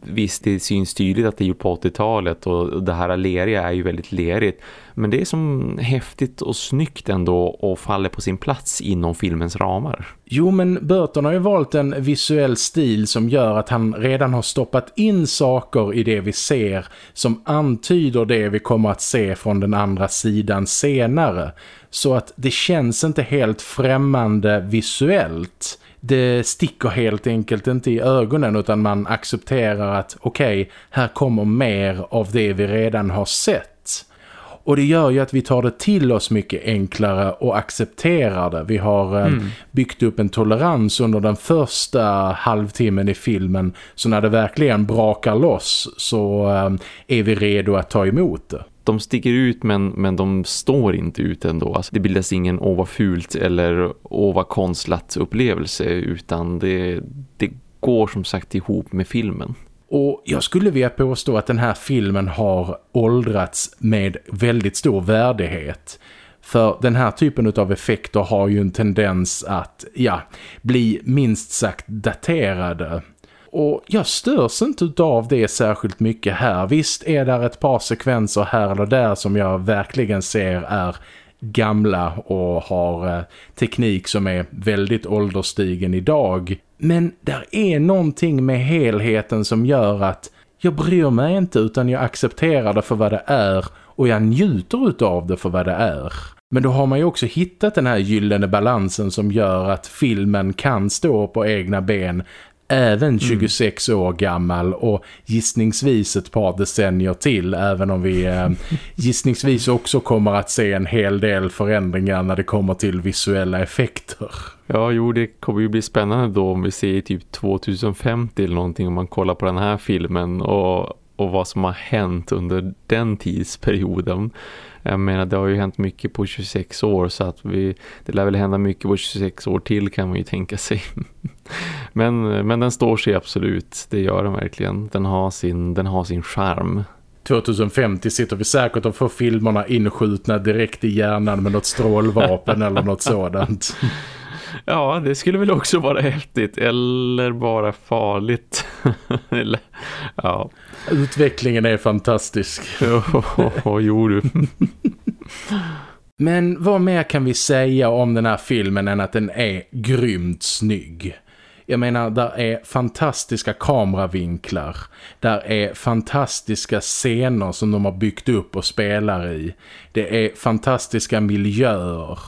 B: visst det syns tydligt att det är gjort på 80-talet och det här leriga är ju väldigt lerigt. Men det är som häftigt och snyggt ändå och faller på sin plats inom filmens ramar.
A: Jo men Burton har ju valt en visuell stil som gör att han redan har stoppat in saker i det vi ser som antyder det vi kommer att se från den andra sidan senare. Så att det känns inte helt främmande visuellt det sticker helt enkelt inte i ögonen utan man accepterar att okej, okay, här kommer mer av det vi redan har sett. Och det gör ju att vi tar det till oss mycket enklare och accepterar det. Vi har eh, mm. byggt upp en tolerans under den första halvtimmen i filmen. Så när det verkligen brakar loss så eh, är vi redo att ta emot det
B: de sticker ut men, men de står inte ut ändå. Alltså, det bildas ingen åh vad fult eller åh vad konstlat upplevelse utan det, det går som sagt ihop med filmen.
A: Och jag skulle vilja påstå att den här filmen har åldrats med väldigt stor värdighet. För den här typen av effekter har ju en tendens att ja, bli minst sagt daterade. Och jag störs inte av det särskilt mycket här. Visst är där ett par sekvenser här eller där som jag verkligen ser är gamla och har eh, teknik som är väldigt ålderstigen idag. Men där är någonting med helheten som gör att jag bryr mig inte utan jag accepterar det för vad det är och jag njuter av det för vad det är. Men då har man ju också hittat den här gyllene balansen som gör att filmen kan stå på egna ben även 26 mm. år gammal och gissningsvis ett par decennier till även om vi eh, gissningsvis också kommer att se en hel del förändringar när det kommer till visuella effekter.
B: Ja, jo, det kommer ju bli spännande då om vi ser typ 2050 eller någonting om man kollar på den här filmen och och vad som har hänt under den tidsperioden. Jag menar det har ju hänt mycket på 26 år så att vi, det lär väl hända mycket på 26 år till kan man ju tänka sig. men, men den står sig absolut, det gör den verkligen. Den har sin, den har sin charm.
A: 2050 sitter vi säkert och får filmerna inskjutna direkt i hjärnan med något strålvapen eller något sådant.
B: Ja, det skulle väl också vara häftigt. Eller bara farligt. eller, ja.
A: Utvecklingen är fantastisk.
B: Jo du.
A: Men vad mer kan vi säga om den här filmen än att den är grymt snygg? Jag menar, där är fantastiska kameravinklar. Där är fantastiska scener som de har byggt upp och spelar i. Det är fantastiska miljöer.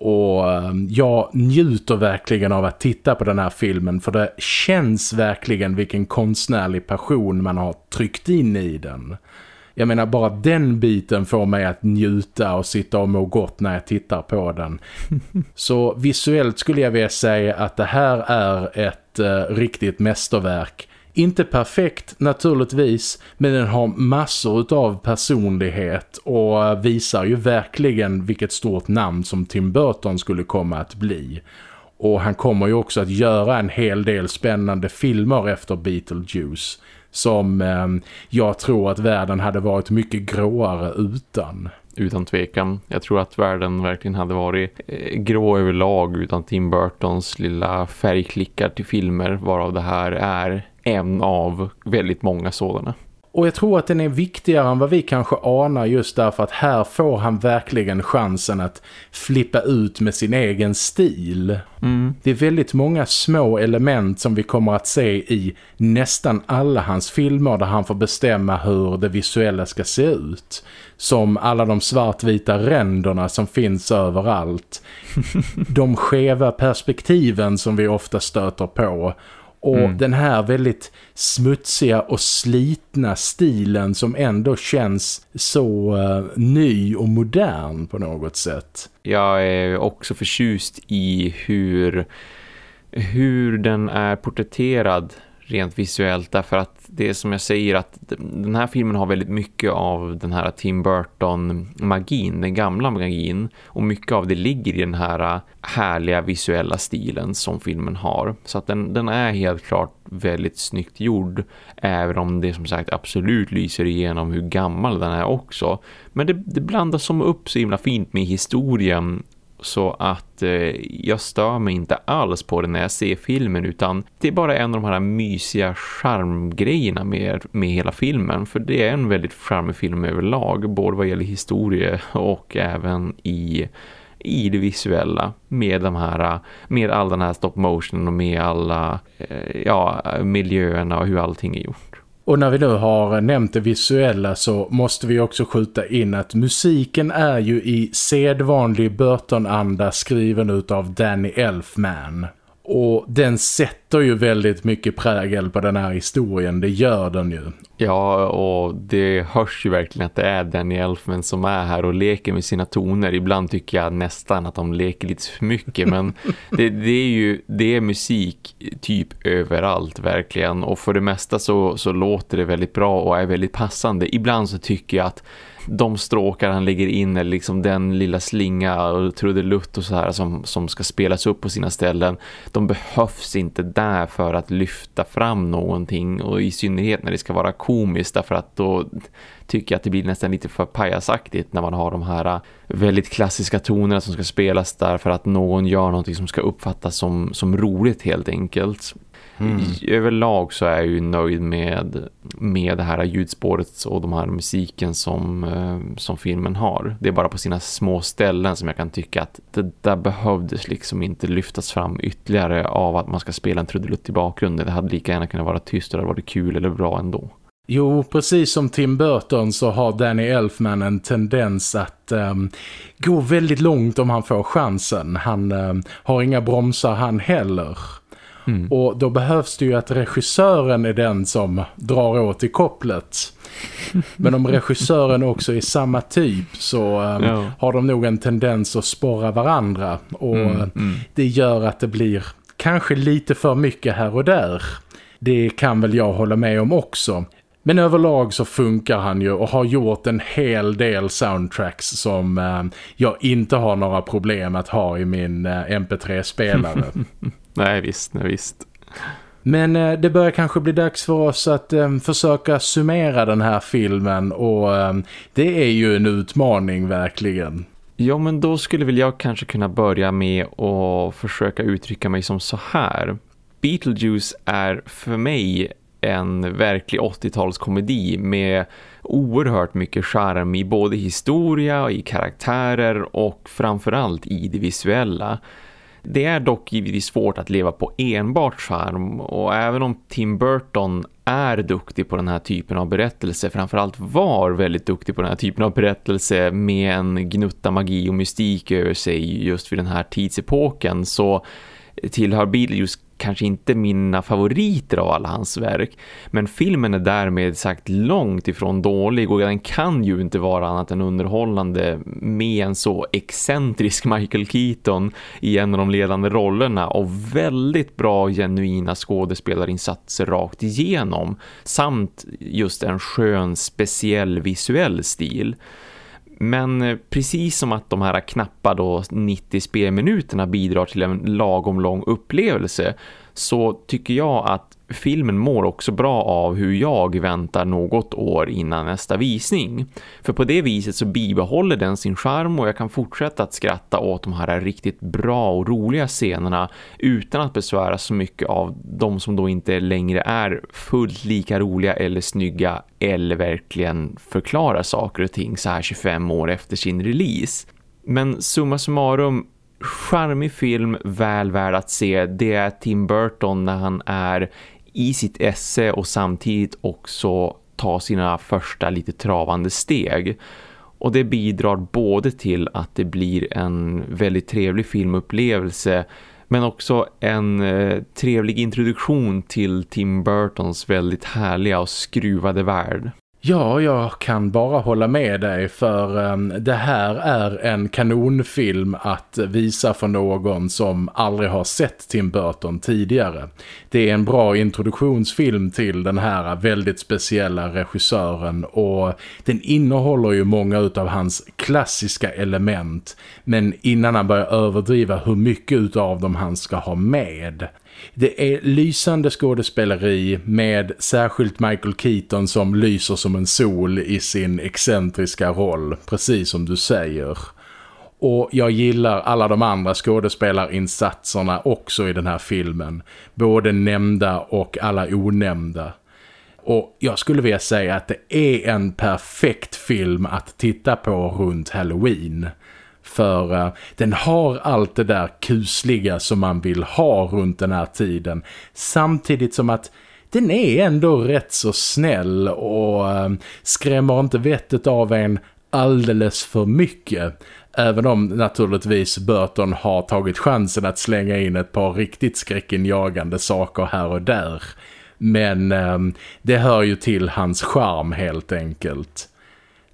A: Och ehm, jag njuter verkligen av att titta på den här filmen för det känns verkligen vilken konstnärlig passion man har tryckt in i den. Jag menar bara den biten får mig att njuta och sitta och må gott när jag tittar på den. Så visuellt skulle jag vilja säga att det här är ett eh, riktigt mästerverk. Inte perfekt naturligtvis, men den har massor av personlighet och visar ju verkligen vilket stort namn som Tim Burton skulle komma att bli. Och han kommer ju också att göra en hel del spännande filmer efter Beetlejuice som eh, jag tror att världen hade varit mycket gråare utan.
B: Utan tvekan. Jag tror att världen verkligen hade varit eh, grå överlag utan Tim Burtons lilla färgklickar till filmer varav det här är en av väldigt många sådana.
A: Och jag tror att den är viktigare än vad vi kanske anar just därför att här får han verkligen chansen att flippa ut med sin egen stil. Mm. Det är väldigt många små element som vi kommer att se i nästan alla hans filmer där han får bestämma hur det visuella ska se ut. Som alla de svartvita ränderna som finns överallt. de skeva perspektiven som vi ofta stöter på och mm. den här väldigt smutsiga och slitna stilen som ändå känns så uh, ny och modern på något sätt.
B: Jag är också förtjust i hur, hur den är porträtterad rent visuellt därför att det är som jag säger att den här filmen har väldigt mycket av den här Tim Burton-magin, den gamla magin och mycket av det ligger i den här härliga visuella stilen som filmen har. Så att den, den är helt klart väldigt snyggt gjord även om det som sagt absolut lyser igenom hur gammal den är också. Men det, det blandas som upp så himla fint med historien så att eh, jag stör mig inte alls på det när jag ser filmen utan det är bara en av de här mysiga charmgrejerna med, med hela filmen för det är en väldigt charmig film överlag både vad gäller historia och även i i det visuella med de här med all den här stop motion och med alla eh, ja, miljöerna och hur allting är gjort.
A: Och när vi nu har nämnt det visuella så måste vi också skjuta in att musiken är ju i sedvanlig Burton-anda skriven av Danny Elfman. Och den sätter ju väldigt mycket prägel på den här historien, det gör den ju.
B: Ja, och det hörs ju verkligen att det är Danny Elfman som är här och leker med sina toner. Ibland tycker jag nästan att de leker lite för mycket, men det, det, är ju det är musik typ överallt verkligen. Och för det mesta så, så låter det väldigt bra och är väldigt passande. Ibland så tycker jag att de stråkar han lägger in eller liksom den lilla slinga och trudelutt och så här som, som ska spelas upp på sina ställen de behövs inte där för att lyfta fram någonting och i synnerhet när det ska vara komiskt därför att då tycker jag att det blir nästan lite för pajasaktigt när man har de här äh, väldigt klassiska tonerna som ska spelas där för att någon gör någonting som ska uppfattas som, som roligt helt enkelt. Mm. Överlag så är jag ju nöjd med, med det här ljudspåret och de här musiken som, eh, som filmen har. Det är bara på sina små ställen som jag kan tycka att det där behövdes liksom inte lyftas fram ytterligare av att man ska spela en trudelutt i bakgrunden. Det hade lika gärna kunnat vara tyst och det hade varit kul eller bra ändå.
A: Jo, precis som Tim Burton så har Danny Elfman en tendens att um, gå väldigt långt om han får chansen. Han um, har inga bromsar han heller. Mm. Och då behövs det ju att regissören är den som drar åt i kopplet. Men om regissören också är samma typ så um, ja. har de nog en tendens att spåra varandra. Och mm, mm. det gör att det blir kanske lite för mycket här och där. Det kan väl jag hålla med om också. Men överlag så funkar han ju och har gjort en hel del soundtracks som eh, jag inte har några problem att ha i min eh, MP3-spelare.
B: nej visst, nej visst.
A: Men eh, det börjar kanske bli dags för oss att eh, försöka summera den här filmen och eh, det är ju en utmaning verkligen.
B: Ja men då skulle väl jag kanske kunna börja med att försöka uttrycka mig som så här. Beetlejuice är för mig en verklig 80-talskomedi med oerhört mycket charm i både historia, i karaktärer och framförallt i det visuella. Det är dock givetvis svårt att leva på enbart charm och även om Tim Burton är duktig på den här typen av berättelse, framförallt var väldigt duktig på den här typen av berättelse med en gnutta magi och mystik över sig just vid den här tidsepoken så tillhör Beetlejuice kanske inte mina favoriter av alla hans verk. Men filmen är därmed sagt långt ifrån dålig och den kan ju inte vara annat än underhållande med en så excentrisk Michael Keaton i en av de ledande rollerna och väldigt bra genuina skådespelarinsatser rakt igenom samt just en skön speciell visuell stil. Men eh, precis som att de här knappa då 90 spelminuterna bidrar till en lagom lång upplevelse så tycker jag att filmen mår också bra av hur jag väntar något år innan nästa visning. För på det viset så bibehåller den sin charm och jag kan fortsätta att skratta åt de här riktigt bra och roliga scenerna utan att besvära så mycket av de som då inte längre är fullt lika roliga eller snygga eller verkligen förklarar saker och ting så här 25 år efter sin release. Men summa summarum charmig film, väl värd att se. Det är Tim Burton när han är i sitt esse och samtidigt också ta sina första lite travande steg. Och det bidrar både till att det blir en väldigt trevlig filmupplevelse men också en eh, trevlig introduktion till Tim Burtons väldigt härliga och skruvade värld.
A: Ja, jag kan bara hålla med dig för um, det här är en kanonfilm att visa för någon som aldrig har sett Tim Burton tidigare. Det är en bra introduktionsfilm till den här väldigt speciella regissören och den innehåller ju många av hans klassiska element men innan han börjar överdriva hur mycket av dem han ska ha med. Det är lysande skådespeleri med särskilt Michael Keaton som lyser som en sol i sin excentriska roll, precis som du säger. Och jag gillar alla de andra skådespelarinsatserna också i den här filmen. Både nämnda och alla onämnda. Och jag skulle vilja säga att det är en perfekt film att titta på runt Halloween. För uh, den har allt det där kusliga som man vill ha runt den här tiden. Samtidigt som att den är ändå rätt så snäll och uh, skrämmer inte vettet av en alldeles för mycket. Även om naturligtvis Burton har tagit chansen att slänga in ett par riktigt skräckinjagande saker här och där. Men eh, det hör ju till hans charm helt enkelt.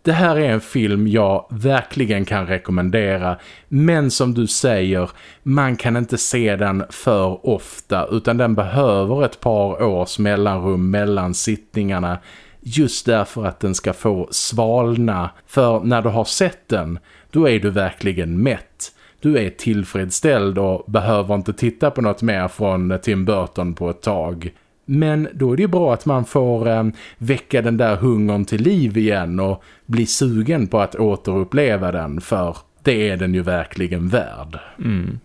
A: Det här är en film jag verkligen kan rekommendera men som du säger, man kan inte se den för ofta utan den behöver ett par års mellanrum mellan sittningarna just därför att den ska få svalna för när du har sett den då är du verkligen mätt. Du är tillfredsställd och behöver inte titta på något mer från Tim Burton på ett tag. Men då är det ju bra att man får eh, väcka den där hungern till liv igen och bli sugen på att återuppleva den för det är den ju verkligen värd.
B: Mm.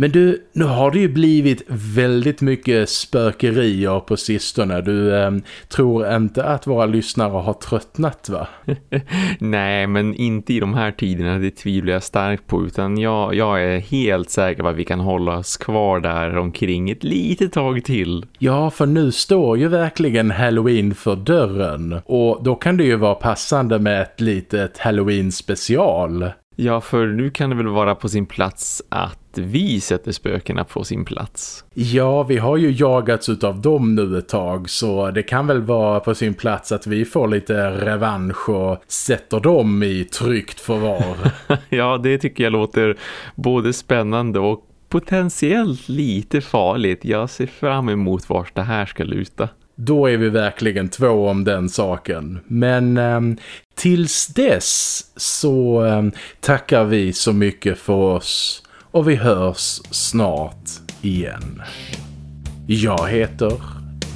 A: Men du, nu har det ju blivit väldigt mycket spökerier på sistone. Du eh, tror inte att våra lyssnare har tröttnat va?
B: Nej, men inte i de här tiderna, det tvivlar jag starkt på. Utan jag, jag är helt säker på att vi kan hålla oss kvar där omkring ett litet tag till.
A: Ja, för nu står ju verkligen Halloween för dörren. Och då kan det ju vara passande med ett litet Halloween-special.
B: Ja, för nu kan det väl vara på sin plats att vi sätter spökena på sin plats.
A: Ja, vi har ju jagats av dem nu ett tag så det kan väl vara på sin plats att vi får lite revansch och sätter dem i tryggt förvar.
B: ja, det tycker jag låter både spännande och potentiellt lite farligt. Jag ser fram emot vart det här ska luta.
A: då är vi verkligen två om den saken. Men eh, tills dess så eh, tackar vi så mycket för oss och vi hörs snart igen. Jag heter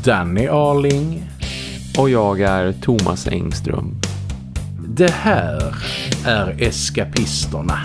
A: Danny Arling.
B: Och jag är Thomas Engström.
A: Det här är Eskapisterna.